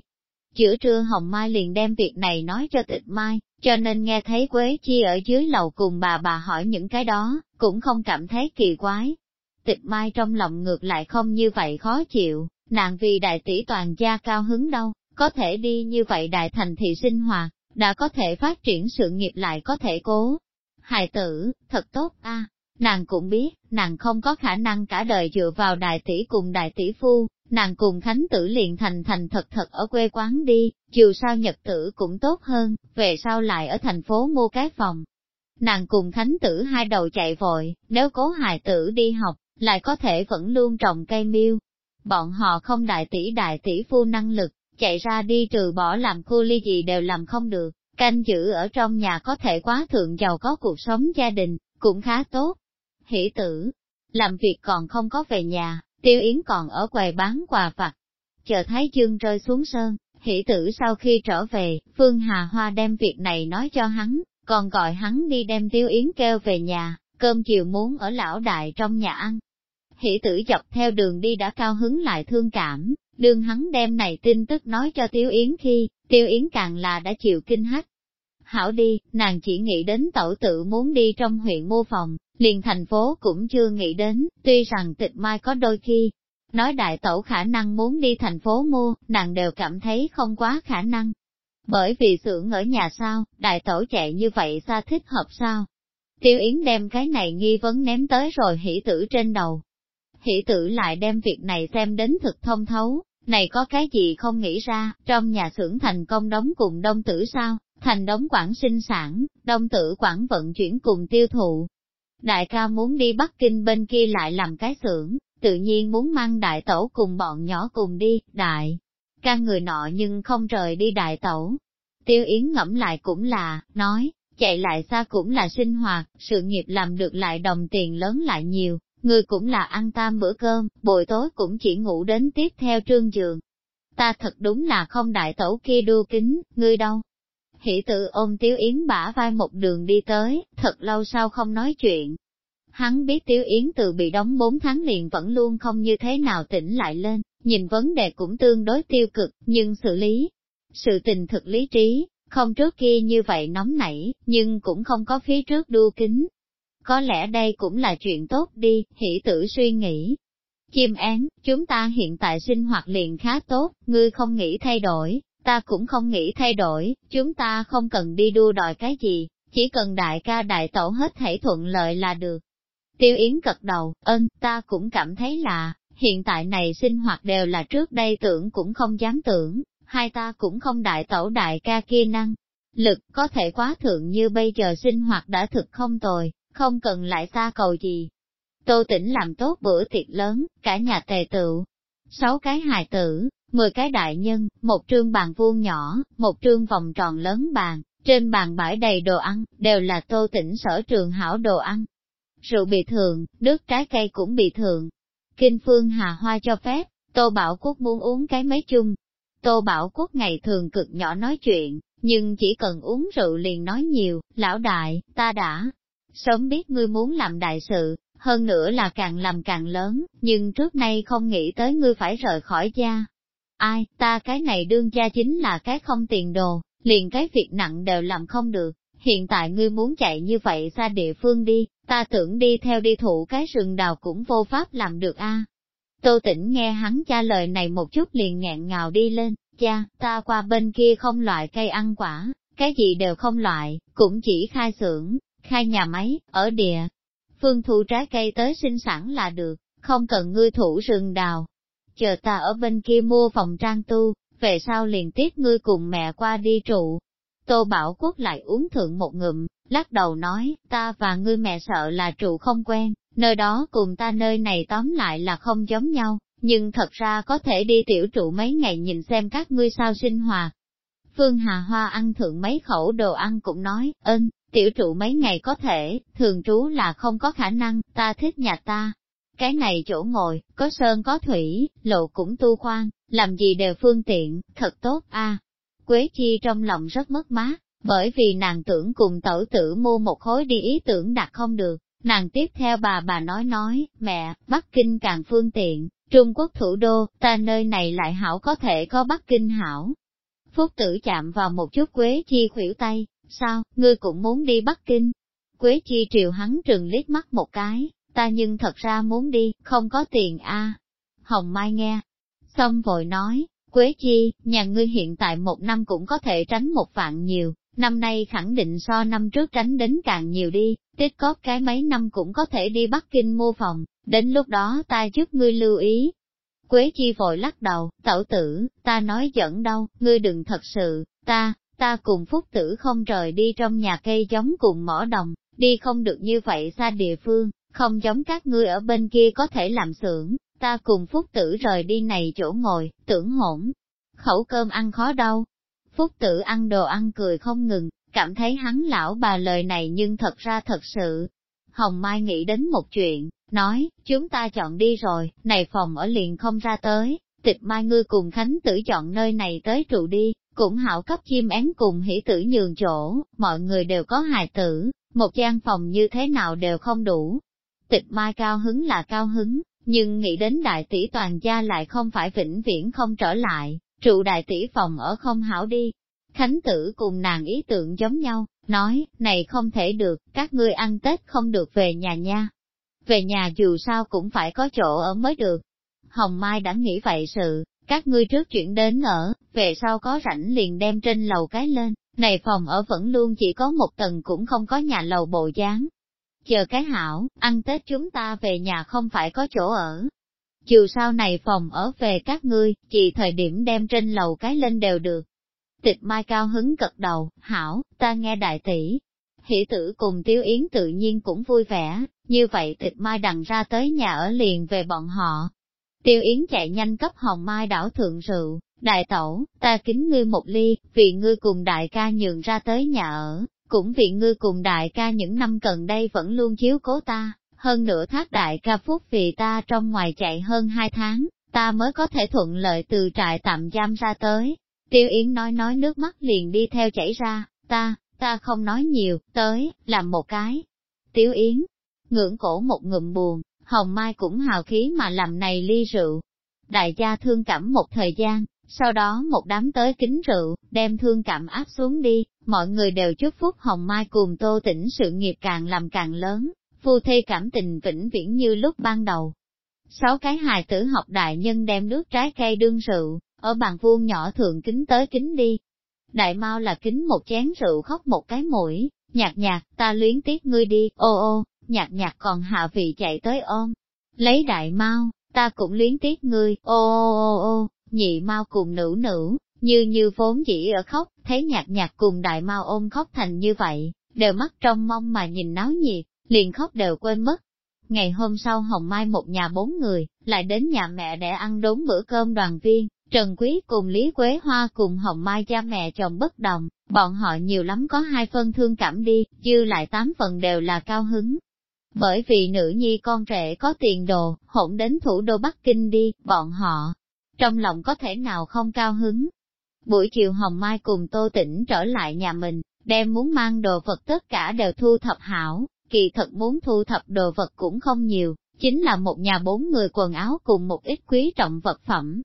Chữa trưa Hồng Mai liền đem việc này nói cho tịch Mai, cho nên nghe thấy Quế Chi ở dưới lầu cùng bà bà hỏi những cái đó, cũng không cảm thấy kỳ quái. Tịch Mai trong lòng ngược lại không như vậy khó chịu, nàng vì đại tỷ toàn gia cao hứng đâu, có thể đi như vậy đại thành thị sinh hoạt, đã có thể phát triển sự nghiệp lại có thể cố. Hài tử, thật tốt a. Nàng cũng biết, nàng không có khả năng cả đời dựa vào đại tỷ cùng đại tỷ phu, nàng cùng Khánh Tử liền thành thành thật thật ở quê quán đi, dù sao nhật tử cũng tốt hơn, về sau lại ở thành phố mua cái phòng. Nàng cùng Khánh Tử hai đầu chạy vội, nếu cố hài tử đi học, lại có thể vẫn luôn trồng cây miêu. Bọn họ không đại tỷ đại tỷ phu năng lực, chạy ra đi trừ bỏ làm khu ly gì đều làm không được, canh giữ ở trong nhà có thể quá thượng giàu có cuộc sống gia đình, cũng khá tốt. Hỷ tử, làm việc còn không có về nhà, Tiêu Yến còn ở quầy bán quà vặt. Chờ Thái Dương rơi xuống sơn, hỷ tử sau khi trở về, Phương Hà Hoa đem việc này nói cho hắn, còn gọi hắn đi đem Tiêu Yến kêu về nhà, cơm chiều muốn ở lão đại trong nhà ăn. Hỷ tử dọc theo đường đi đã cao hứng lại thương cảm, đương hắn đem này tin tức nói cho Tiêu Yến khi, Tiêu Yến càng là đã chịu kinh hách. Hảo đi, nàng chỉ nghĩ đến tẩu tự muốn đi trong huyện mua phòng, liền thành phố cũng chưa nghĩ đến, tuy rằng tịch mai có đôi khi, nói đại tẩu khả năng muốn đi thành phố mua, nàng đều cảm thấy không quá khả năng. Bởi vì xưởng ở nhà sao, đại tẩu chạy như vậy xa thích hợp sao? Tiêu Yến đem cái này nghi vấn ném tới rồi hỷ tử trên đầu. Hỷ tử lại đem việc này xem đến thực thông thấu, này có cái gì không nghĩ ra, trong nhà xưởng thành công đóng cùng đông tử sao, thành đóng quản sinh sản, đông tử quản vận chuyển cùng tiêu thụ. Đại ca muốn đi Bắc Kinh bên kia lại làm cái xưởng, tự nhiên muốn mang đại tẩu cùng bọn nhỏ cùng đi, đại. Ca người nọ nhưng không rời đi đại tẩu. Tiêu Yến ngẫm lại cũng là, nói, chạy lại xa cũng là sinh hoạt, sự nghiệp làm được lại đồng tiền lớn lại nhiều, người cũng là ăn tam bữa cơm, buổi tối cũng chỉ ngủ đến tiếp theo trương giường. Ta thật đúng là không đại tẩu kia đua kính, ngươi đâu. Hỷ tự ôm Tiếu Yến bả vai một đường đi tới, thật lâu sau không nói chuyện. Hắn biết Tiếu Yến từ bị đóng 4 tháng liền vẫn luôn không như thế nào tỉnh lại lên, nhìn vấn đề cũng tương đối tiêu cực, nhưng xử lý, sự tình thực lý trí, không trước kia như vậy nóng nảy, nhưng cũng không có phía trước đua kính. Có lẽ đây cũng là chuyện tốt đi, hỷ tử suy nghĩ. Chim án, chúng ta hiện tại sinh hoạt liền khá tốt, ngươi không nghĩ thay đổi, ta cũng không nghĩ thay đổi, chúng ta không cần đi đua đòi cái gì, chỉ cần đại ca đại tổ hết thể thuận lợi là được. Tiêu Yến cật đầu, ơn, ta cũng cảm thấy là, hiện tại này sinh hoạt đều là trước đây tưởng cũng không dám tưởng, hai ta cũng không đại tổ đại ca kia năng. Lực có thể quá thượng như bây giờ sinh hoạt đã thực không tồi, không cần lại xa cầu gì. Tô tỉnh làm tốt bữa tiệc lớn, cả nhà tề tựu. Sáu cái hài tử, mười cái đại nhân, một trương bàn vuông nhỏ, một trương vòng tròn lớn bàn, trên bàn bãi đầy đồ ăn, đều là tô tỉnh sở trường hảo đồ ăn. Rượu bị thường, nước trái cây cũng bị thường. Kinh phương hà hoa cho phép, tô bảo quốc muốn uống cái mấy chung, Tô Bảo Quốc ngày thường cực nhỏ nói chuyện, nhưng chỉ cần uống rượu liền nói nhiều, lão đại, ta đã sớm biết ngươi muốn làm đại sự, hơn nữa là càng làm càng lớn, nhưng trước nay không nghĩ tới ngươi phải rời khỏi gia. Ai, ta cái này đương gia chính là cái không tiền đồ, liền cái việc nặng đều làm không được, hiện tại ngươi muốn chạy như vậy ra địa phương đi, ta tưởng đi theo đi thủ cái rừng đào cũng vô pháp làm được a. Tô tỉnh nghe hắn cha lời này một chút liền nghẹn ngào đi lên, cha, ta qua bên kia không loại cây ăn quả, cái gì đều không loại, cũng chỉ khai xưởng, khai nhà máy, ở địa. Phương thu trái cây tới sinh sản là được, không cần ngươi thủ rừng đào. Chờ ta ở bên kia mua phòng trang tu, về sau liền tiếp ngươi cùng mẹ qua đi trụ. Tô Bảo Quốc lại uống thượng một ngụm, lắc đầu nói, ta và ngươi mẹ sợ là trụ không quen, nơi đó cùng ta nơi này tóm lại là không giống nhau, nhưng thật ra có thể đi tiểu trụ mấy ngày nhìn xem các ngươi sao sinh hoạt. Phương Hà Hoa ăn thượng mấy khẩu đồ ăn cũng nói, ơn, tiểu trụ mấy ngày có thể, thường trú là không có khả năng, ta thích nhà ta. Cái này chỗ ngồi, có sơn có thủy, lộ cũng tu khoan, làm gì đều phương tiện, thật tốt a. Quế Chi trong lòng rất mất mát, bởi vì nàng tưởng cùng tẩu tử mua một khối đi ý tưởng đặt không được, nàng tiếp theo bà bà nói nói, mẹ, Bắc Kinh càng phương tiện, Trung Quốc thủ đô, ta nơi này lại hảo có thể có Bắc Kinh hảo. Phúc tử chạm vào một chút Quế Chi khuỷu tay, sao, ngươi cũng muốn đi Bắc Kinh? Quế Chi triều hắn trừng liếc mắt một cái, ta nhưng thật ra muốn đi, không có tiền a. Hồng Mai nghe, xong vội nói, Quế Chi, nhà ngươi hiện tại một năm cũng có thể tránh một vạn nhiều, năm nay khẳng định so năm trước tránh đến càng nhiều đi, tích cóp cái mấy năm cũng có thể đi Bắc Kinh mua phòng, đến lúc đó ta giúp ngươi lưu ý. Quế chi vội lắc đầu, tẩu tử, ta nói giỡn đâu, ngươi đừng thật sự, ta, ta cùng phúc tử không rời đi trong nhà cây giống cùng mỏ đồng, đi không được như vậy xa địa phương, không giống các ngươi ở bên kia có thể làm xưởng, ta cùng phúc tử rời đi này chỗ ngồi, tưởng hỗn, khẩu cơm ăn khó đâu. Phúc tử ăn đồ ăn cười không ngừng, cảm thấy hắn lão bà lời này nhưng thật ra thật sự. Hồng Mai nghĩ đến một chuyện, nói, chúng ta chọn đi rồi, này phòng ở liền không ra tới, tịch mai ngươi cùng Khánh tử chọn nơi này tới trụ đi, cũng hảo cấp chim én cùng hỷ tử nhường chỗ, mọi người đều có hài tử, một gian phòng như thế nào đều không đủ. Tịch mai cao hứng là cao hứng, nhưng nghĩ đến đại tỷ toàn gia lại không phải vĩnh viễn không trở lại, trụ đại tỷ phòng ở không hảo đi. Khánh tử cùng nàng ý tưởng giống nhau, nói, này không thể được, các ngươi ăn Tết không được về nhà nha về nhà dù sao cũng phải có chỗ ở mới được. Hồng Mai đã nghĩ vậy sự, các ngươi trước chuyển đến ở, về sau có rảnh liền đem trên lầu cái lên, này phòng ở vẫn luôn chỉ có một tầng cũng không có nhà lầu bộ dáng chờ cái hảo, ăn Tết chúng ta về nhà không phải có chỗ ở. Chiều sau này phòng ở về các ngươi, chỉ thời điểm đem trên lầu cái lên đều được. Tịch mai cao hứng cật đầu, hảo, ta nghe đại tỷ. Hỷ tử cùng tiêu yến tự nhiên cũng vui vẻ, như vậy tịch mai đằng ra tới nhà ở liền về bọn họ. Tiêu yến chạy nhanh cấp hồng mai đảo thượng rượu, đại tẩu, ta kính ngươi một ly, vì ngươi cùng đại ca nhường ra tới nhà ở, cũng vì ngươi cùng đại ca những năm gần đây vẫn luôn chiếu cố ta, hơn nữa thác đại ca phúc vì ta trong ngoài chạy hơn hai tháng, ta mới có thể thuận lợi từ trại tạm giam ra tới. Tiêu Yến nói nói nước mắt liền đi theo chảy ra, ta, ta không nói nhiều, tới, làm một cái. Tiêu Yến, ngưỡng cổ một ngụm buồn, Hồng Mai cũng hào khí mà làm này ly rượu. Đại gia thương cảm một thời gian, sau đó một đám tới kính rượu, đem thương cảm áp xuống đi, mọi người đều chúc phúc Hồng Mai cùng Tô Tĩnh sự nghiệp càng làm càng lớn, phu thê cảm tình vĩnh viễn như lúc ban đầu. Sáu cái hài tử học đại nhân đem nước trái cây đương rượu, ở bàn vuông nhỏ thượng kính tới kính đi. Đại mau là kính một chén rượu khóc một cái mũi, nhạt nhạt, ta luyến tiếc ngươi đi, ô ô, nhạt nhạt còn hạ vị chạy tới ôm. Lấy đại mau, ta cũng luyến tiếc ngươi, ô ô ô ô, nhị mau cùng nữ nữ, như như vốn chỉ ở khóc, thấy nhạc nhạc cùng đại mau ôm khóc thành như vậy, đều mắt trong mong mà nhìn náo nhiệt, liền khóc đều quên mất. Ngày hôm sau Hồng Mai một nhà bốn người, lại đến nhà mẹ để ăn đốn bữa cơm đoàn viên, Trần Quý cùng Lý Quế Hoa cùng Hồng Mai cha mẹ chồng bất đồng, bọn họ nhiều lắm có hai phân thương cảm đi, dư lại tám phần đều là cao hứng. Bởi vì nữ nhi con trẻ có tiền đồ, hỗn đến thủ đô Bắc Kinh đi, bọn họ, trong lòng có thể nào không cao hứng. Buổi chiều Hồng Mai cùng Tô Tĩnh trở lại nhà mình, đem muốn mang đồ vật tất cả đều thu thập hảo, kỳ thật muốn thu thập đồ vật cũng không nhiều, chính là một nhà bốn người quần áo cùng một ít quý trọng vật phẩm.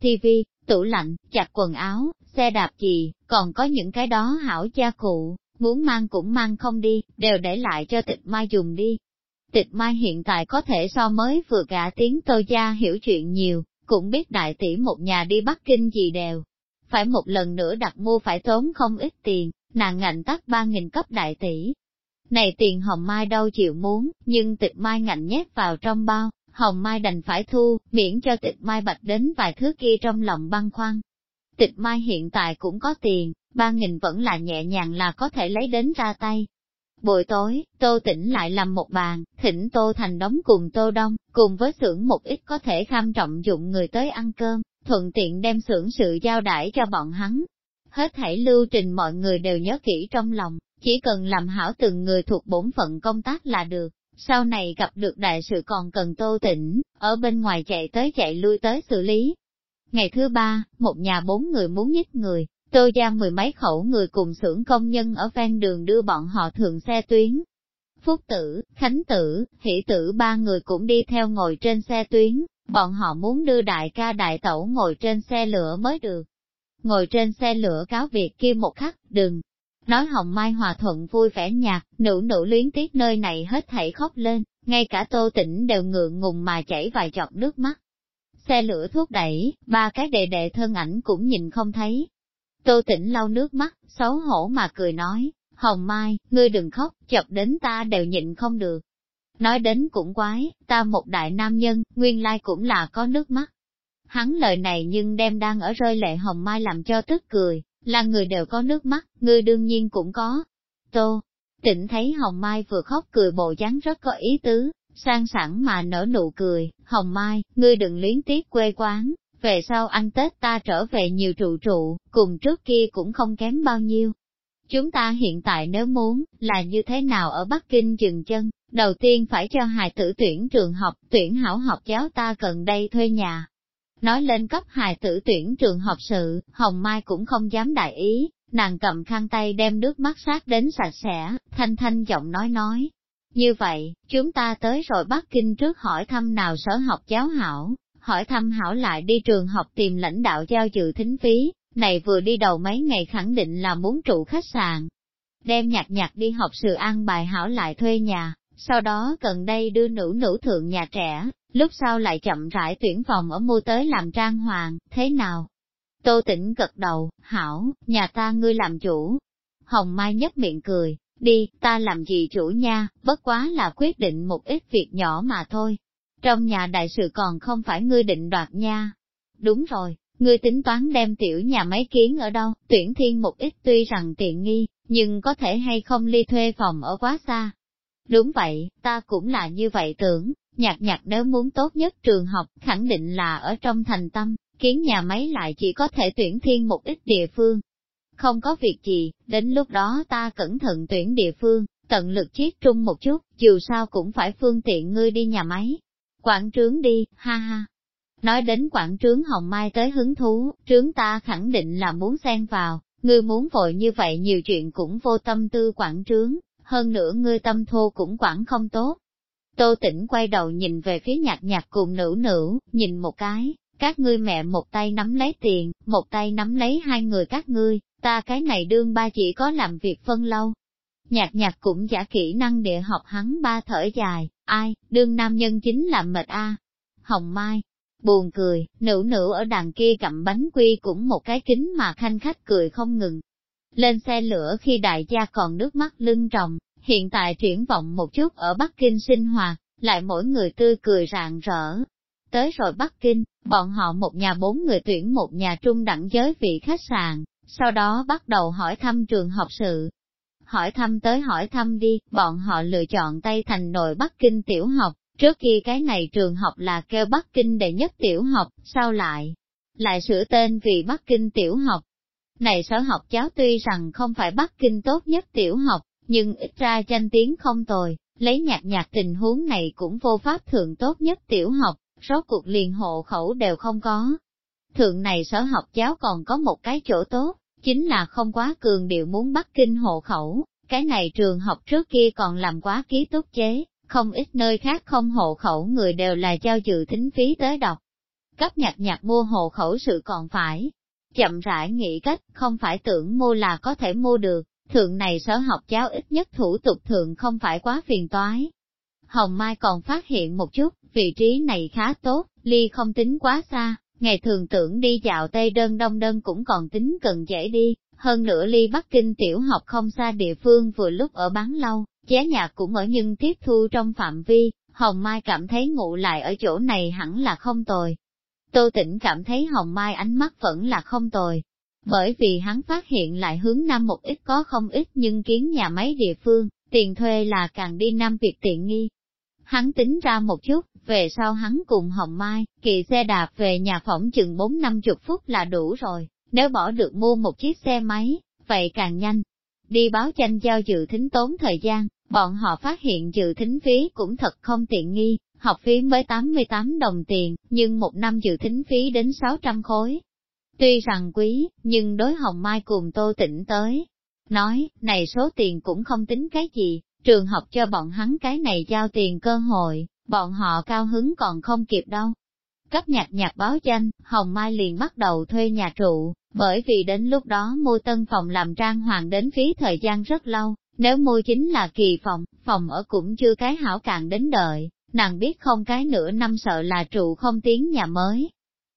TV, tủ lạnh, chặt quần áo, xe đạp gì, còn có những cái đó hảo gia cụ, muốn mang cũng mang không đi, đều để lại cho tịch mai dùng đi. Tịch mai hiện tại có thể so mới vừa gả tiếng tô gia hiểu chuyện nhiều, cũng biết đại tỷ một nhà đi Bắc Kinh gì đều. Phải một lần nữa đặt mua phải tốn không ít tiền, nàng ngạnh tắt ba nghìn cấp đại tỷ. Này tiền hồng mai đâu chịu muốn, nhưng tịch mai ngạnh nhét vào trong bao, hồng mai đành phải thu, miễn cho tịch mai bạch đến vài thứ kia trong lòng băng khoăn. Tịch mai hiện tại cũng có tiền, ba nghìn vẫn là nhẹ nhàng là có thể lấy đến ra tay, Buổi tối, Tô Tĩnh lại làm một bàn, thỉnh Tô Thành đóng cùng Tô Đông, cùng với xưởng một ít có thể kham trọng dụng người tới ăn cơm, thuận tiện đem xưởng sự giao đãi cho bọn hắn. Hết thảy lưu trình mọi người đều nhớ kỹ trong lòng, chỉ cần làm hảo từng người thuộc bổn phận công tác là được. Sau này gặp được đại sự còn cần tô tĩnh, ở bên ngoài chạy tới chạy lui tới xử lý. Ngày thứ ba, một nhà bốn người muốn nhích người, Tô gia mười mấy khẩu người cùng xưởng công nhân ở ven đường đưa bọn họ thường xe tuyến. Phúc tử, Khánh tử, Hỷ tử ba người cũng đi theo ngồi trên xe tuyến, bọn họ muốn đưa đại ca đại tẩu ngồi trên xe lửa mới được. Ngồi trên xe lửa cáo việc kia một khắc, đừng. Nói hồng mai hòa thuận vui vẻ nhạt, nữ nữ luyến tiếc nơi này hết thảy khóc lên, ngay cả tô tỉnh đều ngượng ngùng mà chảy vài giọt nước mắt. Xe lửa thuốc đẩy, ba cái đệ đệ thân ảnh cũng nhìn không thấy, Tô tỉnh lau nước mắt, xấu hổ mà cười nói, Hồng Mai, ngươi đừng khóc, chọc đến ta đều nhịn không được. Nói đến cũng quái, ta một đại nam nhân, nguyên lai cũng là có nước mắt. Hắn lời này nhưng đem đang ở rơi lệ Hồng Mai làm cho tức cười, là người đều có nước mắt, ngươi đương nhiên cũng có. Tô, tỉnh thấy Hồng Mai vừa khóc cười bộ dáng rất có ý tứ, sang sẵn mà nở nụ cười, Hồng Mai, ngươi đừng luyến tiếc quê quán, về sau ăn Tết ta trở về nhiều trụ trụ, cùng trước kia cũng không kém bao nhiêu. Chúng ta hiện tại nếu muốn, là như thế nào ở Bắc Kinh dừng chân, đầu tiên phải cho hài tử tuyển trường học, tuyển hảo học giáo ta cần đây thuê nhà. Nói lên cấp hài tử tuyển trường học sự, Hồng Mai cũng không dám đại ý, nàng cầm khăn tay đem nước mắt sát đến sạch sẽ, thanh thanh giọng nói nói. Như vậy, chúng ta tới rồi Bắc Kinh trước hỏi thăm nào sở học giáo hảo, hỏi thăm hảo lại đi trường học tìm lãnh đạo giao dự thính phí, này vừa đi đầu mấy ngày khẳng định là muốn trụ khách sạn. Đem nhạc nhạc đi học sự an bài hảo lại thuê nhà, sau đó gần đây đưa nữ nữ thượng nhà trẻ, lúc sau lại chậm rãi tuyển phòng ở mua tới làm trang hoàng, thế nào? Tô tỉnh gật đầu, hảo, nhà ta ngươi làm chủ. Hồng Mai nhấp miệng cười, Đi, ta làm gì chủ nha, bất quá là quyết định một ít việc nhỏ mà thôi. Trong nhà đại sự còn không phải ngươi định đoạt nha. Đúng rồi, ngươi tính toán đem tiểu nhà máy kiến ở đâu, tuyển thiên một ít tuy rằng tiện nghi, nhưng có thể hay không ly thuê phòng ở quá xa. Đúng vậy, ta cũng là như vậy tưởng, nhạc nhạc nếu muốn tốt nhất trường học, khẳng định là ở trong thành tâm, kiến nhà máy lại chỉ có thể tuyển thiên một ít địa phương. Không có việc gì, đến lúc đó ta cẩn thận tuyển địa phương, tận lực chiết trung một chút, dù sao cũng phải phương tiện ngươi đi nhà máy. Quảng trướng đi, ha ha. Nói đến quảng trướng hồng mai tới hứng thú, trướng ta khẳng định là muốn xen vào, ngươi muốn vội như vậy nhiều chuyện cũng vô tâm tư quảng trướng, hơn nữa ngươi tâm thô cũng quản không tốt. Tô tỉnh quay đầu nhìn về phía nhạc nhạc cùng nữ nữ, nhìn một cái, các ngươi mẹ một tay nắm lấy tiền, một tay nắm lấy hai người các ngươi, ta cái này đương ba chỉ có làm việc phân lâu. Nhạc nhạc cũng giả kỹ năng địa học hắn ba thở dài, ai, đương nam nhân chính là mệt a. Hồng Mai, buồn cười, nữ nữ ở đằng kia cầm bánh quy cũng một cái kính mà khanh khách cười không ngừng. Lên xe lửa khi đại gia còn nước mắt lưng tròng, hiện tại triển vọng một chút ở Bắc Kinh sinh hoạt, lại mỗi người tươi cười rạng rỡ. Tới rồi Bắc Kinh, bọn họ một nhà bốn người tuyển một nhà trung đẳng giới vị khách sạn, sau đó bắt đầu hỏi thăm trường học sự. Hỏi thăm tới hỏi thăm đi, bọn họ lựa chọn Tây Thành nội Bắc Kinh tiểu học, trước khi cái này trường học là kêu Bắc Kinh đệ nhất tiểu học, sau lại, lại sửa tên vì Bắc Kinh tiểu học. Này sở học cháu tuy rằng không phải Bắc Kinh tốt nhất tiểu học, nhưng ít ra danh tiếng không tồi, lấy nhạc nhạc tình huống này cũng vô pháp thượng tốt nhất tiểu học, rốt cuộc liền hộ khẩu đều không có. Thượng này sở học giáo còn có một cái chỗ tốt, chính là không quá cường điệu muốn bắt kinh hộ khẩu, cái này trường học trước kia còn làm quá ký túc chế, không ít nơi khác không hộ khẩu người đều là giao dự thính phí tới đọc. Cấp nhặt nhặt mua hộ khẩu sự còn phải, chậm rãi nghĩ cách, không phải tưởng mua là có thể mua được, thượng này sở học giáo ít nhất thủ tục thượng không phải quá phiền toái. Hồng Mai còn phát hiện một chút, vị trí này khá tốt, ly không tính quá xa, ngày thường tưởng đi dạo Tây Đơn Đông Đơn cũng còn tính cần dễ đi, hơn nữa ly Bắc Kinh tiểu học không xa địa phương vừa lúc ở bán lâu, chế nhạc cũng ở nhưng tiếp thu trong phạm vi, Hồng Mai cảm thấy ngủ lại ở chỗ này hẳn là không tồi. Tô Tĩnh cảm thấy Hồng Mai ánh mắt vẫn là không tồi, bởi vì hắn phát hiện lại hướng Nam một ít có không ít nhưng kiến nhà máy địa phương, tiền thuê là càng đi Nam việc tiện nghi. Hắn tính ra một chút, về sau hắn cùng Hồng Mai, kỳ xe đạp về nhà phỏng chừng 4 năm chục phút là đủ rồi, nếu bỏ được mua một chiếc xe máy, vậy càng nhanh. Đi báo tranh giao dự thính tốn thời gian, bọn họ phát hiện dự thính phí cũng thật không tiện nghi, học phí mới 88 đồng tiền, nhưng một năm dự thính phí đến 600 khối, Tuy rằng quý, nhưng đối hồng mai cùng tô tĩnh tới. Nói, này số tiền cũng không tính cái gì, trường học cho bọn hắn cái này giao tiền cơ hội, bọn họ cao hứng còn không kịp đâu. Cấp nhạc nhạc báo danh, Hồng Mai liền bắt đầu thuê nhà trụ, bởi vì đến lúc đó mua tân phòng làm trang hoàng đến phí thời gian rất lâu, nếu mua chính là kỳ phòng, phòng ở cũng chưa cái hảo cạn đến đợi, nàng biết không cái nửa năm sợ là trụ không tiếng nhà mới,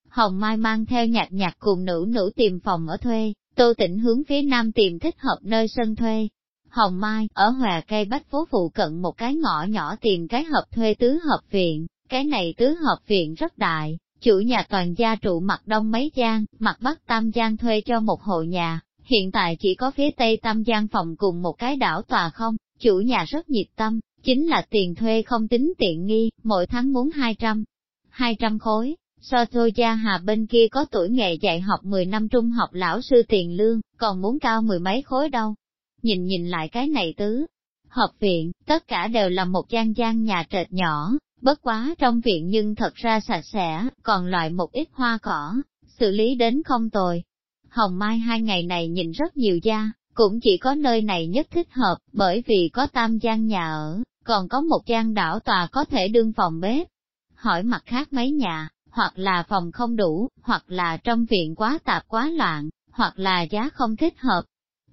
Hồng Mai mang theo nhạc nhạc cùng nữ nữ tìm phòng ở thuê, Tô Tĩnh hướng phía nam tìm thích hợp nơi sân thuê. Hồng Mai, ở hòa cây bách phố phụ cận một cái ngõ nhỏ tìm cái hợp thuê tứ hợp viện, cái này tứ hợp viện rất đại, chủ nhà toàn gia trụ mặt đông mấy gian, mặt bắc tam gian thuê cho một hộ nhà, hiện tại chỉ có phía tây tam gian phòng cùng một cái đảo tòa không, chủ nhà rất nhiệt tâm, chính là tiền thuê không tính tiện nghi, mỗi tháng muốn 200, 200 khối, So thôi gia hà bên kia có tuổi nghề dạy học 10 năm trung học lão sư tiền lương, còn muốn cao mười mấy khối đâu. Nhìn nhìn lại cái này tứ. Hợp viện, tất cả đều là một gian gian nhà trệt nhỏ, bất quá trong viện nhưng thật ra sạch sẽ, còn loại một ít hoa cỏ, xử lý đến không tồi. Hồng Mai hai ngày này nhìn rất nhiều gia, cũng chỉ có nơi này nhất thích hợp, bởi vì có tam gian nhà ở, còn có một gian đảo tòa có thể đương phòng bếp. Hỏi mặt khác mấy nhà, hoặc là phòng không đủ, hoặc là trong viện quá tạp quá loạn, hoặc là giá không thích hợp.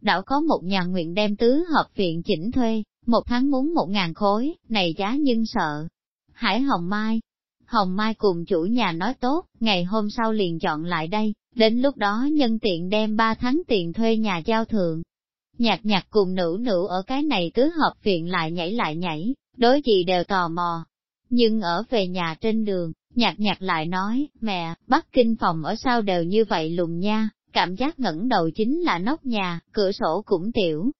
Đảo có một nhà nguyện đem tứ hợp viện chỉnh thuê, một tháng muốn một ngàn khối, này giá nhưng sợ. Hải Hồng Mai Hồng Mai cùng chủ nhà nói tốt, ngày hôm sau liền chọn lại đây, đến lúc đó nhân tiện đem ba tháng tiền thuê nhà giao thượng. Nhạc nhạc cùng nữ nữ ở cái này tứ hợp viện lại nhảy lại nhảy, đối gì đều tò mò. Nhưng ở về nhà trên đường, nhạc nhạc lại nói, mẹ, Bắc Kinh phòng ở sao đều như vậy lùng nha, cảm giác ngẩng đầu chính là nóc nhà, cửa sổ cũng tiểu.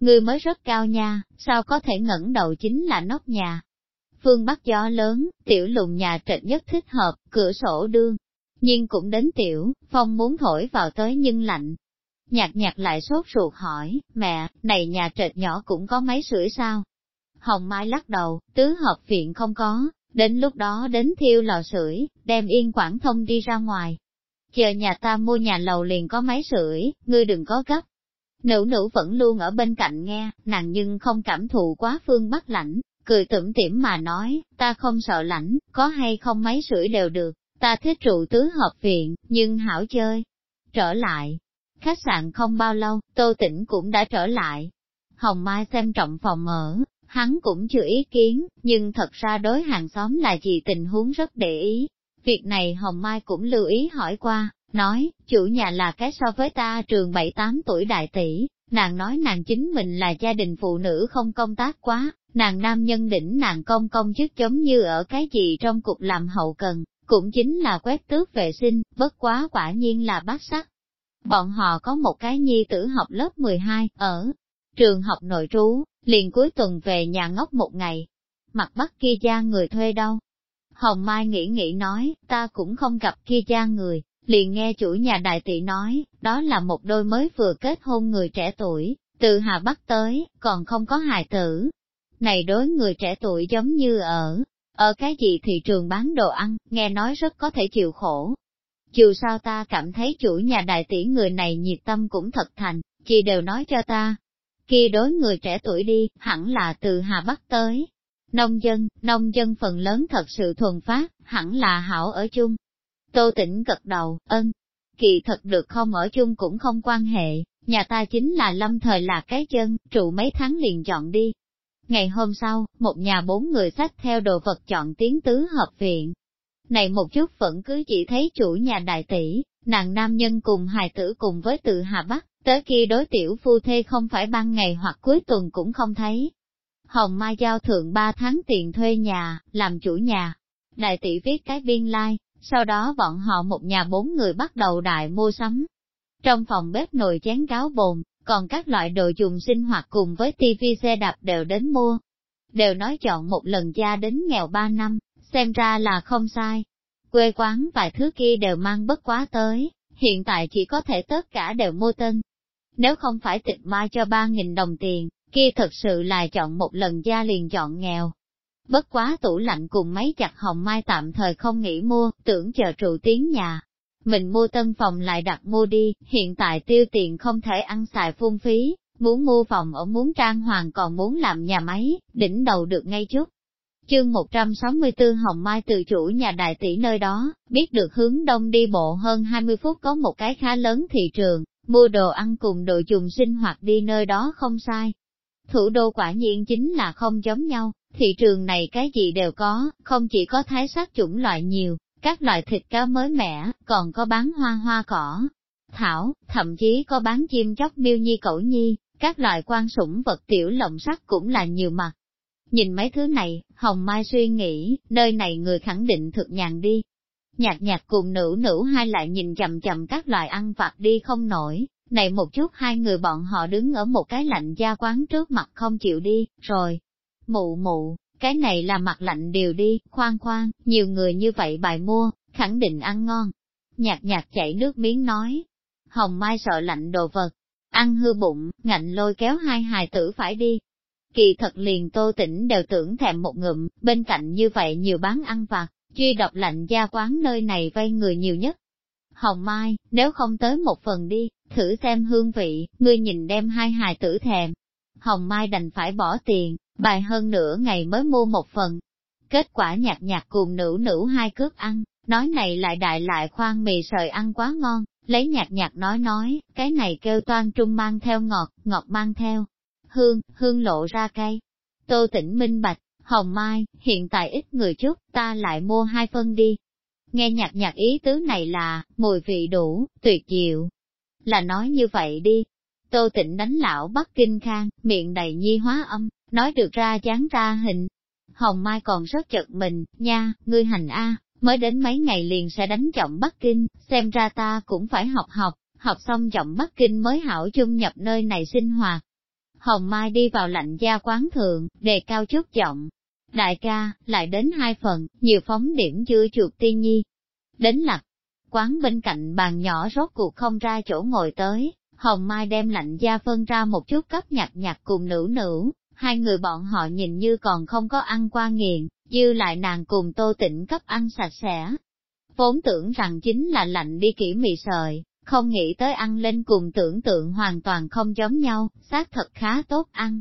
người mới rất cao nha, sao có thể ngẩng đầu chính là nóc nhà. Phương Bắc gió lớn, tiểu lùng nhà trệt nhất thích hợp, cửa sổ đương. Nhưng cũng đến tiểu, phong muốn thổi vào tới nhưng lạnh. Nhạc nhạc lại sốt ruột hỏi, mẹ, này nhà trệt nhỏ cũng có máy sưởi sao? Hồng Mai lắc đầu, tứ hợp viện không có, đến lúc đó đến thiêu lò sưởi, đem yên quảng thông đi ra ngoài. Chờ nhà ta mua nhà lầu liền có máy sưởi, ngươi đừng có gấp. Nữ nữ vẫn luôn ở bên cạnh nghe, nàng nhưng không cảm thụ quá phương bắc lạnh, cười tủm tỉm mà nói, ta không sợ lạnh, có hay không máy sưởi đều được, ta thích trụ tứ hợp viện, nhưng hảo chơi. Trở lại, khách sạn không bao lâu, Tô Tĩnh cũng đã trở lại. Hồng Mai xem trọng phòng ở, hắn cũng chưa ý kiến, nhưng thật ra đối hàng xóm là gì tình huống rất để ý. Việc này Hồng Mai cũng lưu ý hỏi qua, nói, chủ nhà là cái so với ta trường 7-8 tuổi đại tỷ, nàng nói nàng chính mình là gia đình phụ nữ không công tác quá, nàng nam nhân đỉnh nàng công công chức giống như ở cái gì trong cục làm hậu cần, cũng chính là quét tước vệ sinh, bất quá quả nhiên là bác sắc. Bọn họ có một cái nhi tử học lớp 12, ở trường học nội trú, liền cuối tuần về nhà ngốc một ngày. Mặt bắc kia cha người thuê đâu? Hồng Mai nghĩ nghĩ nói, ta cũng không gặp kia cha người, liền nghe chủ nhà đại tỷ nói, đó là một đôi mới vừa kết hôn người trẻ tuổi, từ Hà Bắc tới, còn không có hài tử. Này đối người trẻ tuổi giống như ở, ở cái gì thị trường bán đồ ăn, nghe nói rất có thể chịu khổ. Dù sao ta cảm thấy chủ nhà đại tỷ người này nhiệt tâm cũng thật thành, chị đều nói cho ta, kia đối người trẻ tuổi đi, hẳn là từ Hà Bắc tới. Nông dân, nông dân phần lớn thật sự thuần phát, hẳn là hảo ở chung. Tô tỉnh gật đầu, ân, kỳ thật được không ở chung cũng không quan hệ, nhà ta chính là lâm thời là cái chân, trụ mấy tháng liền chọn đi. Ngày hôm sau, một nhà bốn người sách theo đồ vật chọn tiến tứ hợp viện. Này một chút vẫn cứ chỉ thấy chủ nhà đại tỷ, nàng nam nhân cùng hài tử cùng với tự Hà Bắc, Tới khi đối tiểu phu thê không phải ban ngày hoặc cuối tuần cũng không thấy. Hồng Mai giao thượng ba tháng tiền thuê nhà, làm chủ nhà. Đại tỷ viết cái biên lai, like, sau đó bọn họ một nhà bốn người bắt đầu đại mua sắm. Trong phòng bếp nồi chén gáo bồn, còn các loại đồ dùng sinh hoạt cùng với tivi xe đạp đều đến mua. Đều nói chọn một lần gia đến nghèo ba năm, xem ra là không sai. Quê quán vài thứ kia đều mang bất quá tới, hiện tại chỉ có thể tất cả đều mua tên. Nếu không phải tịch mai cho ba nghìn đồng tiền, kia thật sự là chọn một lần gia liền chọn nghèo. Bất quá tủ lạnh cùng mấy chặt hồng mai tạm thời không nghĩ mua, tưởng chờ trụ tiếng nhà. Mình mua tân phòng lại đặt mua đi, hiện tại tiêu tiền không thể ăn xài phung phí, muốn mua phòng ở muốn trang hoàng còn muốn làm nhà máy, đỉnh đầu được ngay chút. Chương 164 Hồng Mai từ chủ nhà đại tỷ nơi đó, biết được hướng đông đi bộ hơn 20 phút có một cái khá lớn thị trường, mua đồ ăn cùng đồ dùng sinh hoạt đi nơi đó không sai. Thủ đô quả nhiên chính là không giống nhau, thị trường này cái gì đều có, không chỉ có thái sát chủng loại nhiều, các loại thịt cá mới mẻ, còn có bán hoa hoa cỏ, thảo, thậm chí có bán chim chóc miêu nhi cẩu nhi, các loại quan sủng vật tiểu lộng sắc cũng là nhiều mặt. Nhìn mấy thứ này, Hồng Mai suy nghĩ, nơi này người khẳng định thực nhàn đi, Nhạc nhạc cùng nữ nữ hai lại nhìn chậm chậm các loại ăn vặt đi không nổi, này một chút hai người bọn họ đứng ở một cái lạnh gia quán trước mặt không chịu đi, rồi. Mụ mụ, cái này là mặt lạnh điều đi, khoan khoan, nhiều người như vậy bài mua, khẳng định ăn ngon. nhạt nhạt chảy nước miếng nói, hồng mai sợ lạnh đồ vật, ăn hư bụng, ngạnh lôi kéo hai hài tử phải đi. Kỳ thật liền tô tỉnh đều tưởng thèm một ngụm, bên cạnh như vậy nhiều bán ăn vặt, Duy độc lạnh gia quán nơi này vây người nhiều nhất. Hồng Mai, nếu không tới một phần đi, thử xem hương vị, ngươi nhìn đem hai hài tử thèm. Hồng Mai đành phải bỏ tiền, bài hơn nửa ngày mới mua một phần. Kết quả nhạt nhạt cùng nữ nữ hai cước ăn, nói này lại đại lại khoan mì sợi ăn quá ngon, lấy nhạt nhạt nói nói, cái này kêu toan trung mang theo ngọt, ngọt mang theo hương, hương lộ ra cây. Tô tỉnh minh bạch, Hồng Mai, hiện tại ít người chút, ta lại mua hai phân đi. Nghe nhạc nhạc ý tứ này là, mùi vị đủ, tuyệt diệu. Là nói như vậy đi. Tô tịnh đánh lão Bắc Kinh Khang, miệng đầy nhi hóa âm, nói được ra chán ra hình. Hồng Mai còn rất chật mình, nha, ngươi hành A, mới đến mấy ngày liền sẽ đánh trọng Bắc Kinh, xem ra ta cũng phải học học, học xong trọng Bắc Kinh mới hảo chung nhập nơi này sinh hoạt. Hồng Mai đi vào lạnh gia quán thượng, đề cao chút giọng. Đại ca, lại đến hai phần, nhiều phóng điểm chưa chuột tiên nhi. Đến lạc quán bên cạnh bàn nhỏ rốt cuộc không ra chỗ ngồi tới, Hồng Mai đem lạnh gia phân ra một chút cấp nhặt nhặt cùng nữ nữ, hai người bọn họ nhìn như còn không có ăn qua nghiền, dư lại nàng cùng tô tĩnh cấp ăn sạch sẽ. Vốn tưởng rằng chính là lạnh đi kỹ mì sợi, không nghĩ tới ăn lên cùng tưởng tượng hoàn toàn không giống nhau, xác thật khá tốt ăn.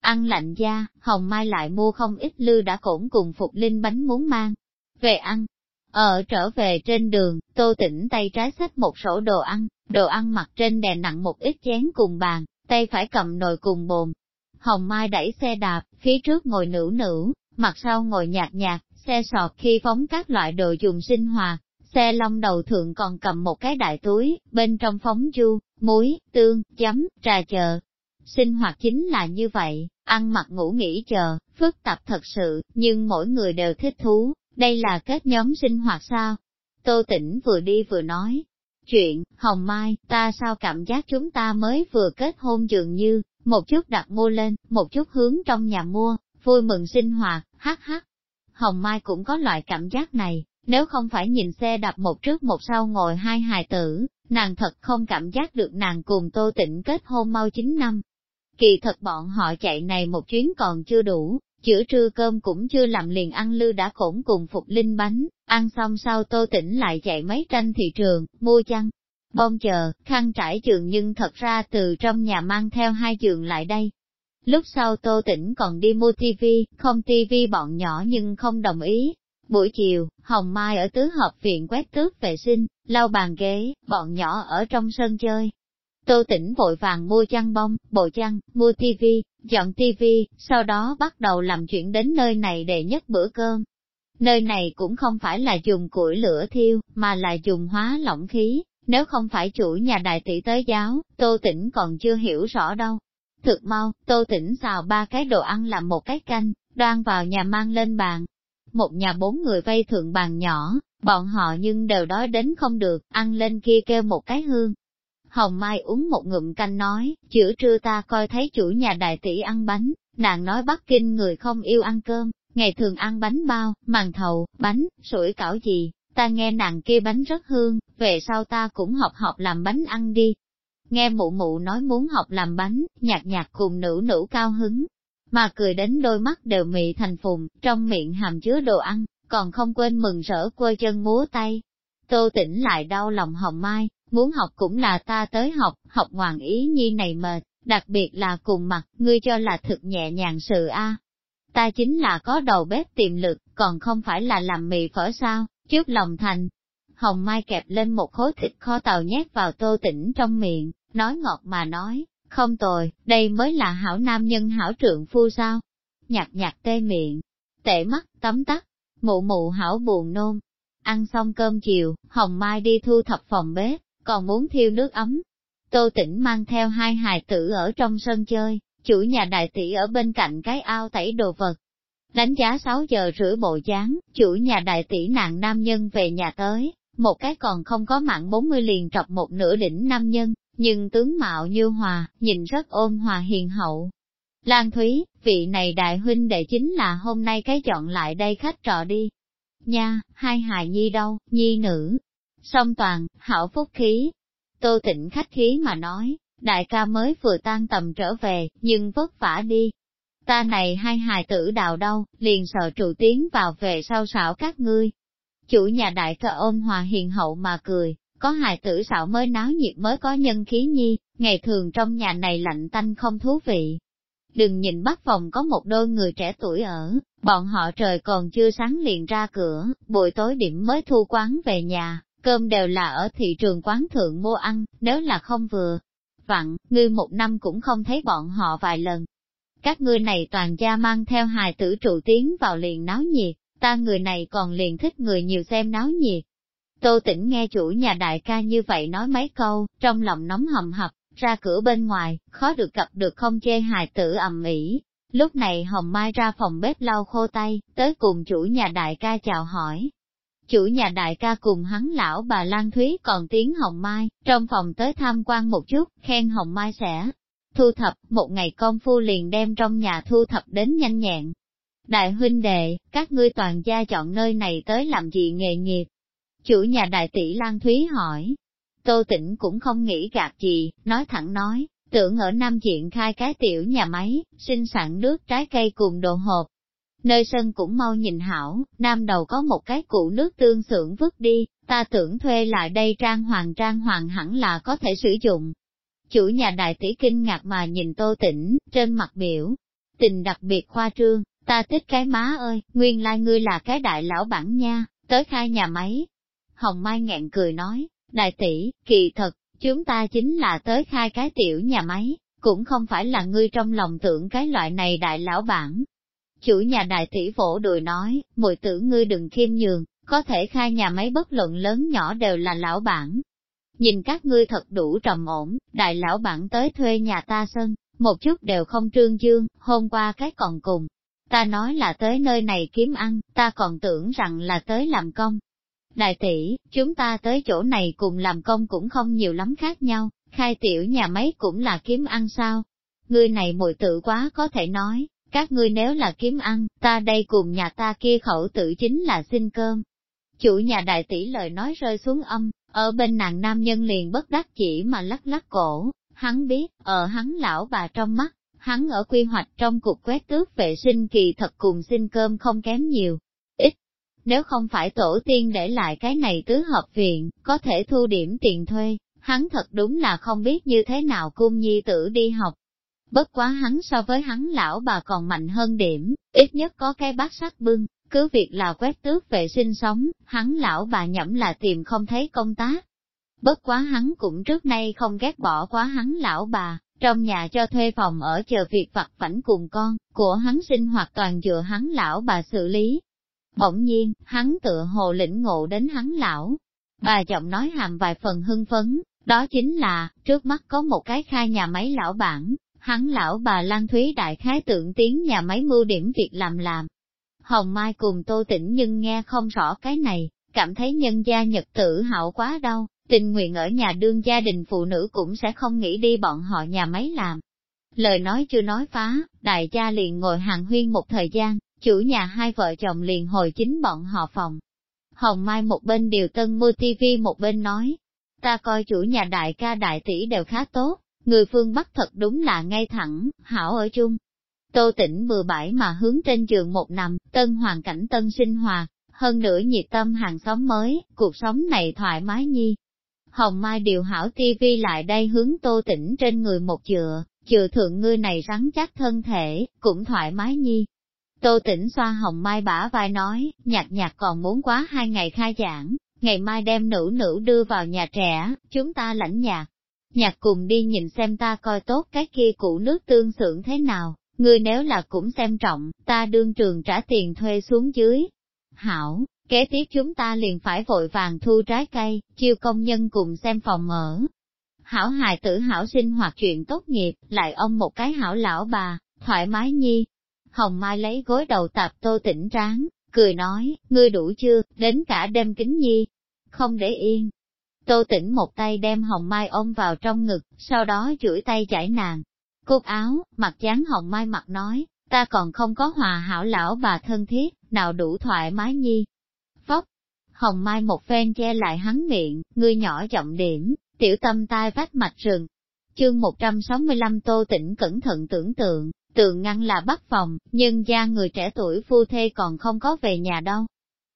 Ăn lạnh da, Hồng Mai lại mua không ít lư đã cổn cùng Phục Linh bánh muốn mang. Về ăn, ở trở về trên đường, Tô Tĩnh tay trái xách một sổ đồ ăn, đồ ăn mặt trên đè nặng một ít chén cùng bàn, tay phải cầm nồi cùng bồn. Hồng Mai đẩy xe đạp, phía trước ngồi nữ nữ, mặt sau ngồi nhạt nhạt, xe sọt khi phóng các loại đồ dùng sinh hoạt, xe long đầu thượng còn cầm một cái đại túi, bên trong phóng chu, muối, tương, chấm, trà chờ. Sinh hoạt chính là như vậy, ăn mặc ngủ nghỉ chờ, phức tạp thật sự, nhưng mỗi người đều thích thú, đây là kết nhóm sinh hoạt sao? Tô Tĩnh vừa đi vừa nói. Chuyện, Hồng Mai, ta sao cảm giác chúng ta mới vừa kết hôn dường như, một chút đặt mua lên, một chút hướng trong nhà mua, vui mừng sinh hoạt, hát hát. Hồng Mai cũng có loại cảm giác này, nếu không phải nhìn xe đạp một trước một sau ngồi hai hài tử, nàng thật không cảm giác được nàng cùng Tô Tĩnh kết hôn mau 9 năm. Kỳ thật bọn họ chạy này một chuyến còn chưa đủ, chữa trưa cơm cũng chưa làm liền ăn lư đã khổn cùng phục linh bánh, ăn xong sau tô tỉnh lại chạy mấy tranh thị trường, mua chăn, bông chờ, khăn trải giường nhưng thật ra từ trong nhà mang theo hai giường lại đây. Lúc sau tô tỉnh còn đi mua tivi, không tivi bọn nhỏ nhưng không đồng ý. Buổi chiều, Hồng Mai ở tứ hợp viện quét tước vệ sinh, lau bàn ghế, bọn nhỏ ở trong sân chơi, Tô tỉnh vội vàng mua chăn bông, bộ chăn, mua tivi, dọn tivi, sau đó bắt đầu làm chuyện đến nơi này để nhất bữa cơm. Nơi này cũng không phải là dùng củi lửa thiêu, mà là dùng hóa lỏng khí, nếu không phải chủ nhà đại tỷ tới giáo, Tô Tĩnh còn chưa hiểu rõ đâu. Thực mau, Tô Tĩnh xào ba cái đồ ăn làm một cái canh, đoan vào nhà mang lên bàn. Một nhà bốn người vây thượng bàn nhỏ, bọn họ nhưng đều đói đến không được, ăn lên kia kêu một cái hương, Hồng Mai uống một ngụm canh nói, chữa trưa ta coi thấy chủ nhà đại tỷ ăn bánh, nàng nói Bắc Kinh người không yêu ăn cơm, ngày thường ăn bánh bao, màn thầu, bánh, sủi cảo gì, ta nghe nàng kia bánh rất hương, về sau ta cũng học học làm bánh ăn đi. Nghe mụ mụ nói muốn học làm bánh, nhạt nhạt cùng nữ nữ cao hứng, mà cười đến đôi mắt đều mị thành phùng, trong miệng hàm chứa đồ ăn, còn không quên mừng rỡ quơ chân múa tay. Tô tỉnh lại đau lòng hồng mai, muốn học cũng là ta tới học, học ngoạn ý nhi này mệt, đặc biệt là cùng mặt, ngươi cho là thực nhẹ nhàng sự a. Ta chính là có đầu bếp tiềm lực, còn không phải là làm mì phở sao, trước lòng thành. Hồng Mai kẹp lên một khối thịt kho tàu nhét vào tô tỉnh trong miệng, nói ngọt mà nói, không tồi, đây mới là hảo nam nhân hảo trượng phu sao. Nhạt nhạt tê miệng, tệ mắt, tấm tắt, mụ mụ hảo buồn nôn. Ăn xong cơm chiều, Hồng Mai đi thu thập phòng bếp, còn muốn thiêu nước ấm. Tô Tĩnh mang theo hai hài tử ở trong sân chơi, chủ nhà đại tỷ ở bên cạnh cái ao tẩy đồ vật. Đánh giá 6 giờ rưỡi bộ dáng, chủ nhà đại tỷ nạn nam nhân về nhà tới, một cái còn không có mạng 40 liền trọc một nửa đỉnh nam nhân, nhưng tướng mạo như hòa, nhìn rất ôn hòa hiền hậu. Lan Thúy, vị này đại huynh đệ chính là hôm nay cái chọn lại đây khách trọ đi. Nha, hai hài nhi đâu, nhi nữ, Song toàn, hảo phúc khí. Tô tịnh khách khí mà nói, đại ca mới vừa tan tầm trở về, nhưng vất vả đi. Ta này hai hài tử đào đâu, liền sợ trụ tiến vào về sau xảo các ngươi. Chủ nhà đại ca ôn hòa hiền hậu mà cười, có hài tử xảo mới náo nhiệt mới có nhân khí nhi, ngày thường trong nhà này lạnh tanh không thú vị. Đừng nhìn bắt phòng có một đôi người trẻ tuổi ở, bọn họ trời còn chưa sáng liền ra cửa, buổi tối điểm mới thu quán về nhà, cơm đều là ở thị trường quán thượng mua ăn, nếu là không vừa. Vặn, ngươi một năm cũng không thấy bọn họ vài lần. Các ngươi này toàn gia mang theo hài tử trụ tiến vào liền náo nhiệt, ta người này còn liền thích người nhiều xem náo nhiệt. Tô tỉnh nghe chủ nhà đại ca như vậy nói mấy câu, trong lòng nóng hầm hập, ra cửa bên ngoài, khó được gặp được không chê hài tử ầm ĩ. Lúc này Hồng Mai ra phòng bếp lau khô tay, tới cùng chủ nhà đại ca chào hỏi. Chủ nhà đại ca cùng hắn lão bà Lan Thúy còn tiếng Hồng Mai, trong phòng tới tham quan một chút, khen Hồng Mai sẽ thu thập, một ngày công phu liền đem trong nhà thu thập đến nhanh nhẹn. Đại huynh đệ, các ngươi toàn gia chọn nơi này tới làm gì nghề nghiệp? Chủ nhà đại tỷ Lan Thúy hỏi. Tô Tĩnh cũng không nghĩ gạt gì, nói thẳng nói, tưởng ở Nam Diện khai cái tiểu nhà máy, sinh sản nước trái cây cùng đồ hộp. Nơi sân cũng mau nhìn hảo, Nam đầu có một cái cụ nước tương xưởng vứt đi, ta tưởng thuê lại đây trang hoàng trang hoàng hẳn là có thể sử dụng. Chủ nhà đại tỷ kinh ngạc mà nhìn tô tĩnh, trên mặt biểu, tình đặc biệt khoa trương, ta thích cái má ơi, nguyên lai ngươi là cái đại lão bản nha, tới khai nhà máy. Hồng Mai nghẹn cười nói, đại tỷ, kỳ thật, chúng ta chính là tới khai cái tiểu nhà máy, cũng không phải là ngươi trong lòng tưởng cái loại này đại lão bản. Chủ nhà đại tỷ vỗ đùi nói, mùi tử ngươi đừng khiêm nhường, có thể khai nhà máy bất luận lớn nhỏ đều là lão bản. Nhìn các ngươi thật đủ trầm ổn, đại lão bản tới thuê nhà ta sân, một chút đều không trương dương, hôm qua cái còn cùng. Ta nói là tới nơi này kiếm ăn, ta còn tưởng rằng là tới làm công, Đại tỷ, chúng ta tới chỗ này cùng làm công cũng không nhiều lắm khác nhau, khai tiểu nhà máy cũng là kiếm ăn sao. Ngươi này mùi tự quá có thể nói, các ngươi nếu là kiếm ăn, ta đây cùng nhà ta kia khẩu tự chính là xin cơm. Chủ nhà đại tỷ lời nói rơi xuống âm, ở bên nàng nam nhân liền bất đắc chỉ mà lắc lắc cổ, hắn biết, ở hắn lão bà trong mắt, hắn ở quy hoạch trong cục quét tước vệ sinh kỳ thật cùng xin cơm không kém nhiều. Ít nếu không phải tổ tiên để lại cái này tứ hợp viện, có thể thu điểm tiền thuê, hắn thật đúng là không biết như thế nào cung nhi tử đi học. Bất quá hắn so với hắn lão bà còn mạnh hơn điểm, ít nhất có cái bát sắt bưng, cứ việc là quét tước vệ sinh sống, hắn lão bà nhẫm là tìm không thấy công tác. Bất quá hắn cũng trước nay không ghét bỏ quá hắn lão bà, trong nhà cho thuê phòng ở chờ việc vặt vảnh cùng con, của hắn sinh hoạt toàn dựa hắn lão bà xử lý, Bỗng nhiên, hắn tựa hồ lĩnh ngộ đến hắn lão. Bà giọng nói hàm vài phần hưng phấn, đó chính là, trước mắt có một cái khai nhà máy lão bản, hắn lão bà Lan Thúy đại khái tượng tiếng nhà máy mưu điểm việc làm làm. Hồng Mai cùng Tô Tĩnh nhưng nghe không rõ cái này, cảm thấy nhân gia nhật tử hảo quá đâu, tình nguyện ở nhà đương gia đình phụ nữ cũng sẽ không nghĩ đi bọn họ nhà máy làm. Lời nói chưa nói phá, đại gia liền ngồi hàng huyên một thời gian, Chủ nhà hai vợ chồng liền hồi chính bọn họ phòng. Hồng Mai một bên điều tân mua tivi một bên nói, ta coi chủ nhà đại ca đại tỷ đều khá tốt, người phương Bắc thật đúng là ngay thẳng, hảo ở chung. Tô tỉnh bừa bãi mà hướng trên giường một nằm, tân hoàn cảnh tân sinh hoạt, hơn nữa nhiệt tâm hàng xóm mới, cuộc sống này thoải mái nhi. Hồng Mai điều hảo tivi lại đây hướng tô tỉnh trên người một chừa, chừa thượng ngươi này rắn chắc thân thể, cũng thoải mái nhi, Tô tỉnh xoa hồng mai bả vai nói, nhạc nhạc còn muốn quá hai ngày khai giảng, ngày mai đem nữ nữ đưa vào nhà trẻ, chúng ta lãnh nhạc. Nhạc cùng đi nhìn xem ta coi tốt cái kia cũ nước tương xưởng thế nào, ngươi nếu là cũng xem trọng, ta đương trường trả tiền thuê xuống dưới. Hảo, kế tiếp chúng ta liền phải vội vàng thu trái cây, chiêu công nhân cùng xem phòng ở. Hảo hài tử hảo sinh hoạt chuyện tốt nghiệp, lại ông một cái hảo lão bà, thoải mái nhi, Hồng Mai lấy gối đầu tạp tô tỉnh tráng, cười nói, ngươi đủ chưa, đến cả đêm kính nhi. Không để yên. Tô tỉnh một tay đem Hồng Mai ôm vào trong ngực, sau đó chuỗi tay chảy nàng. Cúc áo, mặt chán Hồng Mai mặt nói, ta còn không có hòa hảo lão bà thân thiết, nào đủ thoải mái nhi. Phóc. Hồng Mai một phen che lại hắn miệng, ngươi nhỏ giọng điểm, tiểu tâm tai vách mạch rừng. Chương 165 Tô Tĩnh cẩn thận tưởng tượng, tường ngăn là bắt phòng, nhưng gia người trẻ tuổi phu thê còn không có về nhà đâu.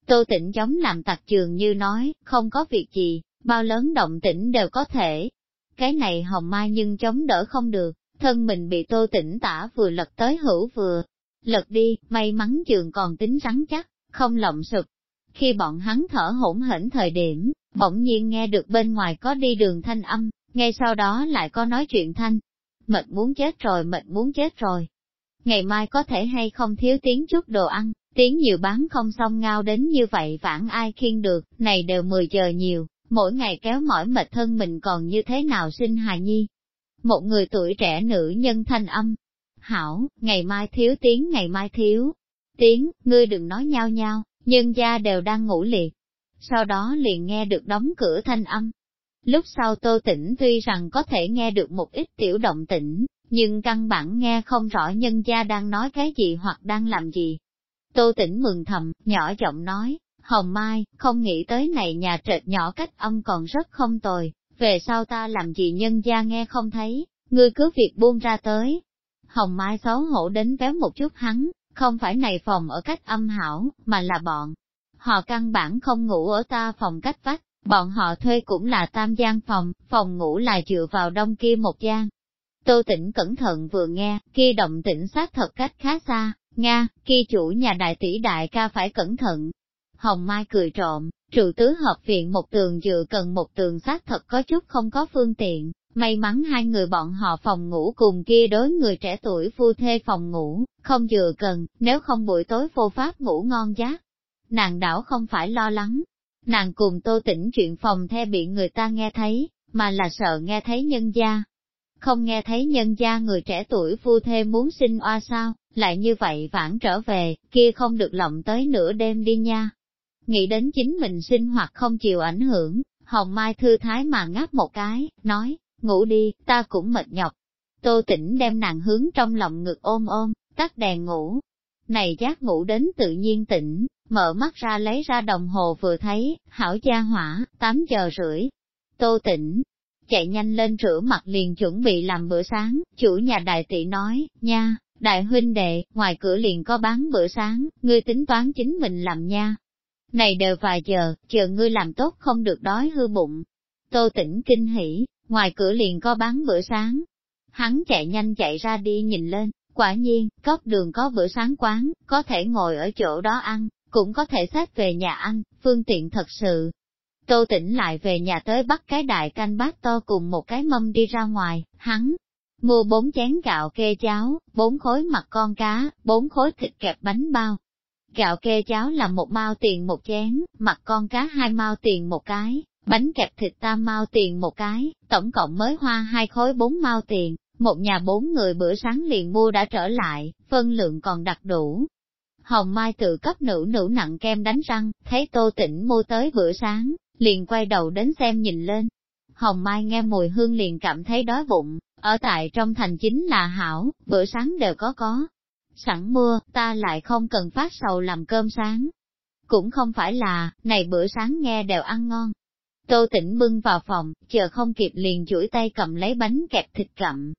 Tô tĩnh giống làm tặc trường như nói, không có việc gì, bao lớn động tĩnh đều có thể. Cái này hồng mai nhưng chống đỡ không được, thân mình bị tô tĩnh tả vừa lật tới hữu vừa. Lật đi, may mắn trường còn tính rắn chắc, không lộng sụp. Khi bọn hắn thở hỗn hển thời điểm, bỗng nhiên nghe được bên ngoài có đi đường thanh âm, ngay sau đó lại có nói chuyện thanh. Mệt muốn chết rồi, mệt muốn chết rồi ngày mai có thể hay không thiếu tiếng chút đồ ăn, tiếng nhiều bán không xong ngao đến như vậy vãn ai khiên được, này đều 10 giờ nhiều, mỗi ngày kéo mỏi mệt thân mình còn như thế nào sinh hài nhi. một người tuổi trẻ nữ nhân thanh âm. Hảo, ngày mai thiếu tiếng ngày mai thiếu. Tiếng, ngươi đừng nói nhau nhau, nhân gia đều đang ngủ liệt. Sau đó liền nghe được đóng cửa thanh âm. Lúc sau tô tỉnh tuy rằng có thể nghe được một ít tiểu động tĩnh, nhưng căn bản nghe không rõ nhân gia đang nói cái gì hoặc đang làm gì. Tô tỉnh mừng thầm, nhỏ giọng nói, Hồng Mai, không nghĩ tới này nhà trệt nhỏ cách âm còn rất không tồi, về sau ta làm gì nhân gia nghe không thấy, ngươi cứ việc buông ra tới. Hồng Mai xấu hổ đến véo một chút hắn, không phải này phòng ở cách âm hảo, mà là bọn. Họ căn bản không ngủ ở ta phòng cách vách, bọn họ thuê cũng là tam gian phòng, phòng ngủ là dựa vào đông kia một gian. Tô tỉnh cẩn thận vừa nghe, kia động tĩnh xác thật cách khá xa, Nga, kia chủ nhà đại tỷ đại ca phải cẩn thận. Hồng Mai cười trộm, trụ tứ hợp viện một tường dự cần một tường xác thật có chút không có phương tiện, may mắn hai người bọn họ phòng ngủ cùng kia đối người trẻ tuổi phu thê phòng ngủ, không dự cần, nếu không buổi tối vô pháp ngủ ngon giấc. Nàng đảo không phải lo lắng, nàng cùng tô tỉnh chuyện phòng the bị người ta nghe thấy, mà là sợ nghe thấy nhân gia. Không nghe thấy nhân gia người trẻ tuổi phu thê muốn sinh oa sao, lại như vậy vãn trở về, kia không được lộng tới nửa đêm đi nha. Nghĩ đến chính mình sinh hoạt không chịu ảnh hưởng, Hồng Mai thư thái mà ngáp một cái, nói, ngủ đi, ta cũng mệt nhọc. Tô tỉnh đem nàng hướng trong lòng ngực ôm ôm, tắt đèn ngủ. Này giác ngủ đến tự nhiên tỉnh, mở mắt ra lấy ra đồng hồ vừa thấy, hảo gia hỏa, 8 giờ rưỡi. Tô tỉnh, chạy nhanh lên rửa mặt liền chuẩn bị làm bữa sáng, chủ nhà đại tỷ nói, nha, đại huynh đệ, ngoài cửa liền có bán bữa sáng, ngươi tính toán chính mình làm nha. Này đều vài giờ, chờ ngươi làm tốt không được đói hư bụng. Tô tỉnh kinh hỉ, ngoài cửa liền có bán bữa sáng. Hắn chạy nhanh chạy ra đi nhìn lên, quả nhiên, góc đường có bữa sáng quán, có thể ngồi ở chỗ đó ăn, cũng có thể xách về nhà ăn, phương tiện thật sự. Tô tỉnh lại về nhà tới bắt cái đại canh bát to cùng một cái mâm đi ra ngoài, hắn mua bốn chén gạo kê cháo, bốn khối mặt con cá, bốn khối thịt kẹp bánh bao. Gạo kê cháo là một mao tiền một chén, mặt con cá hai mao tiền một cái, bánh kẹp thịt tam mao tiền một cái, tổng cộng mới hoa hai khối bốn mao tiền, một nhà bốn người bữa sáng liền mua đã trở lại, phân lượng còn đặc đủ. Hồng Mai tự cấp nữ nữ nặng kem đánh răng, thấy tô tỉnh mua tới bữa sáng, liền quay đầu đến xem nhìn lên. Hồng Mai nghe mùi hương liền cảm thấy đói bụng, ở tại trong thành chính là hảo, bữa sáng đều có có. Sẵn mưa, ta lại không cần phát sầu làm cơm sáng. Cũng không phải là, này bữa sáng nghe đều ăn ngon, Tô tỉnh bưng vào phòng, chờ không kịp liền chuỗi tay cầm lấy bánh kẹp thịt cặm.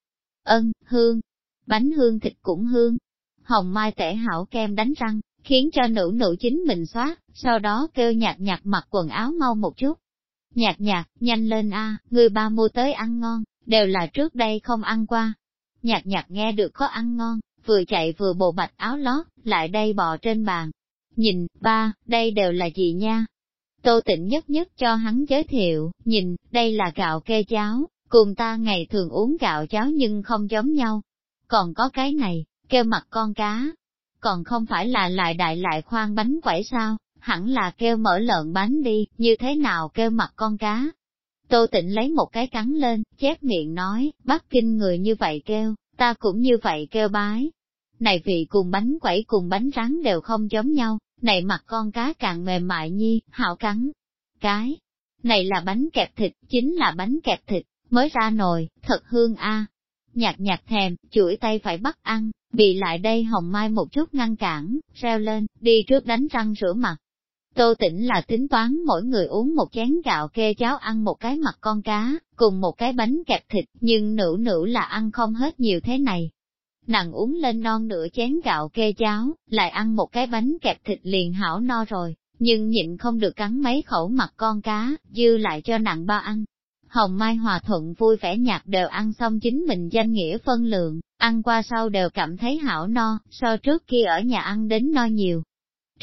Ân, hương, bánh hương thịt cũng hương. Hồng Mai tẻ hảo kem đánh răng, khiến cho nữ nữ chính mình xóa, sau đó kêu nhạt nhạt mặc quần áo mau một chút. Nhạt nhạt, nhanh lên a, người ba mua tới ăn ngon, đều là trước đây không ăn qua. Nhạt nhạt nghe được có ăn ngon, vừa chạy vừa bồ bạch áo lót, lại đây bò trên bàn. Nhìn, ba, đây đều là gì nha? Tô tịnh nhất nhất cho hắn giới thiệu, nhìn, đây là gạo kê cháo, cùng ta ngày thường uống gạo cháo nhưng không giống nhau. Còn có cái này, kêu mặt con cá. Còn không phải là lại đại lại khoan bánh quẩy sao, hẳn là kêu mỡ lợn bánh đi, như thế nào kêu mặt con cá. Tô tịnh lấy một cái cắn lên, chép miệng nói, Bắc Kinh người như vậy kêu, ta cũng như vậy kêu bái. Này vị cùng bánh quẩy cùng bánh rắn đều không giống nhau, này mặt con cá càng mềm mại nhi, hảo cắn. Cái, này là bánh kẹp thịt, chính là bánh kẹp thịt, mới ra nồi, thật hương a. Nhạt nhạt thèm, chuỗi tay phải bắt ăn, bị lại đây hồng mai một chút ngăn cản, reo lên, đi trước đánh răng rửa mặt. Tô tỉnh là tính toán mỗi người uống một chén gạo kê cháo ăn một cái mặt con cá, cùng một cái bánh kẹp thịt, nhưng nữ nữ là ăn không hết nhiều thế này, nàng uống lên non nửa chén gạo kê cháo, lại ăn một cái bánh kẹp thịt liền hảo no rồi, nhưng nhịn không được cắn mấy khẩu mặt con cá, dư lại cho nặng ba ăn. Hồng Mai Hòa Thuận vui vẻ nhạt đều ăn xong chính mình danh nghĩa phân lượng, ăn qua sau đều cảm thấy hảo no, so trước kia ở nhà ăn đến no nhiều.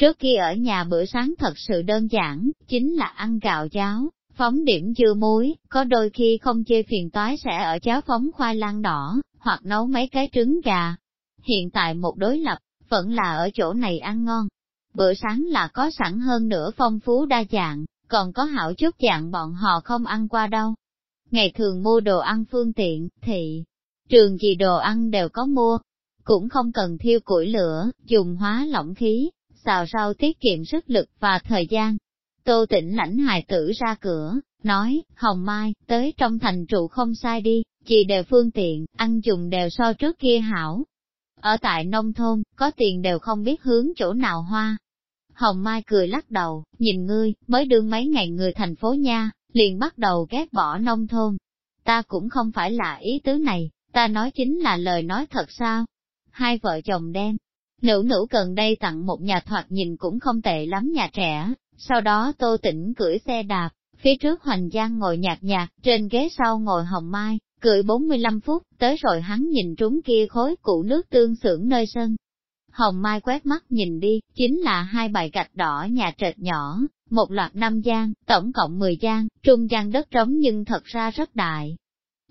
Trước kia ở nhà bữa sáng thật sự đơn giản, chính là ăn gạo cháo, phóng điểm dưa muối, có đôi khi không chê phiền toái sẽ ở cháo phóng khoai lang đỏ, hoặc nấu mấy cái trứng gà. Hiện tại một đối lập, vẫn là ở chỗ này ăn ngon. Bữa sáng là có sẵn hơn nữa phong phú đa dạng, còn có hảo chút dạng bọn họ không ăn qua đâu. ngày thường mua đồ ăn phương tiện, thị trường gì đồ ăn đều có mua, cũng không cần thiêu củi lửa, dùng hóa lỏng khí, xào rau tiết kiệm sức lực và thời gian. Tô tỉnh lãnh hài tử ra cửa, nói, Hồng Mai, tới trong thành trụ không sai đi, chỉ đều phương tiện, ăn dùng đều so trước kia hảo. Ở tại nông thôn, có tiền đều không biết hướng chỗ nào hoa. Hồng Mai cười lắc đầu, nhìn ngươi, mới đương mấy ngày người thành phố nha, liền bắt đầu ghét bỏ nông thôn. Ta cũng không phải là ý tứ này, ta nói chính là lời nói thật sao. Hai vợ chồng đen, nữ nữ gần đây tặng một nhà thoạt nhìn cũng không tệ lắm nhà trẻ, sau đó tô tỉnh cưỡi xe đạp, phía trước hoành giang ngồi nhạt nhạt, trên ghế sau ngồi hồng mai, cưỡi 45 phút, tới rồi hắn nhìn trúng kia khối cụ nước tương xưởng nơi sân. Hồng Mai quét mắt nhìn đi, chính là hai bài gạch đỏ nhà trệt nhỏ, một loạt năm gian, tổng cộng 10 gian, trung gian đất trống nhưng thật ra rất đại.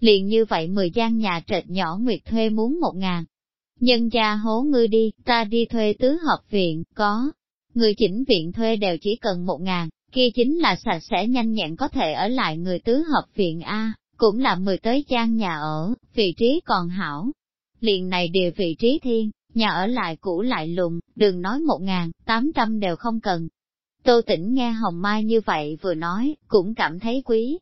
Liền như vậy 10 gian nhà trệt nhỏ Nguyệt thuê muốn một ngàn. Nhân gia hố ngươi đi, ta đi thuê tứ hợp viện, có. Người chỉnh viện thuê đều chỉ cần một ngàn, kia chính là sạch sẽ nhanh nhẹn có thể ở lại người tứ hợp viện A, cũng là mười tới trang nhà ở, vị trí còn hảo. Liền này đều vị trí thiên, nhà ở lại cũ lại lùng, đừng nói một ngàn, tám trăm đều không cần. Tô tỉnh nghe Hồng Mai như vậy vừa nói, cũng cảm thấy quý.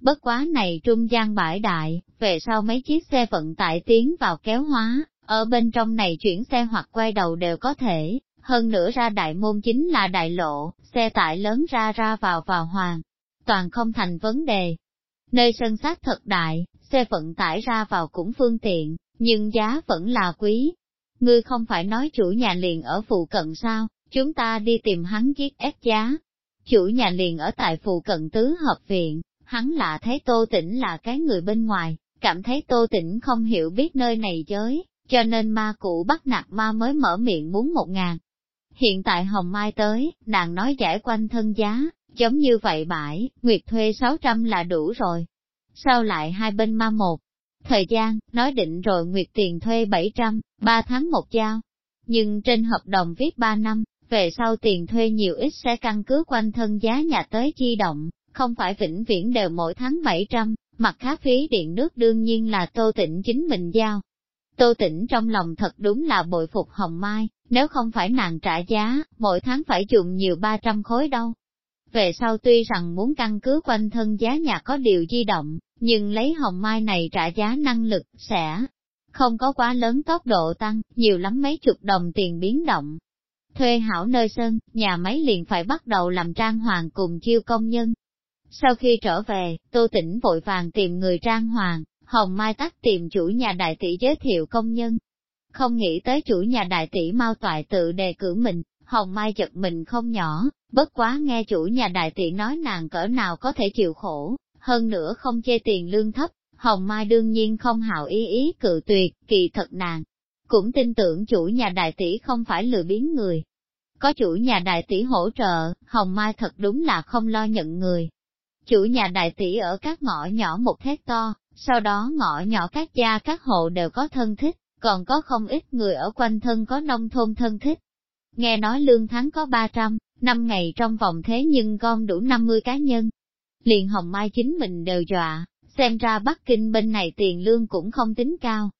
Bất quá này trung gian bãi đại, về sau mấy chiếc xe vận tải tiến vào kéo hóa, ở bên trong này chuyển xe hoặc quay đầu đều có thể, hơn nữa ra đại môn chính là đại lộ, xe tải lớn ra ra vào vào hoàng, toàn không thành vấn đề. Nơi sân sát thật đại, xe vận tải ra vào cũng phương tiện, nhưng giá vẫn là quý. Ngươi không phải nói chủ nhà liền ở phụ cận sao, chúng ta đi tìm hắn giết ép giá. Chủ nhà liền ở tại phụ cận tứ hợp viện, hắn lạ thấy tô tĩnh là cái người bên ngoài, cảm thấy tô tĩnh không hiểu biết nơi này giới, cho nên ma cụ bắt nạt ma mới mở miệng muốn một ngàn. Hiện tại Hồng Mai tới, nàng nói giải quanh thân giá, giống như vậy bãi, Nguyệt thuê 600 là đủ rồi. Sao lại hai bên ma một? Thời gian, nói định rồi Nguyệt tiền thuê 700, 3 tháng một giao. Nhưng trên hợp đồng viết 3 năm, về sau tiền thuê nhiều ít sẽ căn cứ quanh thân giá nhà tới chi động, không phải vĩnh viễn đều mỗi tháng 700, mặt khác phí điện nước đương nhiên là tô tịnh chính mình giao. Tô tĩnh trong lòng thật đúng là bội phục Hồng Mai, nếu không phải nàng trả giá, mỗi tháng phải dùng nhiều 300 khối đâu. Về sau tuy rằng muốn căn cứ quanh thân giá nhà có điều di động, nhưng lấy hồng mai này trả giá năng lực, sẽ không có quá lớn tốc độ tăng, nhiều lắm mấy chục đồng tiền biến động. Thuê hảo nơi sân, nhà máy liền phải bắt đầu làm trang hoàng cùng chiêu công nhân. Sau khi trở về, Tô Tĩnh vội vàng tìm người trang hoàng, Hồng Mai tắt tìm chủ nhà đại tỷ giới thiệu công nhân, không nghĩ tới chủ nhà đại tỷ mau toại tự đề cử mình, hồng mai chật mình không nhỏ, bất quá nghe chủ nhà đại tỷ nói nàng cỡ nào có thể chịu khổ, hơn nữa không chê tiền lương thấp, hồng mai đương nhiên không hào ý ý cự tuyệt, kỳ thật nàng. Cũng tin tưởng chủ nhà đại tỷ không phải lừa biến người. Có chủ nhà đại tỷ hỗ trợ, hồng mai thật đúng là không lo nhận người. Chủ nhà đại tỷ ở các ngõ nhỏ một thét to, sau đó ngõ nhỏ các gia các hộ đều có thân thích, còn có không ít người ở quanh thân có nông thôn thân thích. Nghe nói lương tháng có 300, năm ngày trong vòng thế nhưng gom đủ 50 cá nhân. Liền Hồng Mai chính mình đều dọa, xem ra Bắc Kinh bên này tiền lương cũng không tính cao.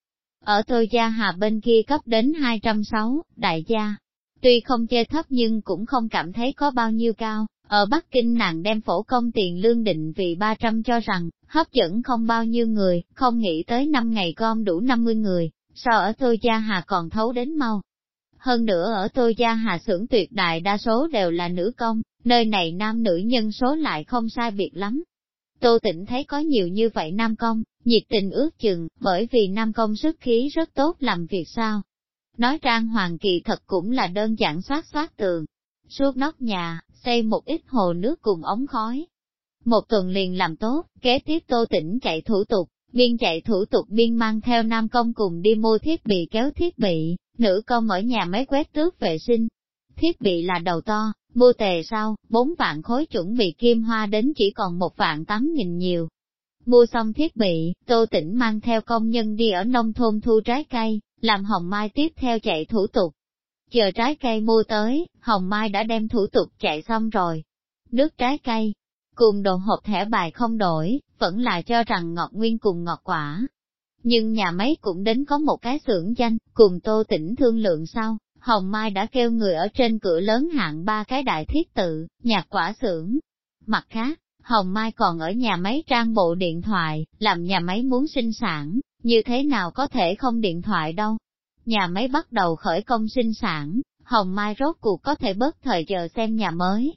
Ở tôi gia hà bên kia cấp đến 260, đại gia. Tuy không chê thấp nhưng cũng không cảm thấy có bao nhiêu cao, ở Bắc Kinh nàng đem phổ công tiền lương định vì 300 cho rằng, hấp dẫn không bao nhiêu người, không nghĩ tới 5 ngày gom đủ 50 người, so ở tôi gia hà còn thấu đến mau. Hơn nữa ở tôi gia hà xưởng tuyệt đại đa số đều là nữ công, nơi này nam nữ nhân số lại không sai biệt lắm. Tô tỉnh thấy có nhiều như vậy nam công, nhiệt tình ước chừng, bởi vì nam công sức khí rất tốt làm việc sao. Nói trang hoàng kỳ thật cũng là đơn giản soát soát tường, suốt nóc nhà, xây một ít hồ nước cùng ống khói. Một tuần liền làm tốt, kế tiếp Tô Tĩnh chạy thủ tục, biên chạy thủ tục biên mang theo nam công cùng đi mua thiết bị kéo thiết bị, nữ công ở nhà máy quét tước vệ sinh. Thiết bị là đầu to, mua tề sau, bốn vạn khối chuẩn bị kim hoa đến chỉ còn một vạn tám nghìn nhiều. Mua xong thiết bị, Tô Tĩnh mang theo công nhân đi ở nông thôn thu trái cây, làm Hồng Mai tiếp theo chạy thủ tục. Chờ trái cây mua tới, Hồng Mai đã đem thủ tục chạy xong rồi. Nước trái cây, cùng đồ hộp thẻ bài không đổi, vẫn là cho rằng ngọt nguyên cùng ngọt quả. Nhưng nhà máy cũng đến có một cái xưởng danh, cùng tô tỉnh thương lượng sau, Hồng Mai đã kêu người ở trên cửa lớn hạng ba cái đại thiết tự, nhạc quả xưởng. Mặt khác, Hồng Mai còn ở nhà máy trang bộ điện thoại, làm nhà máy muốn sinh sản, như thế nào có thể không điện thoại đâu. Nhà máy bắt đầu khởi công sinh sản, Hồng Mai rốt cuộc có thể bớt thời giờ xem nhà mới.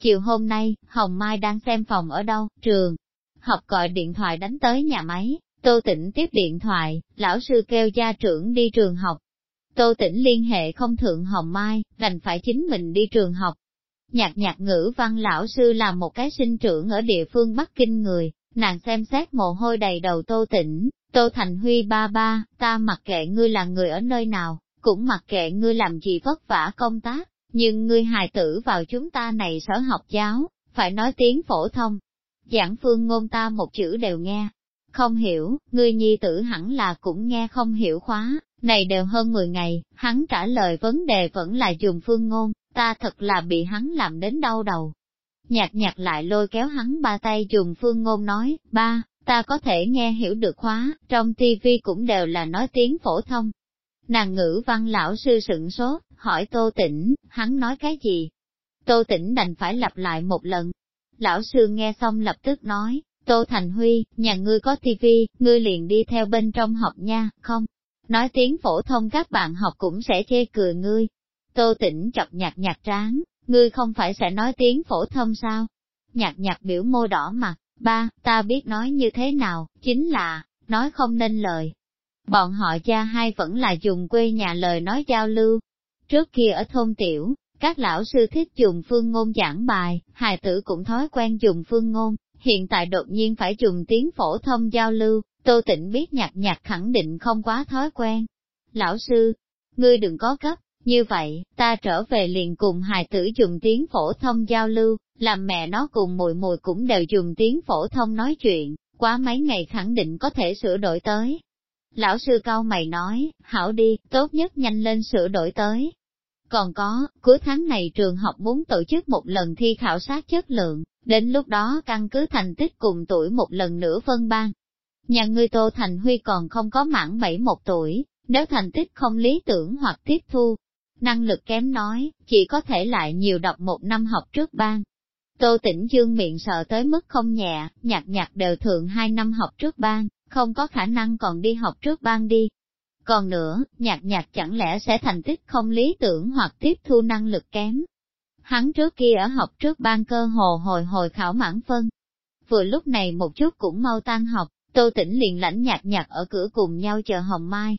Chiều hôm nay, Hồng Mai đang xem phòng ở đâu, trường. Học gọi điện thoại đánh tới nhà máy, Tô Tĩnh tiếp điện thoại, lão sư kêu gia trưởng đi trường học. Tô Tĩnh liên hệ không thượng Hồng Mai, đành phải chính mình đi trường học. Nhạc nhạc ngữ văn lão sư là một cái sinh trưởng ở địa phương Bắc Kinh người, nàng xem xét mồ hôi đầy đầu Tô Tĩnh, Tô Thành Huy ba ba, ta mặc kệ ngươi là người ở nơi nào, cũng mặc kệ ngươi làm gì vất vả công tác, nhưng ngươi hài tử vào chúng ta này sở học giáo, phải nói tiếng phổ thông. Giảng phương ngôn ta một chữ đều nghe, không hiểu, ngươi nhi tử hẳn là cũng nghe không hiểu khóa, này đều hơn 10 ngày, hắn trả lời vấn đề vẫn là dùng phương ngôn, ta thật là bị hắn làm đến đau đầu. Nhạc nhạc lại lôi kéo hắn ba tay dùng phương ngôn nói, ba, ta có thể nghe hiểu được khóa, trong tivi cũng đều là nói tiếng phổ thông. Nàng ngữ văn lão sư sửng sốt, hỏi Tô Tĩnh, hắn nói cái gì? Tô Tĩnh đành phải lặp lại một lần. Lão sư nghe xong lập tức nói, Tô Thành Huy, nhà ngươi có tivi, ngươi liền đi theo bên trong học nha, không? Nói tiếng phổ thông các bạn học cũng sẽ chê cười ngươi. Tô Tĩnh chọc nhạt nhạt tráng, ngươi không phải sẽ nói tiếng phổ thông sao? nhạt nhạt biểu môi đỏ mặt, ba, ta biết nói như thế nào, chính là, nói không nên lời. Bọn họ cha hai vẫn là dùng quê nhà lời nói giao lưu. Trước kia ở thôn tiểu, các lão sư thích dùng phương ngôn giảng bài, hài tử cũng thói quen dùng phương ngôn, hiện tại đột nhiên phải dùng tiếng phổ thông giao lưu, Tô Tịnh biết nhạc nhạc khẳng định không quá thói quen. Lão sư, ngươi đừng có cấp, như vậy, ta trở về liền cùng hài tử dùng tiếng phổ thông giao lưu, làm mẹ nó cùng mùi mùi cũng đều dùng tiếng phổ thông nói chuyện, quá mấy ngày khẳng định có thể sửa đổi tới. Lão sư cao mày nói, hảo đi, tốt nhất nhanh lên sửa đổi tới. Còn có, cuối tháng này trường học muốn tổ chức một lần thi khảo sát chất lượng, đến lúc đó căn cứ thành tích cùng tuổi một lần nữa phân ban, Nhà ngươi Tô Thành Huy còn không có mãn 71 tuổi, nếu thành tích không lý tưởng hoặc tiếp thu, năng lực kém nói, chỉ có thể lại nhiều đọc một năm học trước ban. Tô Tĩnh Dương miệng sợ tới mức không nhẹ, nhạc nhạc đều thượng hai năm học trước ban, không có khả năng còn đi học trước ban đi. Còn nữa, nhạc nhạc chẳng lẽ sẽ thành tích không lý tưởng hoặc tiếp thu năng lực kém. Hắn trước kia ở học trước ban cơ hồ hồi hồi khảo mãn phân. Vừa lúc này một chút cũng mau tan học, Tô Tĩnh liền lãnh nhạt nhạt ở cửa cùng nhau chờ Hồng Mai.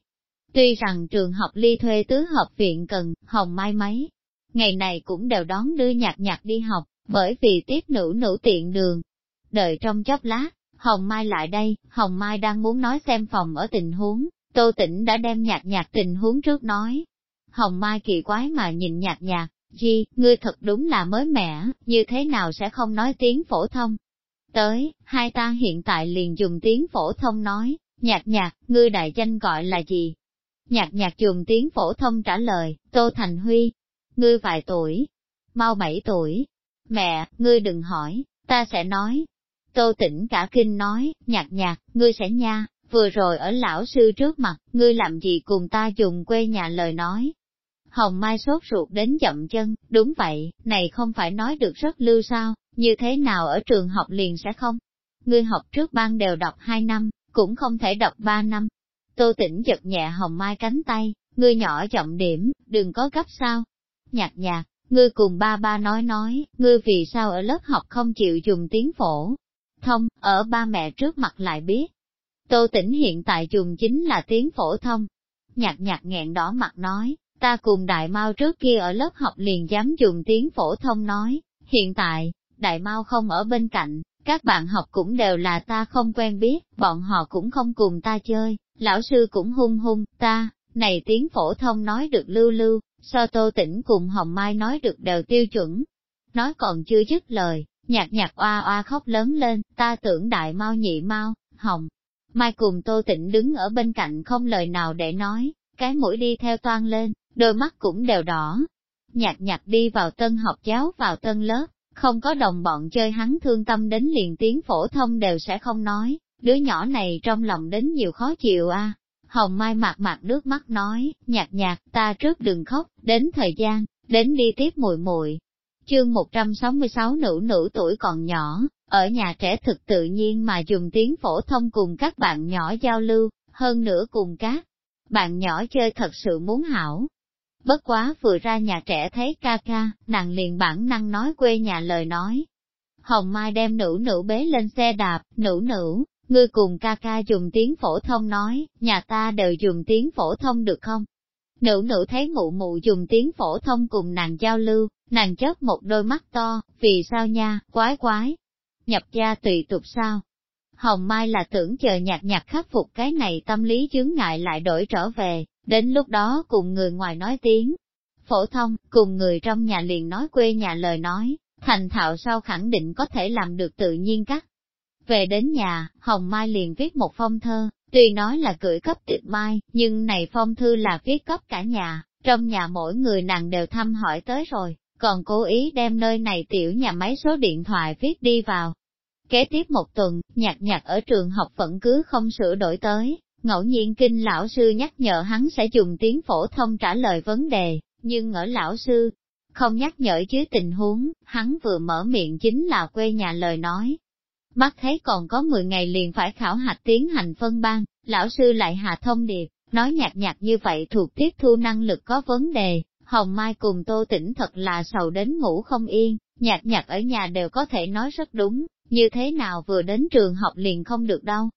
Tuy rằng trường học ly thuê tứ hợp viện cần, Hồng Mai mấy, ngày này cũng đều đón đưa nhạt nhạt đi học, bởi vì tiếp nữ nữ tiện đường. Đợi trong chốc lát, Hồng Mai lại đây, Hồng Mai đang muốn nói xem phòng ở tình huống, Tô Tĩnh đã đem nhạt nhạt tình huống trước nói. Hồng Mai kỳ quái mà nhìn nhạt nhạt, Di, ngươi thật đúng là mới mẻ, như thế nào sẽ không nói tiếng phổ thông? Tới, hai ta hiện tại liền dùng tiếng phổ thông nói, nhạc nhạc, ngươi đại danh gọi là gì? Nhạc nhạc dùng tiếng phổ thông trả lời, Tô Thành Huy, ngươi vài tuổi, mau bảy tuổi. Mẹ, ngươi đừng hỏi, ta sẽ nói. Tô tỉnh cả kinh nói, nhạt nhạt, ngươi sẽ nha, vừa rồi ở lão sư trước mặt, ngươi làm gì cùng ta dùng quê nhà lời nói. Hồng Mai sốt ruột đến chậm chân, đúng vậy, này không phải nói được rất lưu sao, như thế nào ở trường học liền sẽ không? Ngươi học trước ban đều đọc 2 năm, cũng không thể đọc 3 năm. Tô tỉnh giật nhẹ hồng mai cánh tay, ngươi nhỏ chậm điểm, đừng có gấp sao. Nhạc nhạc, ngươi cùng ba ba nói nói, ngươi vì sao ở lớp học không chịu dùng tiếng phổ. Thông, ở ba mẹ trước mặt lại biết. Tô tỉnh hiện tại dùng chính là tiếng phổ thông. Nhạc nhạc nghẹn đỏ mặt nói, ta cùng đại mau trước kia ở lớp học liền dám dùng tiếng phổ thông nói, hiện tại, đại mau không ở bên cạnh, các bạn học cũng đều là ta không quen biết, bọn họ cũng không cùng ta chơi, lão sư cũng hung hung, ta, này tiếng phổ thông nói được lưu lưu, so tô tĩnh cùng Hồng Mai nói được đều tiêu chuẩn. Nói còn chưa dứt lời, nhạc nhạc oa oa khóc lớn lên, ta tưởng đại mau nhị mau, Hồng. Mai cùng tô tĩnh đứng ở bên cạnh không lời nào để nói, cái mũi đi theo toan lên, đôi mắt cũng đều đỏ. Nhạc nhạc đi vào tân học giáo vào tân lớp, không có đồng bọn chơi hắn thương tâm đến liền tiếng phổ thông đều sẽ không nói, đứa nhỏ này trong lòng đến nhiều khó chịu a. Hồng Mai mạc mạc nước mắt nói, nhạt nhạt, ta trước đừng khóc, đến thời gian, đến đi tiếp muội muội. Chương 166 nữ nữ tuổi còn nhỏ, ở nhà trẻ thực tự nhiên mà dùng tiếng phổ thông cùng các bạn nhỏ giao lưu, hơn nữa cùng các bạn nhỏ chơi thật sự muốn hảo. Bất quá vừa ra nhà trẻ thấy ca ca, nàng liền bản năng nói quê nhà lời nói. Hồng Mai đem nữ nữ bế lên xe đạp, nữ nữ, ngươi cùng ca ca dùng tiếng phổ thông nói, nhà ta đều dùng tiếng phổ thông được không? Nữ nữ thấy mụ mụ dùng tiếng phổ thông cùng nàng giao lưu, nàng chớp một đôi mắt to, vì sao nha, quái quái. Nhập gia tùy tục sao? Hồng Mai là tưởng chờ nhạt nhạt khắc phục cái này tâm lý chướng ngại lại đổi trở về, đến lúc đó cùng người ngoài nói tiếng. Phổ thông, cùng người trong nhà liền nói quê nhà lời nói, thành thạo sau khẳng định có thể làm được tự nhiên cắt. Về đến nhà, Hồng Mai liền viết một phong thơ, tuy nói là gửi cấp tịch mai, nhưng này phong thư là viết cấp cả nhà, trong nhà mỗi người nàng đều thăm hỏi tới rồi, còn cố ý đem nơi này tiểu nhà máy số điện thoại viết đi vào. Kế tiếp một tuần, nhạc nhạc ở trường học vẫn cứ không sửa đổi tới, ngẫu nhiên kinh lão sư nhắc nhở hắn sẽ dùng tiếng phổ thông trả lời vấn đề, nhưng ở lão sư, không nhắc nhở chứ tình huống, hắn vừa mở miệng chính là quê nhà lời nói, Mắt thấy còn có 10 ngày liền phải khảo hạch tiến hành phân ban, lão sư lại hạ thông điệp, nói nhạt nhạt như vậy thuộc tiếp thu năng lực có vấn đề, Hồng Mai cùng Tô Tĩnh thật là sầu đến ngủ không yên, nhạt nhạt ở nhà đều có thể nói rất đúng, như thế nào vừa đến trường học liền không được đâu.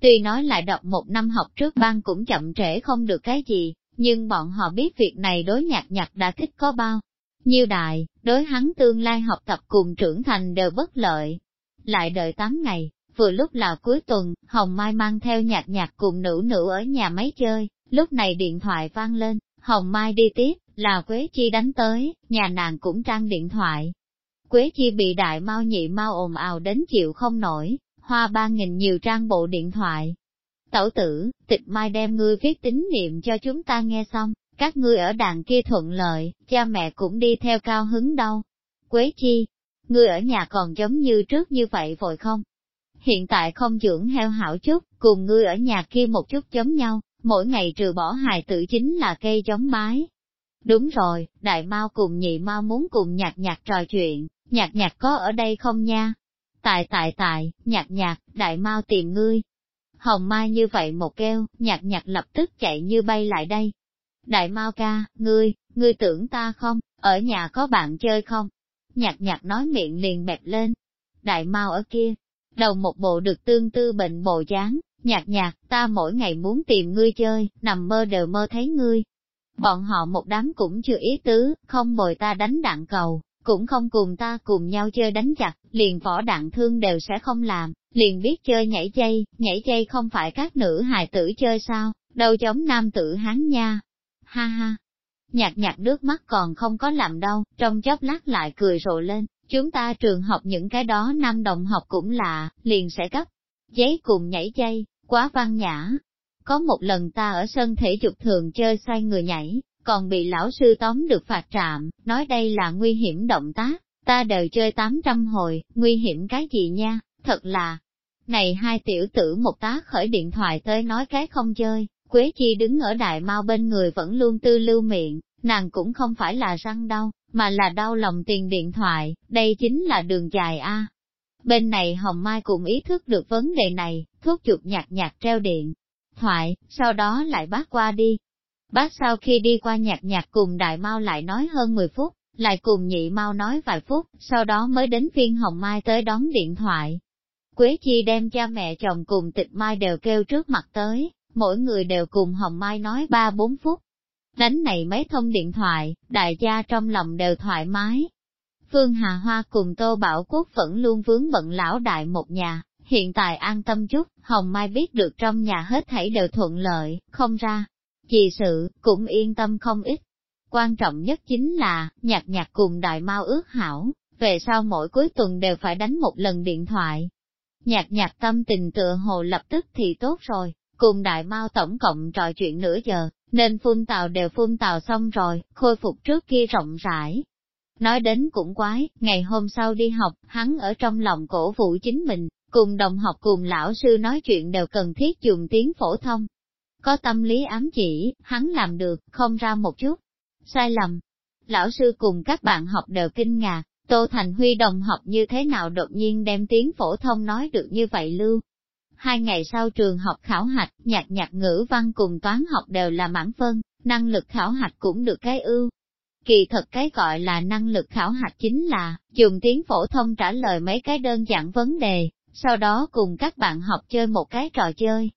Tuy nói lại đọc một năm học trước ban cũng chậm trễ không được cái gì, nhưng bọn họ biết việc này đối nhạt nhạt đã thích có bao. như đại, đối hắn tương lai học tập cùng trưởng thành đều bất lợi, lại đợi 8 ngày, vừa lúc là cuối tuần, Hồng Mai mang theo nhạc nhạc cùng nữ nữ ở nhà máy chơi, lúc này điện thoại vang lên, Hồng Mai đi tiếp, là Quế Chi đánh tới, nhà nàng cũng trang điện thoại. Quế Chi bị đại mau nhị mau ồn ào đến chịu không nổi, hoa ba nghìn nhiều trang bộ điện thoại. Tẩu tử, tịch mai đem ngươi viết tín niệm cho chúng ta nghe xong, các ngươi ở đàn kia thuận lợi, cha mẹ cũng đi theo cao hứng đâu. Quế Chi, ngươi ở nhà còn giống như trước như vậy vội không? Hiện tại không dưỡng heo hảo chút, cùng ngươi ở nhà kia một chút giống nhau, mỗi ngày trừ bỏ hài tử chính là cây giống bái. Đúng rồi, đại mau cùng nhị mau muốn cùng nhạc nhạc trò chuyện, nhạc nhạc có ở đây không nha? Tại tại tại, nhạc nhạc, đại mau tìm ngươi. Hồng Mai như vậy một kêu, nhạc nhạc lập tức chạy như bay lại đây. Đại mau ca, ngươi, ngươi tưởng ta không, ở nhà có bạn chơi không? Nhạt nhạt nói miệng liền bẹp lên. Đại mau ở kia, đầu một bộ được tương tư bệnh bộ dáng, nhạt nhạt, ta mỗi ngày muốn tìm ngươi chơi, nằm mơ đều mơ thấy ngươi. Bọn họ một đám cũng chưa ý tứ, không bồi ta đánh đạn cầu, cũng không cùng ta cùng nhau chơi đánh chặt, liền võ đạn thương đều sẽ không làm, liền biết chơi nhảy dây, nhảy dây không phải các nữ hài tử chơi sao, đâu chống nam tử hán nha. Ha ha, nhạt nhạt nước mắt còn không có làm đâu, trong chớp lát lại cười rộ lên, chúng ta trường học những cái đó năm đồng học cũng lạ, liền sẽ gấp. giấy cùng nhảy dây, quá văn nhã. Có một lần ta ở sân thể dục thường chơi xoay người nhảy, còn bị lão sư tóm được phạt trạm, nói đây là nguy hiểm động tác, ta đều chơi 800 hồi, nguy hiểm cái gì nha, thật là. Này hai tiểu tử một tá khởi điện thoại tới nói cái không chơi, Quế Chi đứng ở đại mau bên người vẫn luôn tư lưu miệng, nàng cũng không phải là răng đau, mà là đau lòng tiền điện thoại, đây chính là đường dài A. Bên này Hồng Mai cũng ý thức được vấn đề này, thuốc chuột nhạt nhạt treo điện, thoại, sau đó lại bác qua đi. Bác sau khi đi qua nhạt nhạt cùng đại mau lại nói hơn 10 phút, lại cùng nhị mau nói vài phút, sau đó mới đến phiên Hồng Mai tới đón điện thoại. Quế Chi đem cha mẹ chồng cùng tịch Mai đều kêu trước mặt tới, mỗi người đều cùng Hồng Mai nói ba bốn phút. Đánh này mấy thông điện thoại, đại gia trong lòng đều thoải mái. Phương Hà Hoa cùng Tô Bảo Quốc vẫn luôn vướng bận lão đại một nhà, hiện tại an tâm chút, Hồng Mai biết được trong nhà hết thảy đều thuận lợi, không ra. Chị sự, cũng yên tâm không ít. Quan trọng nhất chính là, nhạc nhạc cùng đại mau ước hảo, về sau mỗi cuối tuần đều phải đánh một lần điện thoại. Nhạc nhạc tâm tình tựa hồ lập tức thì tốt rồi, Cùng đại mao tổng cộng trò chuyện nửa giờ, nên phun tàu đều phun tàu xong rồi, khôi phục trước kia rộng rãi. Nói đến cũng quái, ngày hôm sau đi học, hắn ở trong lòng cổ vũ chính mình, cùng đồng học cùng lão sư nói chuyện đều cần thiết dùng tiếng phổ thông. Có tâm lý ám chỉ, hắn làm được, không ra một chút. Sai lầm. Lão sư cùng các bạn học đều kinh ngạc, Tô Thành Huy đồng học như thế nào đột nhiên đem tiếng phổ thông nói được như vậy lưu. Hai ngày sau trường học khảo hạch, nhạc nhạc ngữ văn cùng toán học đều là mãn phân, năng lực khảo hạch cũng được cái ưu. Kỳ thật cái gọi là năng lực khảo hạch chính là, dùng tiếng phổ thông trả lời mấy cái đơn giản vấn đề, sau đó cùng các bạn học chơi một cái trò chơi.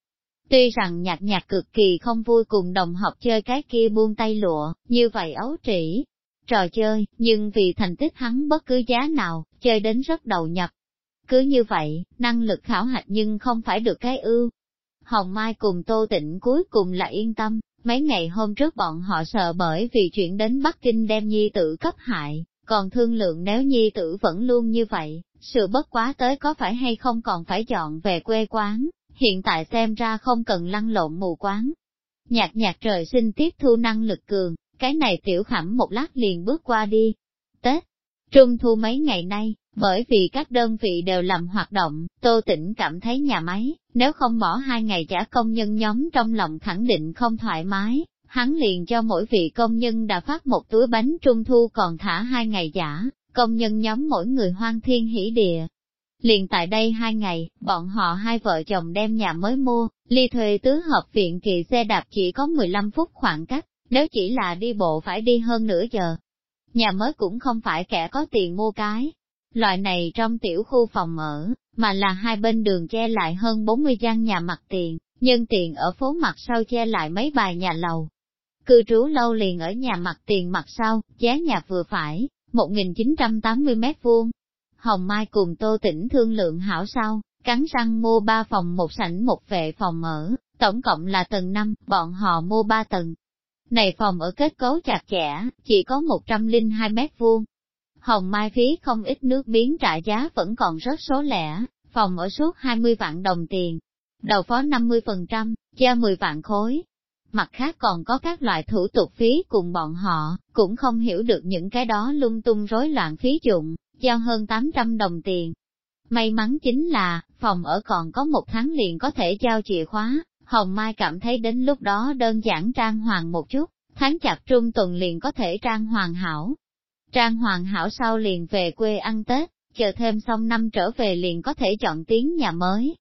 Tuy rằng nhạc nhạc cực kỳ không vui cùng đồng học chơi cái kia buông tay lụa, như vậy ấu trĩ, trò chơi, nhưng vì thành tích hắn bất cứ giá nào, chơi đến rất đầu nhập. Cứ như vậy, năng lực khảo hạch nhưng không phải được cái ưu. Hồng Mai cùng Tô Tịnh cuối cùng là yên tâm, mấy ngày hôm trước bọn họ sợ bởi vì chuyện đến Bắc Kinh đem nhi tử cấp hại, còn thương lượng nếu nhi tử vẫn luôn như vậy, sự bất quá tới có phải hay không còn phải chọn về quê quán, hiện tại xem ra không cần lăn lộn mù quán. Nhạc nhạc trời sinh tiếp thu năng lực cường, cái này tiểu khẩm một lát liền bước qua đi. Tết, Trung thu mấy ngày nay, bởi vì các đơn vị đều làm hoạt động, Tô Tĩnh cảm thấy nhà máy, nếu không bỏ hai ngày trả công nhân nhóm trong lòng khẳng định không thoải mái, hắn liền cho mỗi vị công nhân đã phát một túi bánh trung thu còn thả hai ngày giả, công nhân nhóm mỗi người hoang thiên hỷ địa. Liền tại đây hai ngày, bọn họ hai vợ chồng đem nhà mới mua, ly thuê tứ hợp viện kỳ xe đạp chỉ có 15 phút khoảng cách, nếu chỉ là đi bộ phải đi hơn nửa giờ. Nhà mới cũng không phải kẻ có tiền mua cái. Loại này trong tiểu khu phòng ở, mà là hai bên đường che lại hơn 40 gian nhà mặt tiền, nhân tiện ở phố mặt sau che lại mấy bài nhà lầu. Cư trú lâu liền ở nhà mặt tiền mặt sau, giá nhà vừa phải, 1.980 mét vuông. Hồng Mai cùng Tô Tĩnh thương lượng hảo sau, cắn răng mua ba phòng một sảnh một vệ phòng ở, tổng cộng là tầng 5, bọn họ mua ba tầng, này phòng ở kết cấu chặt chẽ, chỉ có 102 mét vuông. Hồng Mai phí không ít nước biến trả giá vẫn còn rất số lẻ, phòng ở suốt 20 vạn đồng tiền, đầu phó 50%, cho 10 vạn khối. Mặt khác còn có các loại thủ tục phí cùng bọn họ, cũng không hiểu được những cái đó lung tung rối loạn phí dụng, giao hơn 800 đồng tiền. May mắn chính là, phòng ở còn có một tháng liền có thể giao chìa khóa, Hồng Mai cảm thấy đến lúc đó đơn giản trang hoàng một chút, tháng chặt trung tuần liền có thể trang hoàng hảo. Trang hoàng hảo sau liền về quê ăn Tết, chờ thêm xong năm trở về liền có thể chọn tiếng nhà mới.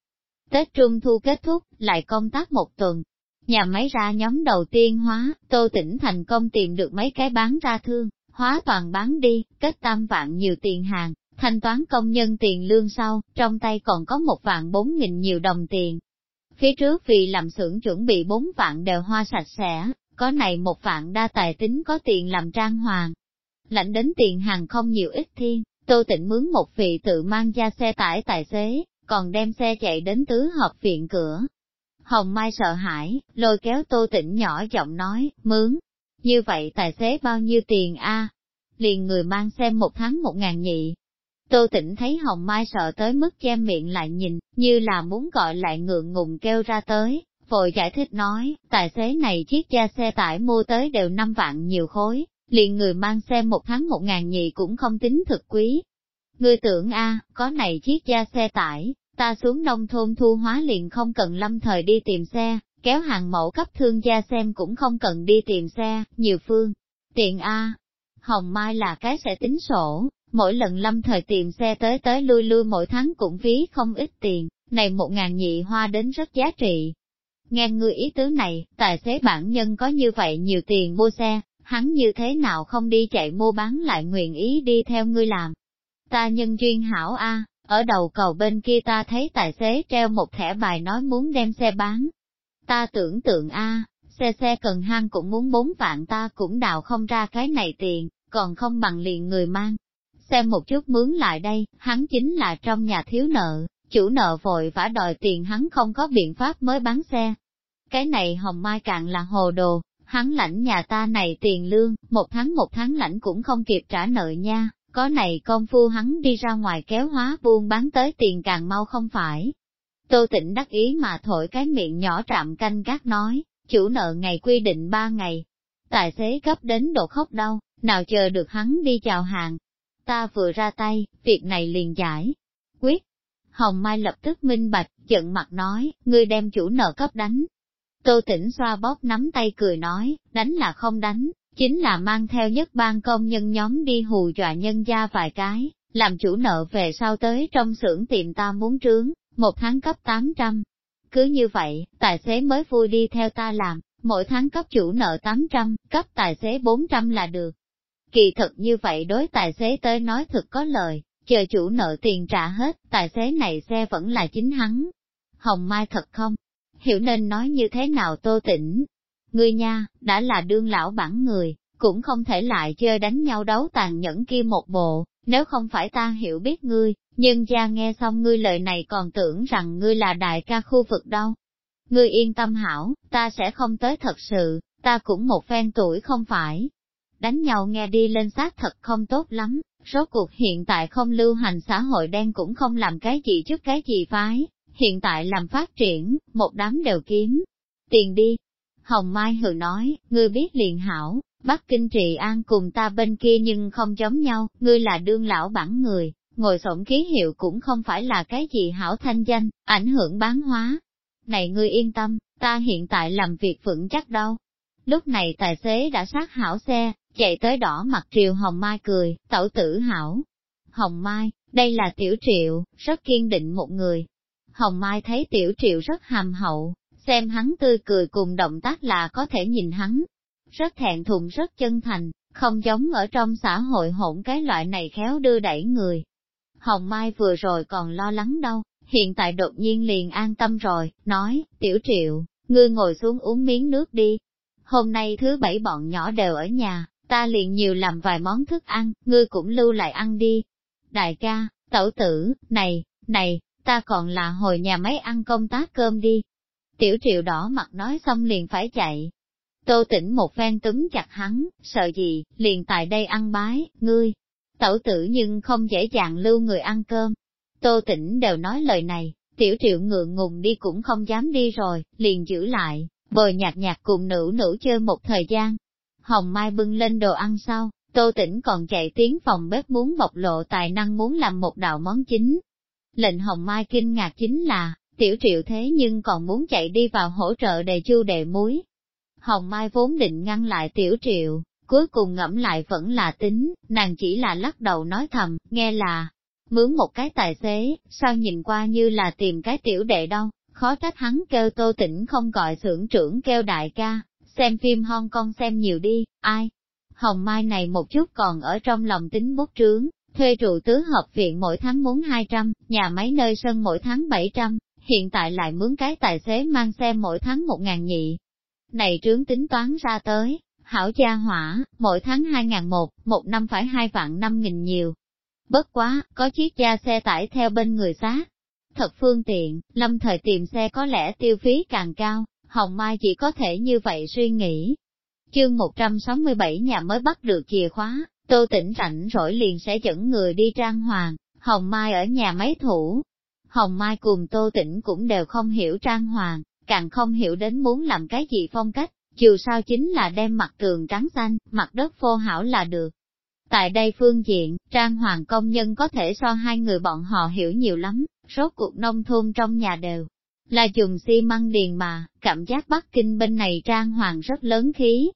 Tết Trung Thu kết thúc, lại công tác một tuần. Nhà máy ra nhóm đầu tiên hóa, Tô Tỉnh thành công tìm được mấy cái bán ra thương, hóa toàn bán đi, kết tam vạn nhiều tiền hàng, thanh toán công nhân tiền lương sau, trong tay còn có một vạn bốn nghìn nhiều đồng tiền, Phía trước vì làm xưởng chuẩn bị bốn vạn đều hoa sạch sẽ, có này một vạn đa tài tính có tiền làm trang hoàng lạnh đến tiền hàng không nhiều ít thiên, tô tịnh mướn một vị tự mang ra xe tải tài xế, còn đem xe chạy đến tứ hợp viện cửa. Hồng Mai sợ hãi, lôi kéo tô tịnh nhỏ giọng nói, mướn. Như vậy tài xế bao nhiêu tiền a? Liền người mang xem một tháng một ngàn nhị, Tô Tịnh thấy Hồng Mai sợ tới mức che miệng lại nhìn, như là muốn gọi lại ngượng ngùng kêu ra tới, vội giải thích nói, tài xế này chiếc gia xe tải mua tới đều 5 vạn nhiều khối, liền người mang xe một tháng một ngàn nhị cũng không tính thực quý. Ngươi tưởng a có này chiếc gia xe tải, ta xuống nông thôn thu hóa liền không cần lâm thời đi tìm xe, kéo hàng mẫu cấp thương gia xem cũng không cần đi tìm xe, nhiều phương. Tiện a Hồng Mai là cái sẽ tính sổ, Mỗi lần lâm thời tìm xe tới tới lui lui mỗi tháng cũng phí không ít tiền, này một ngàn nhị hoa đến rất giá trị. Nghe ngươi ý tứ này, tài xế bản nhân có như vậy nhiều tiền mua xe, hắn như thế nào không đi chạy mua bán lại nguyện ý đi theo ngươi làm. Ta nhân duyên hảo A, ở đầu cầu bên kia ta thấy tài xế treo một thẻ bài nói muốn đem xe bán. Ta tưởng tượng A, xe xe cần hang cũng muốn bốn vạn ta cũng đào không ra cái này tiền, còn không bằng liền người mang, xem một chút mướn lại đây, hắn chính là trong nhà thiếu nợ, chủ nợ vội vã đòi tiền hắn không có biện pháp mới bán xe. Cái này hồng mai càng là hồ đồ, hắn lãnh nhà ta này tiền lương, một tháng một tháng lãnh cũng không kịp trả nợ nha, có này công phu hắn đi ra ngoài kéo hóa buôn bán tới tiền càng mau không phải. Tô tịnh đắc ý mà thổi cái miệng nhỏ trạm canh gác nói, chủ nợ ngày quy định ba ngày. Tài xế cấp đến độ khóc đau, nào chờ được hắn đi chào hàng. Ta vừa ra tay, việc này liền giải. Quyết. Hồng Mai lập tức minh bạch, giận mặt nói, ngươi đem chủ nợ cấp đánh. Tô tỉnh xoa bóp nắm tay cười nói, đánh là không đánh, chính là mang theo nhất ban công nhân nhóm đi hù dọa nhân gia vài cái, làm chủ nợ về sau tới trong xưởng tiệm ta muốn trướng, một tháng cấp 800. Cứ như vậy, tài xế mới vui đi theo ta làm, mỗi tháng cấp chủ nợ 800, cấp tài xế 400 là được. Kỳ thật như vậy đối tài xế tới nói thực có lời, chờ chủ nợ tiền trả hết, tài xế này xe vẫn là chính hắn. Hồng Mai thật không? Hiểu nên nói như thế nào tô tĩnh Ngươi nha, đã là đương lão bản người, cũng không thể lại chơi đánh nhau đấu tàn nhẫn kia một bộ, nếu không phải ta hiểu biết ngươi, nhưng cha nghe xong ngươi lời này còn tưởng rằng ngươi là đại ca khu vực đâu. Ngươi yên tâm hảo, ta sẽ không tới thật sự, ta cũng một phen tuổi không phải. Đánh nhau nghe đi lên sát thật không tốt lắm, rốt cuộc hiện tại không lưu hành xã hội đen cũng không làm cái gì trước cái gì phái, hiện tại làm phát triển, một đám đều kiếm. Tiền đi. Hồng Mai hừ nói, ngươi biết liền hảo, Bắc Kinh Trị An cùng ta bên kia nhưng không giống nhau, ngươi là đương lão bản người, ngồi sổn ký hiệu cũng không phải là cái gì hảo thanh danh, ảnh hưởng bán hóa. Này ngươi yên tâm, ta hiện tại làm việc vững chắc đâu. Lúc này tài xế đã sát hảo xe, chạy tới đỏ mặt triều Hồng Mai cười, tẩu tử hảo. Hồng Mai, đây là tiểu triệu, rất kiên định một người. Hồng Mai thấy tiểu triệu rất hàm hậu, xem hắn tươi cười cùng động tác là có thể nhìn hắn, rất thẹn thùng rất chân thành, không giống ở trong xã hội hỗn cái loại này khéo đưa đẩy người. Hồng Mai vừa rồi còn lo lắng đâu, hiện tại đột nhiên liền an tâm rồi, nói, tiểu triệu, ngươi ngồi xuống uống miếng nước đi. Hôm nay thứ bảy bọn nhỏ đều ở nhà, ta liền nhiều làm vài món thức ăn, ngươi cũng lưu lại ăn đi. Đại ca, tẩu tử, này, này, ta còn là hồi nhà máy ăn công tác cơm đi. Tiểu triệu đỏ mặt nói xong liền phải chạy, Tô tỉnh một phen túm chặt hắn, sợ gì, liền tại đây ăn bái, ngươi. Tẩu tử nhưng không dễ dàng lưu người ăn cơm. Tô tỉnh đều nói lời này, tiểu triệu ngượng ngùng đi cũng không dám đi rồi, liền giữ lại, bồi nhạt nhạt cùng nữ nữ chơi một thời gian. Hồng Mai bưng lên đồ ăn sau, Tô Tĩnh còn chạy tiến phòng bếp muốn bộc lộ tài năng muốn làm một đạo món chính. Lệnh Hồng Mai kinh ngạc chính là, tiểu triệu thế nhưng còn muốn chạy đi vào hỗ trợ đề chu đề muối, Hồng Mai vốn định ngăn lại tiểu triệu, cuối cùng ngẫm lại vẫn là tính, nàng chỉ là lắc đầu nói thầm, nghe là, mướn một cái tài xế, sao nhìn qua như là tìm cái tiểu đệ đâu, khó trách hắn kêu tô tỉnh không gọi xưởng trưởng kêu đại ca, xem phim Hong Kong xem nhiều đi, ai. Hồng Mai này một chút còn ở trong lòng tính bút trướng, thuê trụ tứ hợp viện mỗi tháng muốn 200, nhà máy nơi sân mỗi tháng 700, hiện tại lại mướn cái tài xế mang xe mỗi tháng 1 ngàn nhị, này trướng tính toán ra tới, hảo gia hỏa, mỗi tháng hai ngàn một, một năm phải hai vạn năm nghìn nhiều. Bất quá, có chiếc gia xe tải theo bên người xá. Thật phương tiện, lâm thời tìm xe có lẽ tiêu phí càng cao, Hồng Mai chỉ có thể như vậy suy nghĩ. Chương 167 nhà mới bắt được chìa khóa, Tô Tĩnh rảnh rỗi liền sẽ dẫn người đi trang hoàng, Hồng Mai ở nhà máy thủ. Hồng Mai cùng Tô Tĩnh cũng đều không hiểu trang hoàng, càng không hiểu đến muốn làm cái gì phong cách, dù sao chính là đem mặt tường trắng xanh, mặt đất phô hảo là được. Tại đây phương diện, trang hoàng công nhân có thể so hai người bọn họ hiểu nhiều lắm, rốt cuộc nông thôn trong nhà đều là dùng xi măng điền mà, cảm giác Bắc Kinh bên này trang hoàng rất lớn khí.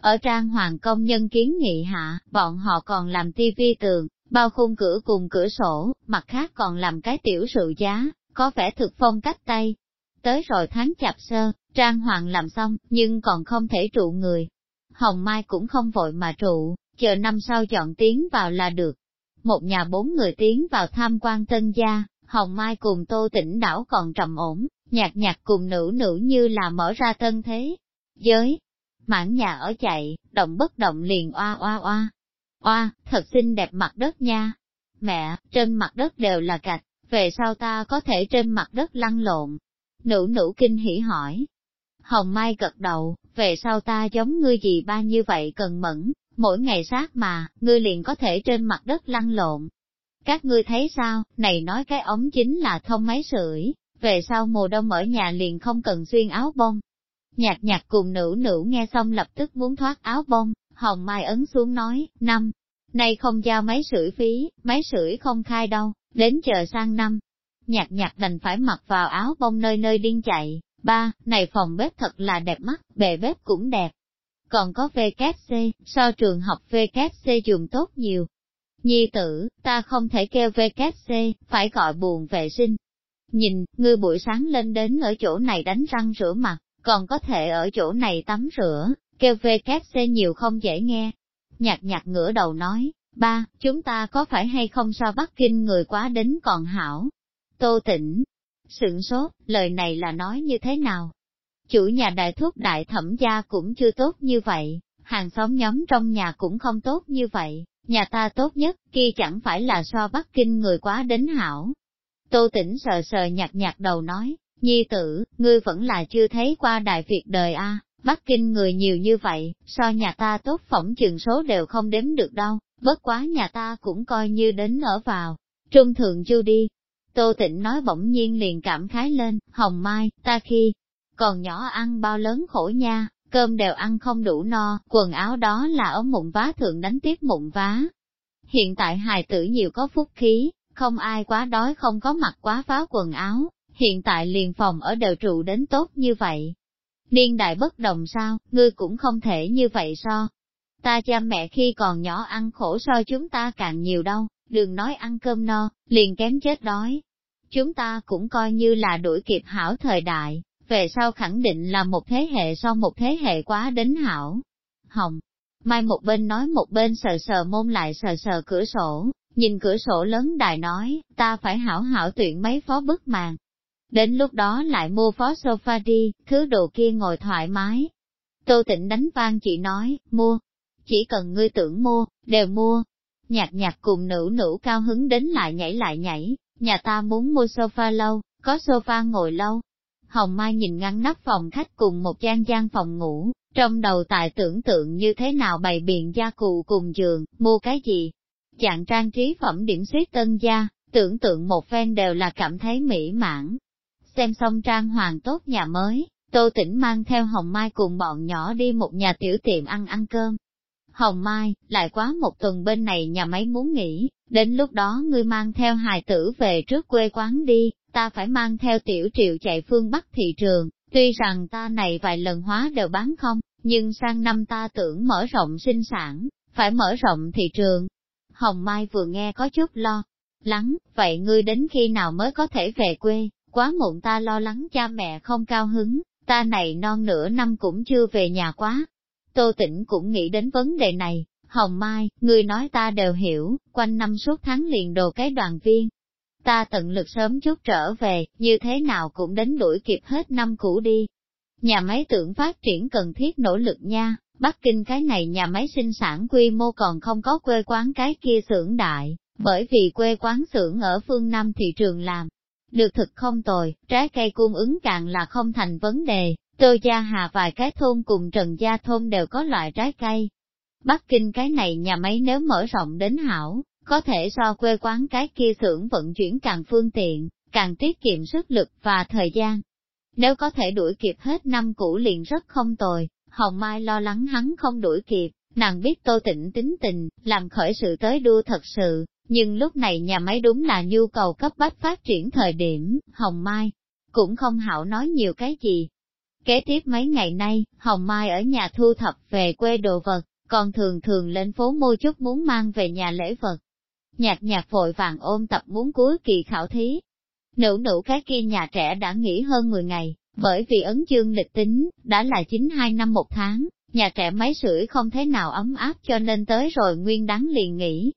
Ở trang hoàng công nhân kiến nghị hạ, bọn họ còn làm tivi tường, bao khung cửa cùng cửa sổ, mặt khác còn làm cái tiểu sự giá, có vẻ thực phong cách Tây, tới rồi tháng chạp sơ, trang hoàng làm xong, nhưng còn không thể trụ người. Hồng Mai cũng không vội mà trụ, chờ năm sau chọn tiến vào là được. Một nhà bốn người tiến vào tham quan tân gia, Hồng Mai cùng Tô Tỉnh đảo còn trầm ổn, nhạc nhạc cùng nữ nữ như là mở ra tân thế. Giới, mãn nhà ở chạy, động bất động liền oa oa oa. Oa, thật xinh đẹp mặt đất nha. Mẹ, trên mặt đất đều là gạch, về sau ta có thể trên mặt đất lăn lộn, Nữ nữ kinh hỉ hỏi. Hồng Mai gật đầu, về sau ta giống ngươi gì ba như vậy cần mẫn, mỗi ngày sát mà, ngươi liền có thể trên mặt đất lăn lộn. Các ngươi thấy sao, này nói cái ống chính là thông máy sưởi, về sau mùa đông ở nhà liền không cần xuyên áo bông. Nhạc nhạc cùng nữ nữ nghe xong lập tức muốn thoát áo bông, Hồng Mai ấn xuống nói, năm, nay không giao máy sưởi phí, máy sưởi không khai đâu, đến chờ sang năm. Nhạc nhạc đành phải mặc vào áo bông nơi nơi điên chạy, ba, này phòng bếp thật là đẹp mắt, bề bếp cũng đẹp. Còn có VKC, so trường học VKC dùng tốt nhiều. Nhi tử, ta không thể kêu VKC, phải gọi buồn vệ sinh. Nhìn, ngươi buổi sáng lên đến ở chỗ này đánh răng rửa mặt, còn có thể ở chỗ này tắm rửa, kêu VKC nhiều không dễ nghe. Nhạc nhạc ngửa đầu nói, ba, chúng ta có phải hay không so Bắc Kinh người quá đến còn hảo? Tô tỉnh, sửng sốt, lời này là nói như thế nào? Chủ nhà đại thúc đại thẩm gia cũng chưa tốt như vậy, hàng xóm nhóm trong nhà cũng không tốt như vậy, nhà ta tốt nhất, kia chẳng phải là so Bắc Kinh người quá đến hảo. Tô tỉnh sờ sờ nhạt nhạt đầu nói, nhi tử, ngươi vẫn là chưa thấy qua đại việc đời a Bắc Kinh người nhiều như vậy, so nhà ta tốt phỏng chừng số đều không đếm được đâu, bất quá nhà ta cũng coi như đến ở vào. Trung thượng chu đi. Tô Tịnh nói bỗng nhiên liền cảm khái lên, hồng mai, ta khi còn nhỏ ăn bao lớn khổ nha, cơm đều ăn không đủ no, quần áo đó là ở mụn vá thượng đánh tiếp mụn vá. Hiện tại hài tử nhiều có phúc khí, không ai quá đói không có mặc quá phá quần áo, hiện tại liền phòng ở đều trụ đến tốt như vậy, Niên đại bất đồng sao, ngươi cũng không thể như vậy so. Ta cha mẹ khi còn nhỏ ăn khổ so chúng ta càng nhiều đâu, đừng nói ăn cơm no, liền kém chết đói. Chúng ta cũng coi như là đuổi kịp hảo thời đại, về sau khẳng định là một thế hệ so một thế hệ quá đến hảo. Hồng, mai một bên nói một bên sờ sờ môn lại sờ sờ cửa sổ, nhìn cửa sổ lớn đài nói, ta phải hảo hảo tuyển mấy phó bức màn, Đến lúc đó lại mua phó sofa đi, thứ đồ kia ngồi thoải mái. Tô tịnh đánh vang chị nói, mua. Chỉ cần ngươi tưởng mua, đều mua. Nhạc nhạc cùng nữ nữ cao hứng đến lại nhảy lại nhảy, nhà ta muốn mua sofa lâu, có sofa ngồi lâu. Hồng Mai nhìn ngăn nắp phòng khách cùng một gian gian phòng ngủ, trong đầu tài tưởng tượng như thế nào bày biện gia cụ cùng giường, mua cái gì. Dạng trang trí phẩm điểm suýt tân gia, tưởng tượng một phen đều là cảm thấy mỹ mãn. Xem xong trang hoàng tốt nhà mới, Tô Tĩnh mang theo Hồng Mai cùng bọn nhỏ đi một nhà tiểu tiệm ăn ăn cơm. Hồng Mai, lại quá một tuần bên này nhà máy muốn nghỉ, đến lúc đó ngươi mang theo hài tử về trước quê quán đi, ta phải mang theo tiểu triệu chạy phương Bắc thị trường, tuy rằng ta này vài lần hóa đều bán không, nhưng sang năm ta tưởng mở rộng sinh sản, phải mở rộng thị trường. Hồng Mai vừa nghe có chút lo lắng, vậy ngươi đến khi nào mới có thể về quê? Quá muộn ta lo lắng cha mẹ không cao hứng, ta này non nửa năm cũng chưa về nhà quá. Tô Tĩnh cũng nghĩ đến vấn đề này, Hồng Mai, người nói ta đều hiểu, quanh năm suốt tháng liền đồ cái đoàn viên. Ta tận lực sớm chút trở về, như thế nào cũng đến đuổi kịp hết năm cũ đi. Nhà máy tưởng phát triển cần thiết nỗ lực nha, Bắc Kinh cái này nhà máy sinh sản quy mô còn không có quê quán cái kia xưởng đại, bởi vì quê quán xưởng ở phương Nam thị trường làm, được thực không tồi, trái cây cung ứng càng là không thành vấn đề, Tô Gia Hà vài cái thôn cùng Trần Gia thôn đều có loại trái cây. Bắc Kinh cái này nhà máy nếu mở rộng đến hảo, có thể so quê quán cái kia xưởng vận chuyển càng phương tiện, càng tiết kiệm sức lực và thời gian. Nếu có thể đuổi kịp hết năm cũ liền rất không tồi, Hồng Mai lo lắng hắn không đuổi kịp, nàng biết Tô Tịnh tính tình, làm khởi sự tới đua thật sự, nhưng lúc này nhà máy đúng là nhu cầu cấp bách phát triển thời điểm, Hồng Mai cũng không hảo nói nhiều cái gì. Kế tiếp mấy ngày nay, Hồng Mai ở nhà thu thập về quê đồ vật, còn thường thường lên phố mua chút muốn mang về nhà lễ vật. Nhạc nhạc vội vàng ôm tập muốn cuối kỳ khảo thí. Nữ nữ cái kia nhà trẻ đã nghỉ hơn 10 ngày, bởi vì ấn chương lịch tính, đã là 92 năm một tháng, nhà trẻ máy sưởi không thế nào ấm áp cho nên tới rồi nguyên đáng liền nghỉ,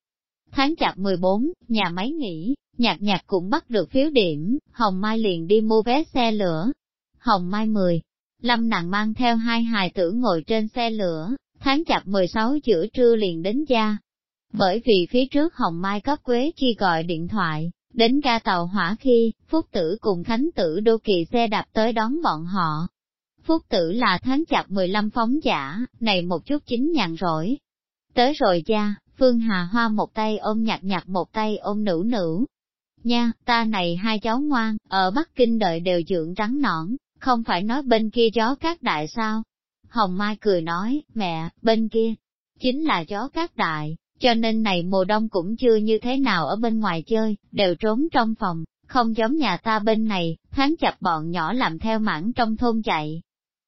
Tháng chạp 14, nhà máy nghỉ, nhạc nhạc cũng bắt được phiếu điểm, Hồng Mai liền đi mua vé xe lửa. Hồng Mai 10, Lâm nàng mang theo hai hài tử ngồi trên xe lửa, tháng chạp 16 giữa trưa liền đến gia. Bởi vì phía trước Hồng Mai cấp Quế chi gọi điện thoại, đến ga tàu hỏa khi, Phúc Tử cùng Khánh Tử đô kỳ xe đạp tới đón bọn họ. Phúc Tử là tháng chạp 15 phóng giả, này một chút chính nhàn rỗi. Tới rồi gia, Phương Hà Hoa một tay ôm nhạc nhạc một tay ôm nữ nữ. Nha, ta này hai cháu ngoan, ở Bắc Kinh đợi đều dưỡng trắng nõn, không phải nói bên kia chó các đại sao. Hồng Mai cười nói, mẹ, bên kia, chính là chó cát đại, cho nên này mùa đông cũng chưa như thế nào ở bên ngoài chơi, đều trốn trong phòng, không giống nhà ta bên này, tháng chập bọn nhỏ làm theo mảng trong thôn chạy.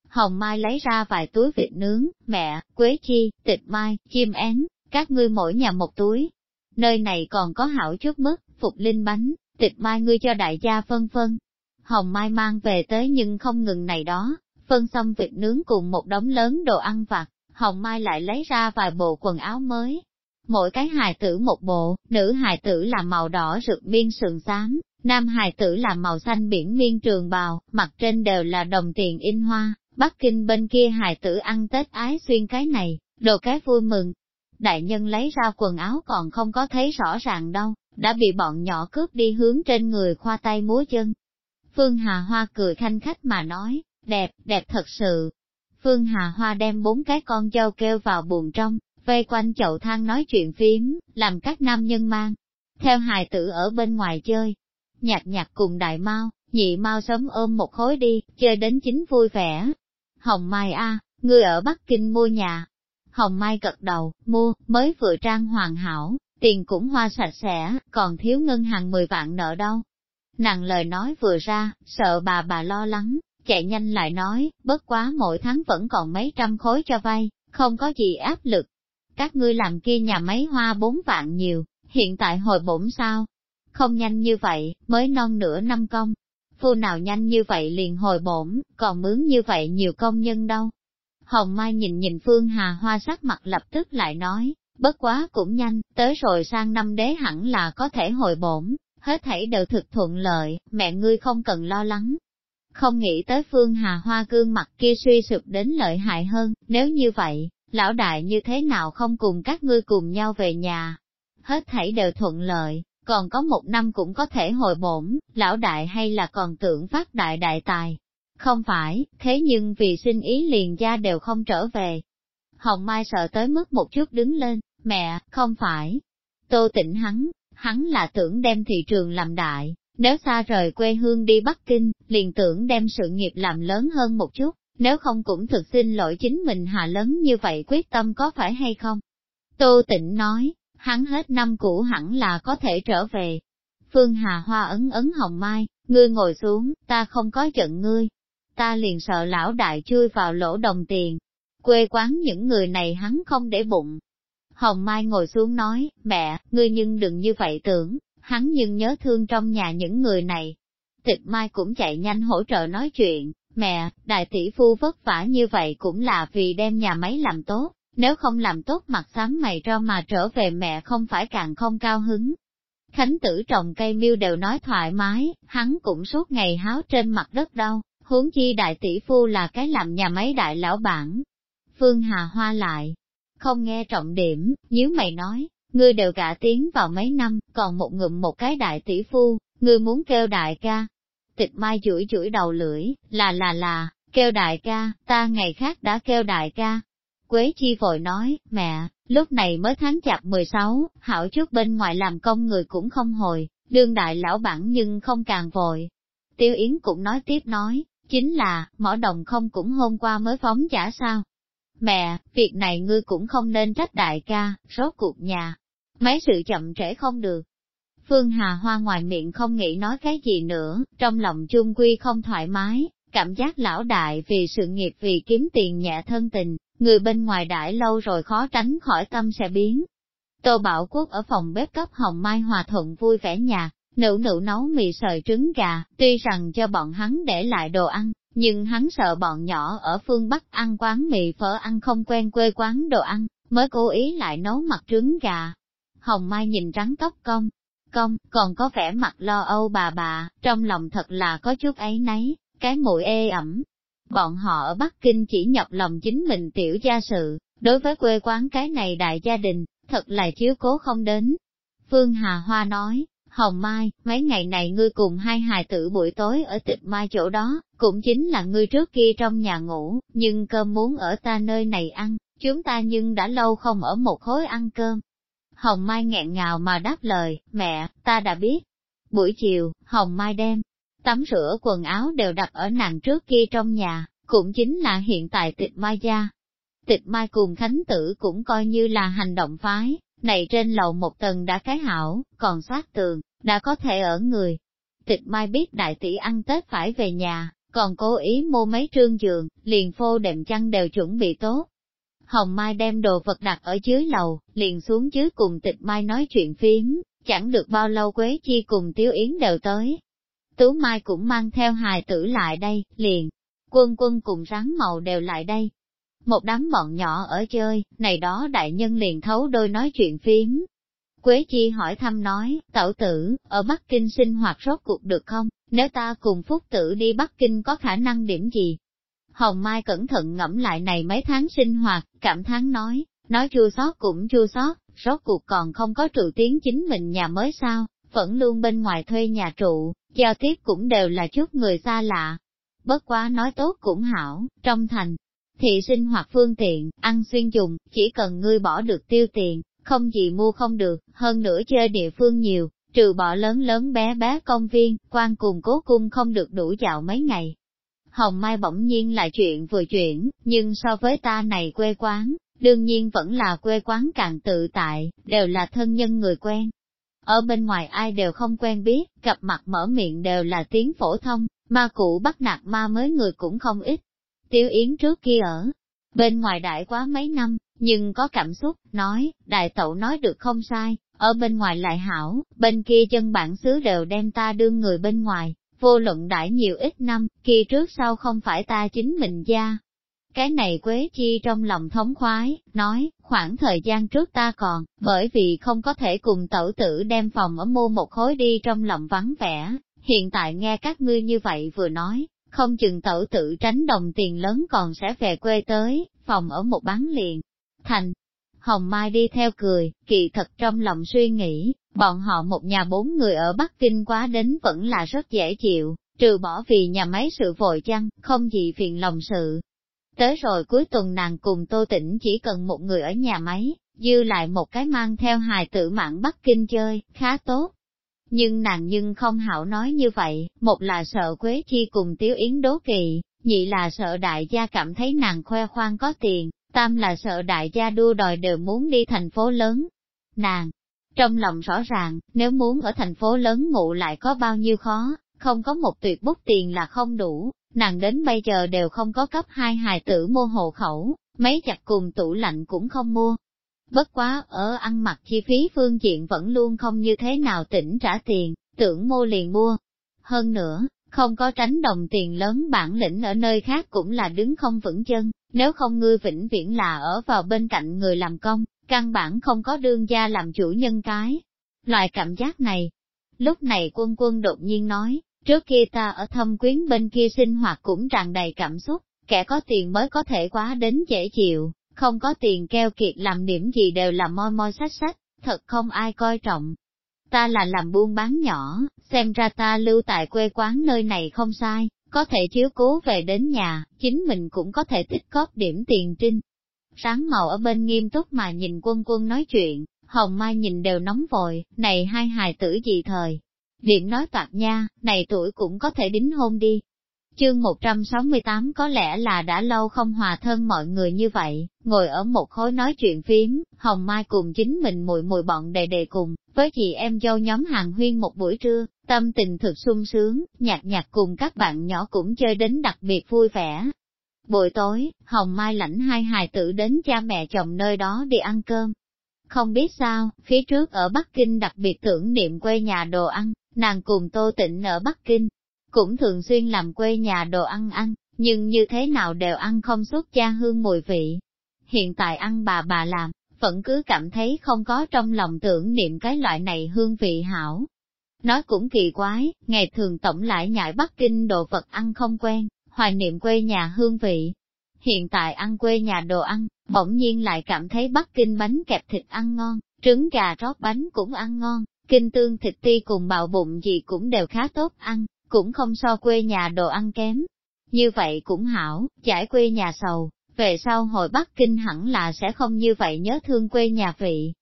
Hồng Mai lấy ra vài túi vịt nướng, mẹ, quế chi, tịch mai, chim én, các ngươi mỗi nhà một túi. Nơi này còn có hảo chút mức, phục linh bánh, tịch mai ngươi cho đại gia phân phân. Hồng Mai mang về tới nhưng không ngừng này đó, phân xong vịt nướng cùng một đống lớn đồ ăn vặt, Hồng Mai lại lấy ra vài bộ quần áo mới. Mỗi cái hài tử một bộ, nữ hài tử là màu đỏ rực miên sườn xám, nam hài tử là màu xanh biển miên trường bào, mặt trên đều là đồng tiền in hoa, Bắc Kinh bên kia hài tử ăn Tết ái xuyên cái này, đồ cái vui mừng. Đại nhân lấy ra quần áo còn không có thấy rõ ràng đâu, đã bị bọn nhỏ cướp đi hướng trên người khoa tay múa chân. Phương Hà Hoa cười khanh khách mà nói, đẹp, đẹp thật sự. Phương Hà Hoa đem bốn cái con dâu kêu vào buồn trong, vây quanh chậu than nói chuyện phím, làm các nam nhân mang. Theo hài tử ở bên ngoài chơi, nhạc nhạc cùng đại mau, nhị mau sớm ôm một khối đi, chơi đến chính vui vẻ. Hồng Mai a, ngươi ở Bắc Kinh mua nhà. Hồng Mai gật đầu, mua, mới vừa trang hoàn hảo, tiền cũng hoa sạch sẽ, còn thiếu ngân hàng 10 vạn nợ đâu. Nàng lời nói vừa ra, sợ bà bà lo lắng, chạy nhanh lại nói, bất quá mỗi tháng vẫn còn mấy trăm khối cho vay, không có gì áp lực. Các ngươi làm kia nhà máy hoa bốn vạn nhiều, hiện tại hồi bổn sao? Không nhanh như vậy, mới non nửa năm công. Phu nào nhanh như vậy liền hồi bổn, còn mướn như vậy nhiều công nhân đâu. Hồng Mai nhìn nhìn Phương Hà Hoa sắc mặt lập tức lại nói, bất quá cũng nhanh, tới rồi sang năm đế hẳn là có thể hồi bổn, hết thảy đều thực thuận lợi, mẹ ngươi không cần lo lắng, không nghĩ tới Phương Hà Hoa gương mặt kia suy sụp đến lợi hại hơn, nếu như vậy, lão đại như thế nào không cùng các ngươi cùng nhau về nhà. Hết thảy đều thuận lợi, còn có một năm cũng có thể hồi bổn, lão đại hay là còn tưởng phát đại đại tài. Không phải, thế nhưng vì xin ý liền gia đều không trở về. Hồng Mai sợ tới mức một chút đứng lên, mẹ, không phải. Tô tỉnh hắn, hắn là tưởng đem thị trường làm đại, nếu xa rời quê hương đi Bắc Kinh, liền tưởng đem sự nghiệp làm lớn hơn một chút, nếu không cũng thực xin lỗi chính mình hạ lớn như vậy quyết tâm có phải hay không? Tô Tịnh nói, hắn hết năm cũ hẳn là có thể trở về. Phương Hà Hoa ấn ấn hồng mai, ngươi ngồi xuống, ta không có giận ngươi. Ta liền sợ lão đại chui vào lỗ đồng tiền. Quê quán những người này hắn không để bụng. Hồng Mai ngồi xuống nói, mẹ, ngươi nhưng đừng như vậy tưởng, hắn nhưng nhớ thương trong nhà những người này. Tịch Mai cũng chạy nhanh hỗ trợ nói chuyện, mẹ, đại tỷ phu vất vả như vậy cũng là vì đem nhà máy làm tốt, nếu không làm tốt mặt xám mày cho mà trở về mẹ không phải càng không cao hứng. Khánh tử trồng cây miêu đều nói thoải mái, hắn cũng suốt ngày háo trên mặt đất đâu, huống chi đại tỷ phu là cái làm nhà máy đại lão bản. Phương Hà Hoa lại, không nghe trọng điểm, nếu mày nói, ngươi đều gả tiến vào mấy năm, còn một ngụm một cái đại tỷ phu, ngươi muốn kêu đại ca. Tịch mai chuỗi chuỗi đầu lưỡi, là là là, kêu đại ca, ta ngày khác đã kêu đại ca. Quế chi vội nói, mẹ, lúc này mới tháng chạp 16, hảo trước bên ngoài làm công người cũng không hồi, đương đại lão bản nhưng không càng vội. Tiêu Yến cũng nói tiếp nói, chính là, mỏ đồng không cũng hôm qua mới phóng giả sao. Mẹ, việc này ngươi cũng không nên trách đại ca, rốt cuộc nhà, mấy sự chậm trễ không được. Phương Hà Hoa ngoài miệng không nghĩ nói cái gì nữa, trong lòng chung quy không thoải mái, cảm giác lão đại vì sự nghiệp vì kiếm tiền nhẹ thân tình, người bên ngoài đãi lâu rồi khó tránh khỏi tâm sẽ biến. Tô Bảo Quốc ở phòng bếp cấp Hồng Mai Hòa Thuận vui vẻ nhà, nữ nữ nấu mì sợi trứng gà, tuy rằng cho bọn hắn để lại đồ ăn, nhưng hắn sợ bọn nhỏ ở phương Bắc ăn quán mì phở ăn không quen quê quán đồ ăn, mới cố ý lại nấu mặt trứng gà, Hồng Mai nhìn trắng tóc công, công, còn có vẻ mặt lo âu bà bà, trong lòng thật là có chút ấy nấy, cái mũi ê ẩm. Bọn họ ở Bắc Kinh chỉ nhập lòng chính mình tiểu gia sự, đối với quê quán cái này đại gia đình, thật là chiếu cố không đến. Phương Hà Hoa nói, Hồng Mai, mấy ngày này ngươi cùng hai hài tử buổi tối ở tịch mai chỗ đó, cũng chính là ngươi trước kia trong nhà ngủ, nhưng cơm muốn ở ta nơi này ăn, chúng ta nhưng đã lâu không ở một khối ăn cơm, Hồng Mai nghẹn ngào mà đáp lời, mẹ, ta đã biết. Buổi chiều, Hồng Mai đem, tắm rửa quần áo đều đặt ở nàng trước kia trong nhà, cũng chính là hiện tại tịch Mai gia. Tịch Mai cùng Khánh Tử cũng coi như là hành động phái, này trên lầu một tầng đã cái hảo, còn sát tường, đã có thể ở người. Tịch Mai biết đại tỷ ăn Tết phải về nhà, còn cố ý mua mấy trương giường, liền phô đệm chăn đều chuẩn bị tốt. Hồng Mai đem đồ vật đặt ở dưới lầu, liền xuống dưới cùng tịch Mai nói chuyện phím, chẳng được bao lâu Quế Chi cùng Tiếu Yến đều tới. Tú Mai cũng mang theo hài tử lại đây, liền, quân quân cùng rắn màu đều lại đây. Một đám bọn nhỏ ở chơi, này đó đại nhân liền thấu đôi nói chuyện phím. Quế Chi hỏi thăm nói, tẩu tử, ở Bắc Kinh sinh hoạt rốt cuộc được không, nếu ta cùng Phúc tử đi Bắc Kinh có khả năng điểm gì? Hồng Mai cẩn thận ngẫm lại này mấy tháng sinh hoạt, cảm thán nói, nói chua sót cũng chua sót, rốt cuộc còn không có trụ tiếng chính mình nhà mới sao, vẫn luôn bên ngoài thuê nhà trụ, giao tiếp cũng đều là chút người xa lạ. Bất quá nói tốt cũng hảo, trong thành, thị sinh hoạt phương tiện, ăn xuyên dùng, chỉ cần ngươi bỏ được tiêu tiền, không gì mua không được, hơn nữa chơi địa phương nhiều, trừ bỏ lớn lớn bé bé công viên, quan cùng cố cung không được đủ dạo mấy ngày. Hồng Mai bỗng nhiên là chuyện vừa chuyển, nhưng so với ta này quê quán, đương nhiên vẫn là quê quán càng tự tại, đều là thân nhân người quen. Ở bên ngoài ai đều không quen biết, gặp mặt mở miệng đều là tiếng phổ thông, ma cũ bắt nạt ma mới người cũng không ít. Tiêu Yến trước kia ở, bên ngoài đại quá mấy năm, nhưng có cảm xúc, nói, đại tẩu nói được không sai, ở bên ngoài lại hảo, bên kia chân bản xứ đều đem ta đương người bên ngoài, vô luận đại nhiều ít năm, kia trước sau không phải ta chính mình gia. Cái này Quế Chi trong lòng thống khoái, nói, khoảng thời gian trước ta còn, bởi vì không có thể cùng tẩu tử đem phòng ở mua một khối đi trong lòng vắng vẻ, hiện tại nghe các ngươi như vậy vừa nói, không chừng tẩu tử tránh đồng tiền lớn còn sẽ về quê tới, phòng ở một bán liền. Thành, Hồng Mai đi theo cười, kỳ thật trong lòng suy nghĩ, bọn họ một nhà bốn người ở Bắc Kinh quá đến vẫn là rất dễ chịu, trừ bỏ vì nhà máy sự vội chăng, không gì phiền lòng sự. Tới rồi cuối tuần nàng cùng Tô Tĩnh chỉ cần một người ở nhà máy, dư lại một cái mang theo hài tử mạng Bắc Kinh chơi, khá tốt. Nhưng nàng nhưng không hảo nói như vậy, một là sợ Quế Chi cùng Tiếu Yến đố kỵ, nhị là sợ đại gia cảm thấy nàng khoe khoang có tiền, tam là sợ đại gia đua đòi đều muốn đi thành phố lớn. Nàng, trong lòng rõ ràng, nếu muốn ở thành phố lớn ngủ lại có bao nhiêu khó, không có một tuyệt bút tiền là không đủ, nàng đến bây giờ đều không có cấp hai hài tử mua hộ khẩu, mấy chặt cùng tủ lạnh cũng không mua. Bất quá, ở ăn mặc chi phí phương diện vẫn luôn không như thế nào tỉnh trả tiền, tưởng mua liền mua. Hơn nữa, không có tránh đồng tiền lớn bản lĩnh ở nơi khác cũng là đứng không vững chân, nếu không ngươi vĩnh viễn là ở vào bên cạnh người làm công, căn bản không có đương gia làm chủ nhân cái. Loại cảm giác này, lúc này quân quân đột nhiên nói, trước kia ta ở thâm quyến bên kia sinh hoạt cũng tràn đầy cảm xúc, kẻ có tiền mới có thể quá đến dễ chịu, không có tiền keo kiệt làm điểm gì đều là moi moi sách sách, thật không ai coi trọng. Ta là làm buôn bán nhỏ, xem ra ta lưu tại quê quán nơi này không sai, có thể chiếu cố về đến nhà, chính mình cũng có thể tích góp điểm tiền trinh. Sáng màu ở bên nghiêm túc mà nhìn quân quân nói chuyện, hồng mai nhìn đều nóng vội, này hai hài tử gì thời. Điểm nói toạc nha, này tuổi cũng có thể đính hôn đi. Chương 168 có lẽ là đã lâu không hòa thân mọi người như vậy, ngồi ở một khối nói chuyện phím, Hồng Mai cùng chính mình mùi mùi bọn đề đề cùng, với chị em dâu nhóm hàng huyên một buổi trưa, tâm tình thực sung sướng, nhạc nhạc cùng các bạn nhỏ cũng chơi đến đặc biệt vui vẻ. Buổi tối, Hồng Mai lãnh hai hài tử đến cha mẹ chồng nơi đó đi ăn cơm. Không biết sao, phía trước ở Bắc Kinh đặc biệt tưởng niệm quê nhà đồ ăn, nàng cùng Tô Tịnh ở Bắc Kinh, cũng thường xuyên làm quê nhà đồ ăn ăn, nhưng như thế nào đều ăn không xuất cha hương mùi vị. Hiện tại ăn bà bà làm, vẫn cứ cảm thấy không có trong lòng tưởng niệm cái loại này hương vị hảo. Nói cũng kỳ quái, ngày thường tổng lại nhại Bắc Kinh đồ vật ăn không quen, hoài niệm quê nhà hương vị. Hiện tại ăn quê nhà đồ ăn, bỗng nhiên lại cảm thấy Bắc Kinh bánh kẹp thịt ăn ngon, trứng gà rót bánh cũng ăn ngon, kinh tương thịt ti cùng bào bụng gì cũng đều khá tốt ăn, cũng không so quê nhà đồ ăn kém. Như vậy cũng hảo, giải quê nhà sầu, về sau hồi Bắc Kinh hẳn là sẽ không như vậy nhớ thương quê nhà vị.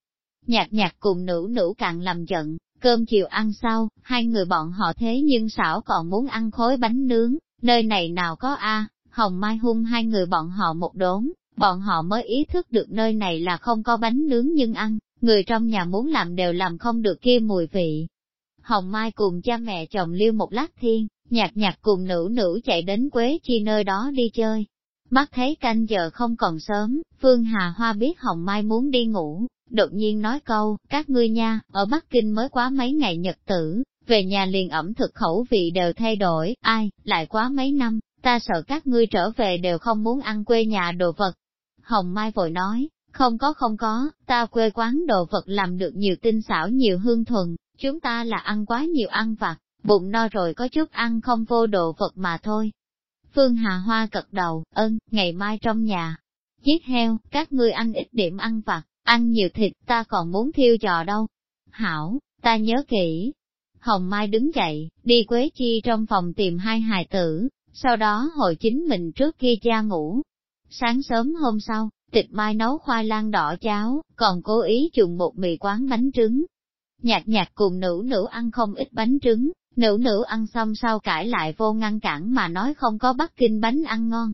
Nhạc nhạc cùng nữ nữ càng làm giận, cơm chiều ăn sau, hai người bọn họ thế nhưng xảo còn muốn ăn khối bánh nướng, nơi này nào có a Hồng Mai hung hai người bọn họ một đốn, bọn họ mới ý thức được nơi này là không có bánh nướng nhưng ăn, người trong nhà muốn làm đều làm không được kia mùi vị. Hồng Mai cùng cha mẹ chồng liêu một lát thiên, nhạc nhạc cùng nữ nữ chạy đến Quế Chi nơi đó đi chơi. Mắt thấy canh giờ không còn sớm, Phương Hà Hoa biết Hồng Mai muốn đi ngủ, đột nhiên nói câu, các ngươi nha, ở Bắc Kinh mới quá mấy ngày nhật tử, về nhà liền ẩm thực khẩu vị đều thay đổi, ai, lại quá mấy năm, ta sợ các ngươi trở về đều không muốn ăn quê nhà đồ vật. Hồng Mai vội nói, không có không có, ta quê quán đồ vật làm được nhiều tinh xảo nhiều hương thuần, chúng ta là ăn quá nhiều ăn vặt, bụng no rồi có chút ăn không vô đồ vật mà thôi. Phương Hà Hoa cật đầu, ơn, ngày mai trong nhà, giết heo, các ngươi ăn ít điểm ăn vặt, ăn nhiều thịt ta còn muốn thiêu trò đâu. Hảo, ta nhớ kỹ. Hồng Mai đứng dậy, đi Quế Chi trong phòng tìm hai hài tử, sau đó hồi chính mình trước khi cha ngủ. Sáng sớm hôm sau, tịch mai nấu khoai lang đỏ cháo, còn cố ý dùng một mì quán bánh trứng. Nhạc nhạc cùng nữ nữ ăn không ít bánh trứng, nữ nữ ăn xong sau cãi lại vô ngăn cản mà nói không có Bắc Kinh bánh ăn ngon.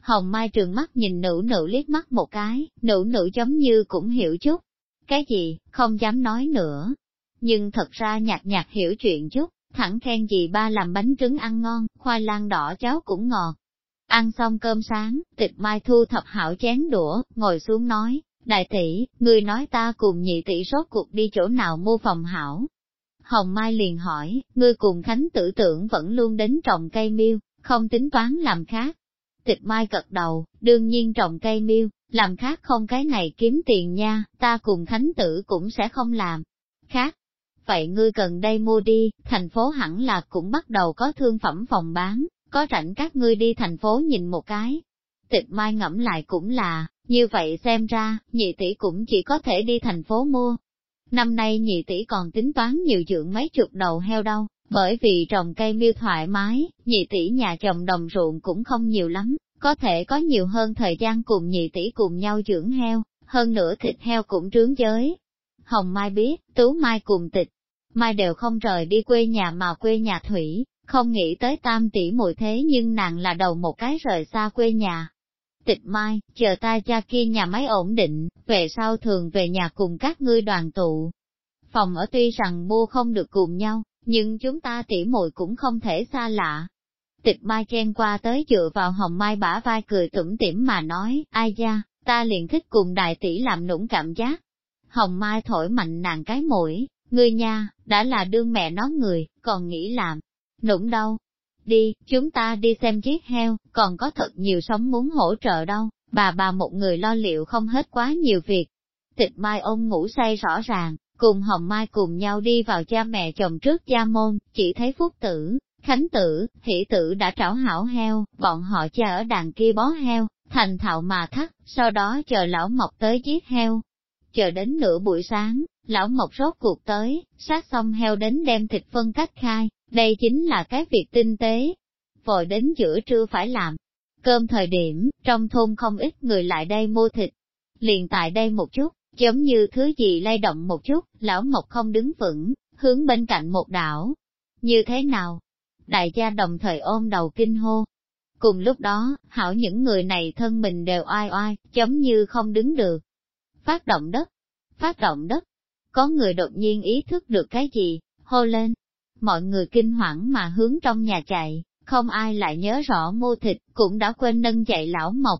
Hồng Mai trường mắt nhìn nữ nữ liếc mắt một cái, nữ nữ giống như cũng hiểu chút. Cái gì, không dám nói nữa. Nhưng thật ra nhạc nhạc hiểu chuyện chút, thẳng khen gì ba làm bánh trứng ăn ngon, khoai lang đỏ cháo cũng ngọt. Ăn xong cơm sáng, tịch mai thu thập hảo chén đũa, ngồi xuống nói, đại tỷ, người nói ta cùng nhị tỷ rốt cuộc đi chỗ nào mua phòng hảo. Hồng Mai liền hỏi, ngươi cùng Khánh tử tưởng vẫn luôn đến trồng cây miêu, không tính toán làm khác. Tịch Mai cật đầu, đương nhiên trồng cây miêu, làm khác không cái này kiếm tiền nha, ta cùng Khánh tử cũng sẽ không làm. Khác, vậy ngươi cần đây mua đi, thành phố hẳn là cũng bắt đầu có thương phẩm phòng bán, có rảnh các ngươi đi thành phố nhìn một cái. Tịch mai ngẫm lại cũng là, như vậy xem ra, nhị tỷ cũng chỉ có thể đi thành phố mua. Năm nay nhị tỷ còn tính toán nhiều dưỡng mấy chục đầu heo đâu, bởi vì trồng cây miêu thoải mái, nhị tỷ nhà chồng đồng ruộng cũng không nhiều lắm, có thể có nhiều hơn thời gian cùng nhị tỷ cùng nhau dưỡng heo, hơn nữa thịt heo cũng trướng giới, Hồng Mai biết, Tú Mai cùng tịch, Mai đều không rời đi quê nhà mà quê nhà Thủy, không nghĩ tới tam tỷ muội thế nhưng nàng là đầu một cái rời xa quê nhà. Tịch Mai, chờ ta cha kia nhà máy ổn định, về sau thường về nhà cùng các ngươi đoàn tụ. Phòng ở tuy rằng mua không được cùng nhau, nhưng chúng ta tỷ muội cũng không thể xa lạ. Tịch Mai chen qua tới dựa vào Hồng Mai bả vai cười tủm tỉm mà nói, ai da, ta liền thích cùng đại tỷ làm nũng cảm giác, Hồng Mai thổi mạnh nàng cái mũi, ngươi nha, đã là đương mẹ nó người, còn nghĩ làm. Nũng đâu? Đi, chúng ta đi xem chiếc heo, còn có thật nhiều sống muốn hỗ trợ đâu, bà bà một người lo liệu không hết quá nhiều việc. Tịch Mai ôm ngủ say rõ ràng, cùng Hồng Mai cùng nhau đi vào cha mẹ chồng trước gia môn, chỉ thấy Phúc Tử, Khánh Tử, Hỷ Tử đã trảo hảo heo, bọn họ cha ở đàn kia bó heo, thành thạo mà thắt, sau đó chờ lão mọc tới giết heo, chờ đến nửa buổi sáng, lão mộc rốt cuộc tới, sát xong heo đến đem thịt phân cách khai, đây chính là cái việc tinh tế. Vội đến giữa trưa phải làm. Cơm thời điểm, trong thôn không ít người lại đây mua thịt. Liền tại đây một chút, giống như thứ gì lay động một chút, lão mộc không đứng vững, hướng bên cạnh một đảo. Như thế nào? Đại gia đồng thời ôm đầu kinh hô. Cùng lúc đó, hảo những người này thân mình đều oai oai, giống như không đứng được phát động đất, phát động đất. Có người đột nhiên ý thức được cái gì, hô lên. Mọi người kinh hoảng mà hướng trong nhà chạy, không ai lại nhớ rõ mua thịt, cũng đã quên nâng dậy lão mộc.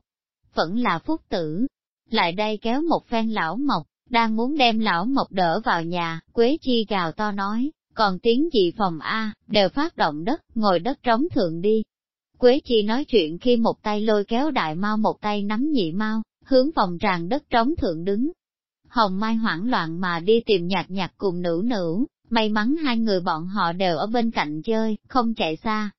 Vẫn là phúc tử. Lại đây kéo một phen lão mộc, đang muốn đem lão mộc đỡ vào nhà, Quế Chi gào to nói, còn tiếng gì phòng A, đều phát động đất, ngồi đất trống thượng đi. Quế Chi nói chuyện khi một tay lôi kéo đại mau một tay nắm nhị mau, hướng vòng tràn đất trống thượng đứng. Hồng Mai hoảng loạn mà đi tìm nhạc nhạc cùng nữ nữ, may mắn hai người bọn họ đều ở bên cạnh chơi, không chạy xa.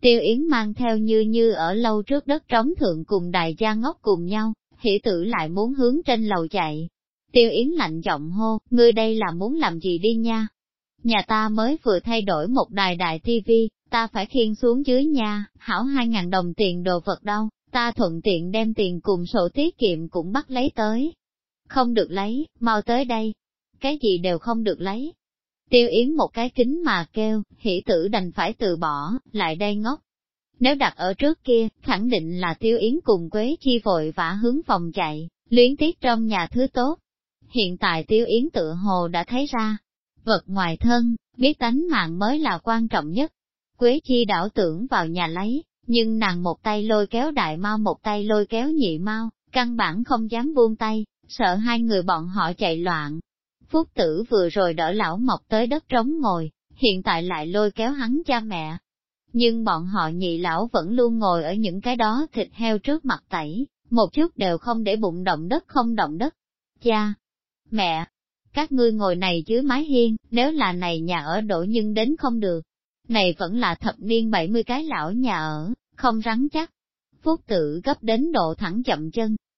Tiêu Yến mang theo như như ở lâu trước đất trống thượng cùng đại gia ngốc cùng nhau, hỷ tử lại muốn hướng trên lầu chạy. Tiêu Yến lạnh giọng hô, ngươi đây là muốn làm gì đi nha? Nhà ta mới vừa thay đổi một đài đại tivi, ta phải khiên xuống dưới nha, hảo hai ngàn đồng tiền đồ vật đâu ta thuận tiện đem tiền cùng sổ tiết kiệm cũng bắt lấy tới. Không được lấy, mau tới đây. Cái gì đều không được lấy. Tiêu Yến một cái kính mà kêu, hỷ tử đành phải từ bỏ, lại đây ngốc. Nếu đặt ở trước kia, khẳng định là tiêu yến cùng Quế Chi vội vã hướng phòng chạy, luyến tiếc trong nhà thứ tốt. Hiện tại tiêu yến tự hồ đã thấy ra, vật ngoài thân, biết tánh mạng mới là quan trọng nhất. Quế Chi đảo tưởng vào nhà lấy, nhưng nàng một tay lôi kéo đại mau một tay lôi kéo nhị mau, căn bản không dám buông tay, sợ hai người bọn họ chạy loạn. Phúc tử vừa rồi đỡ lão mọc tới đất trống ngồi, hiện tại lại lôi kéo hắn cha mẹ. Nhưng bọn họ nhị lão vẫn luôn ngồi ở những cái đó thịt heo trước mặt tẩy, một chút đều không để bụng động đất không động đất. Cha, mẹ, các ngươi ngồi này chứ mái hiên, nếu là này nhà ở đổ nhưng đến không được. Này vẫn là thập niên 70 cái lão nhà ở, không rắn chắc. Phúc tử gấp đến độ thẳng chậm chân,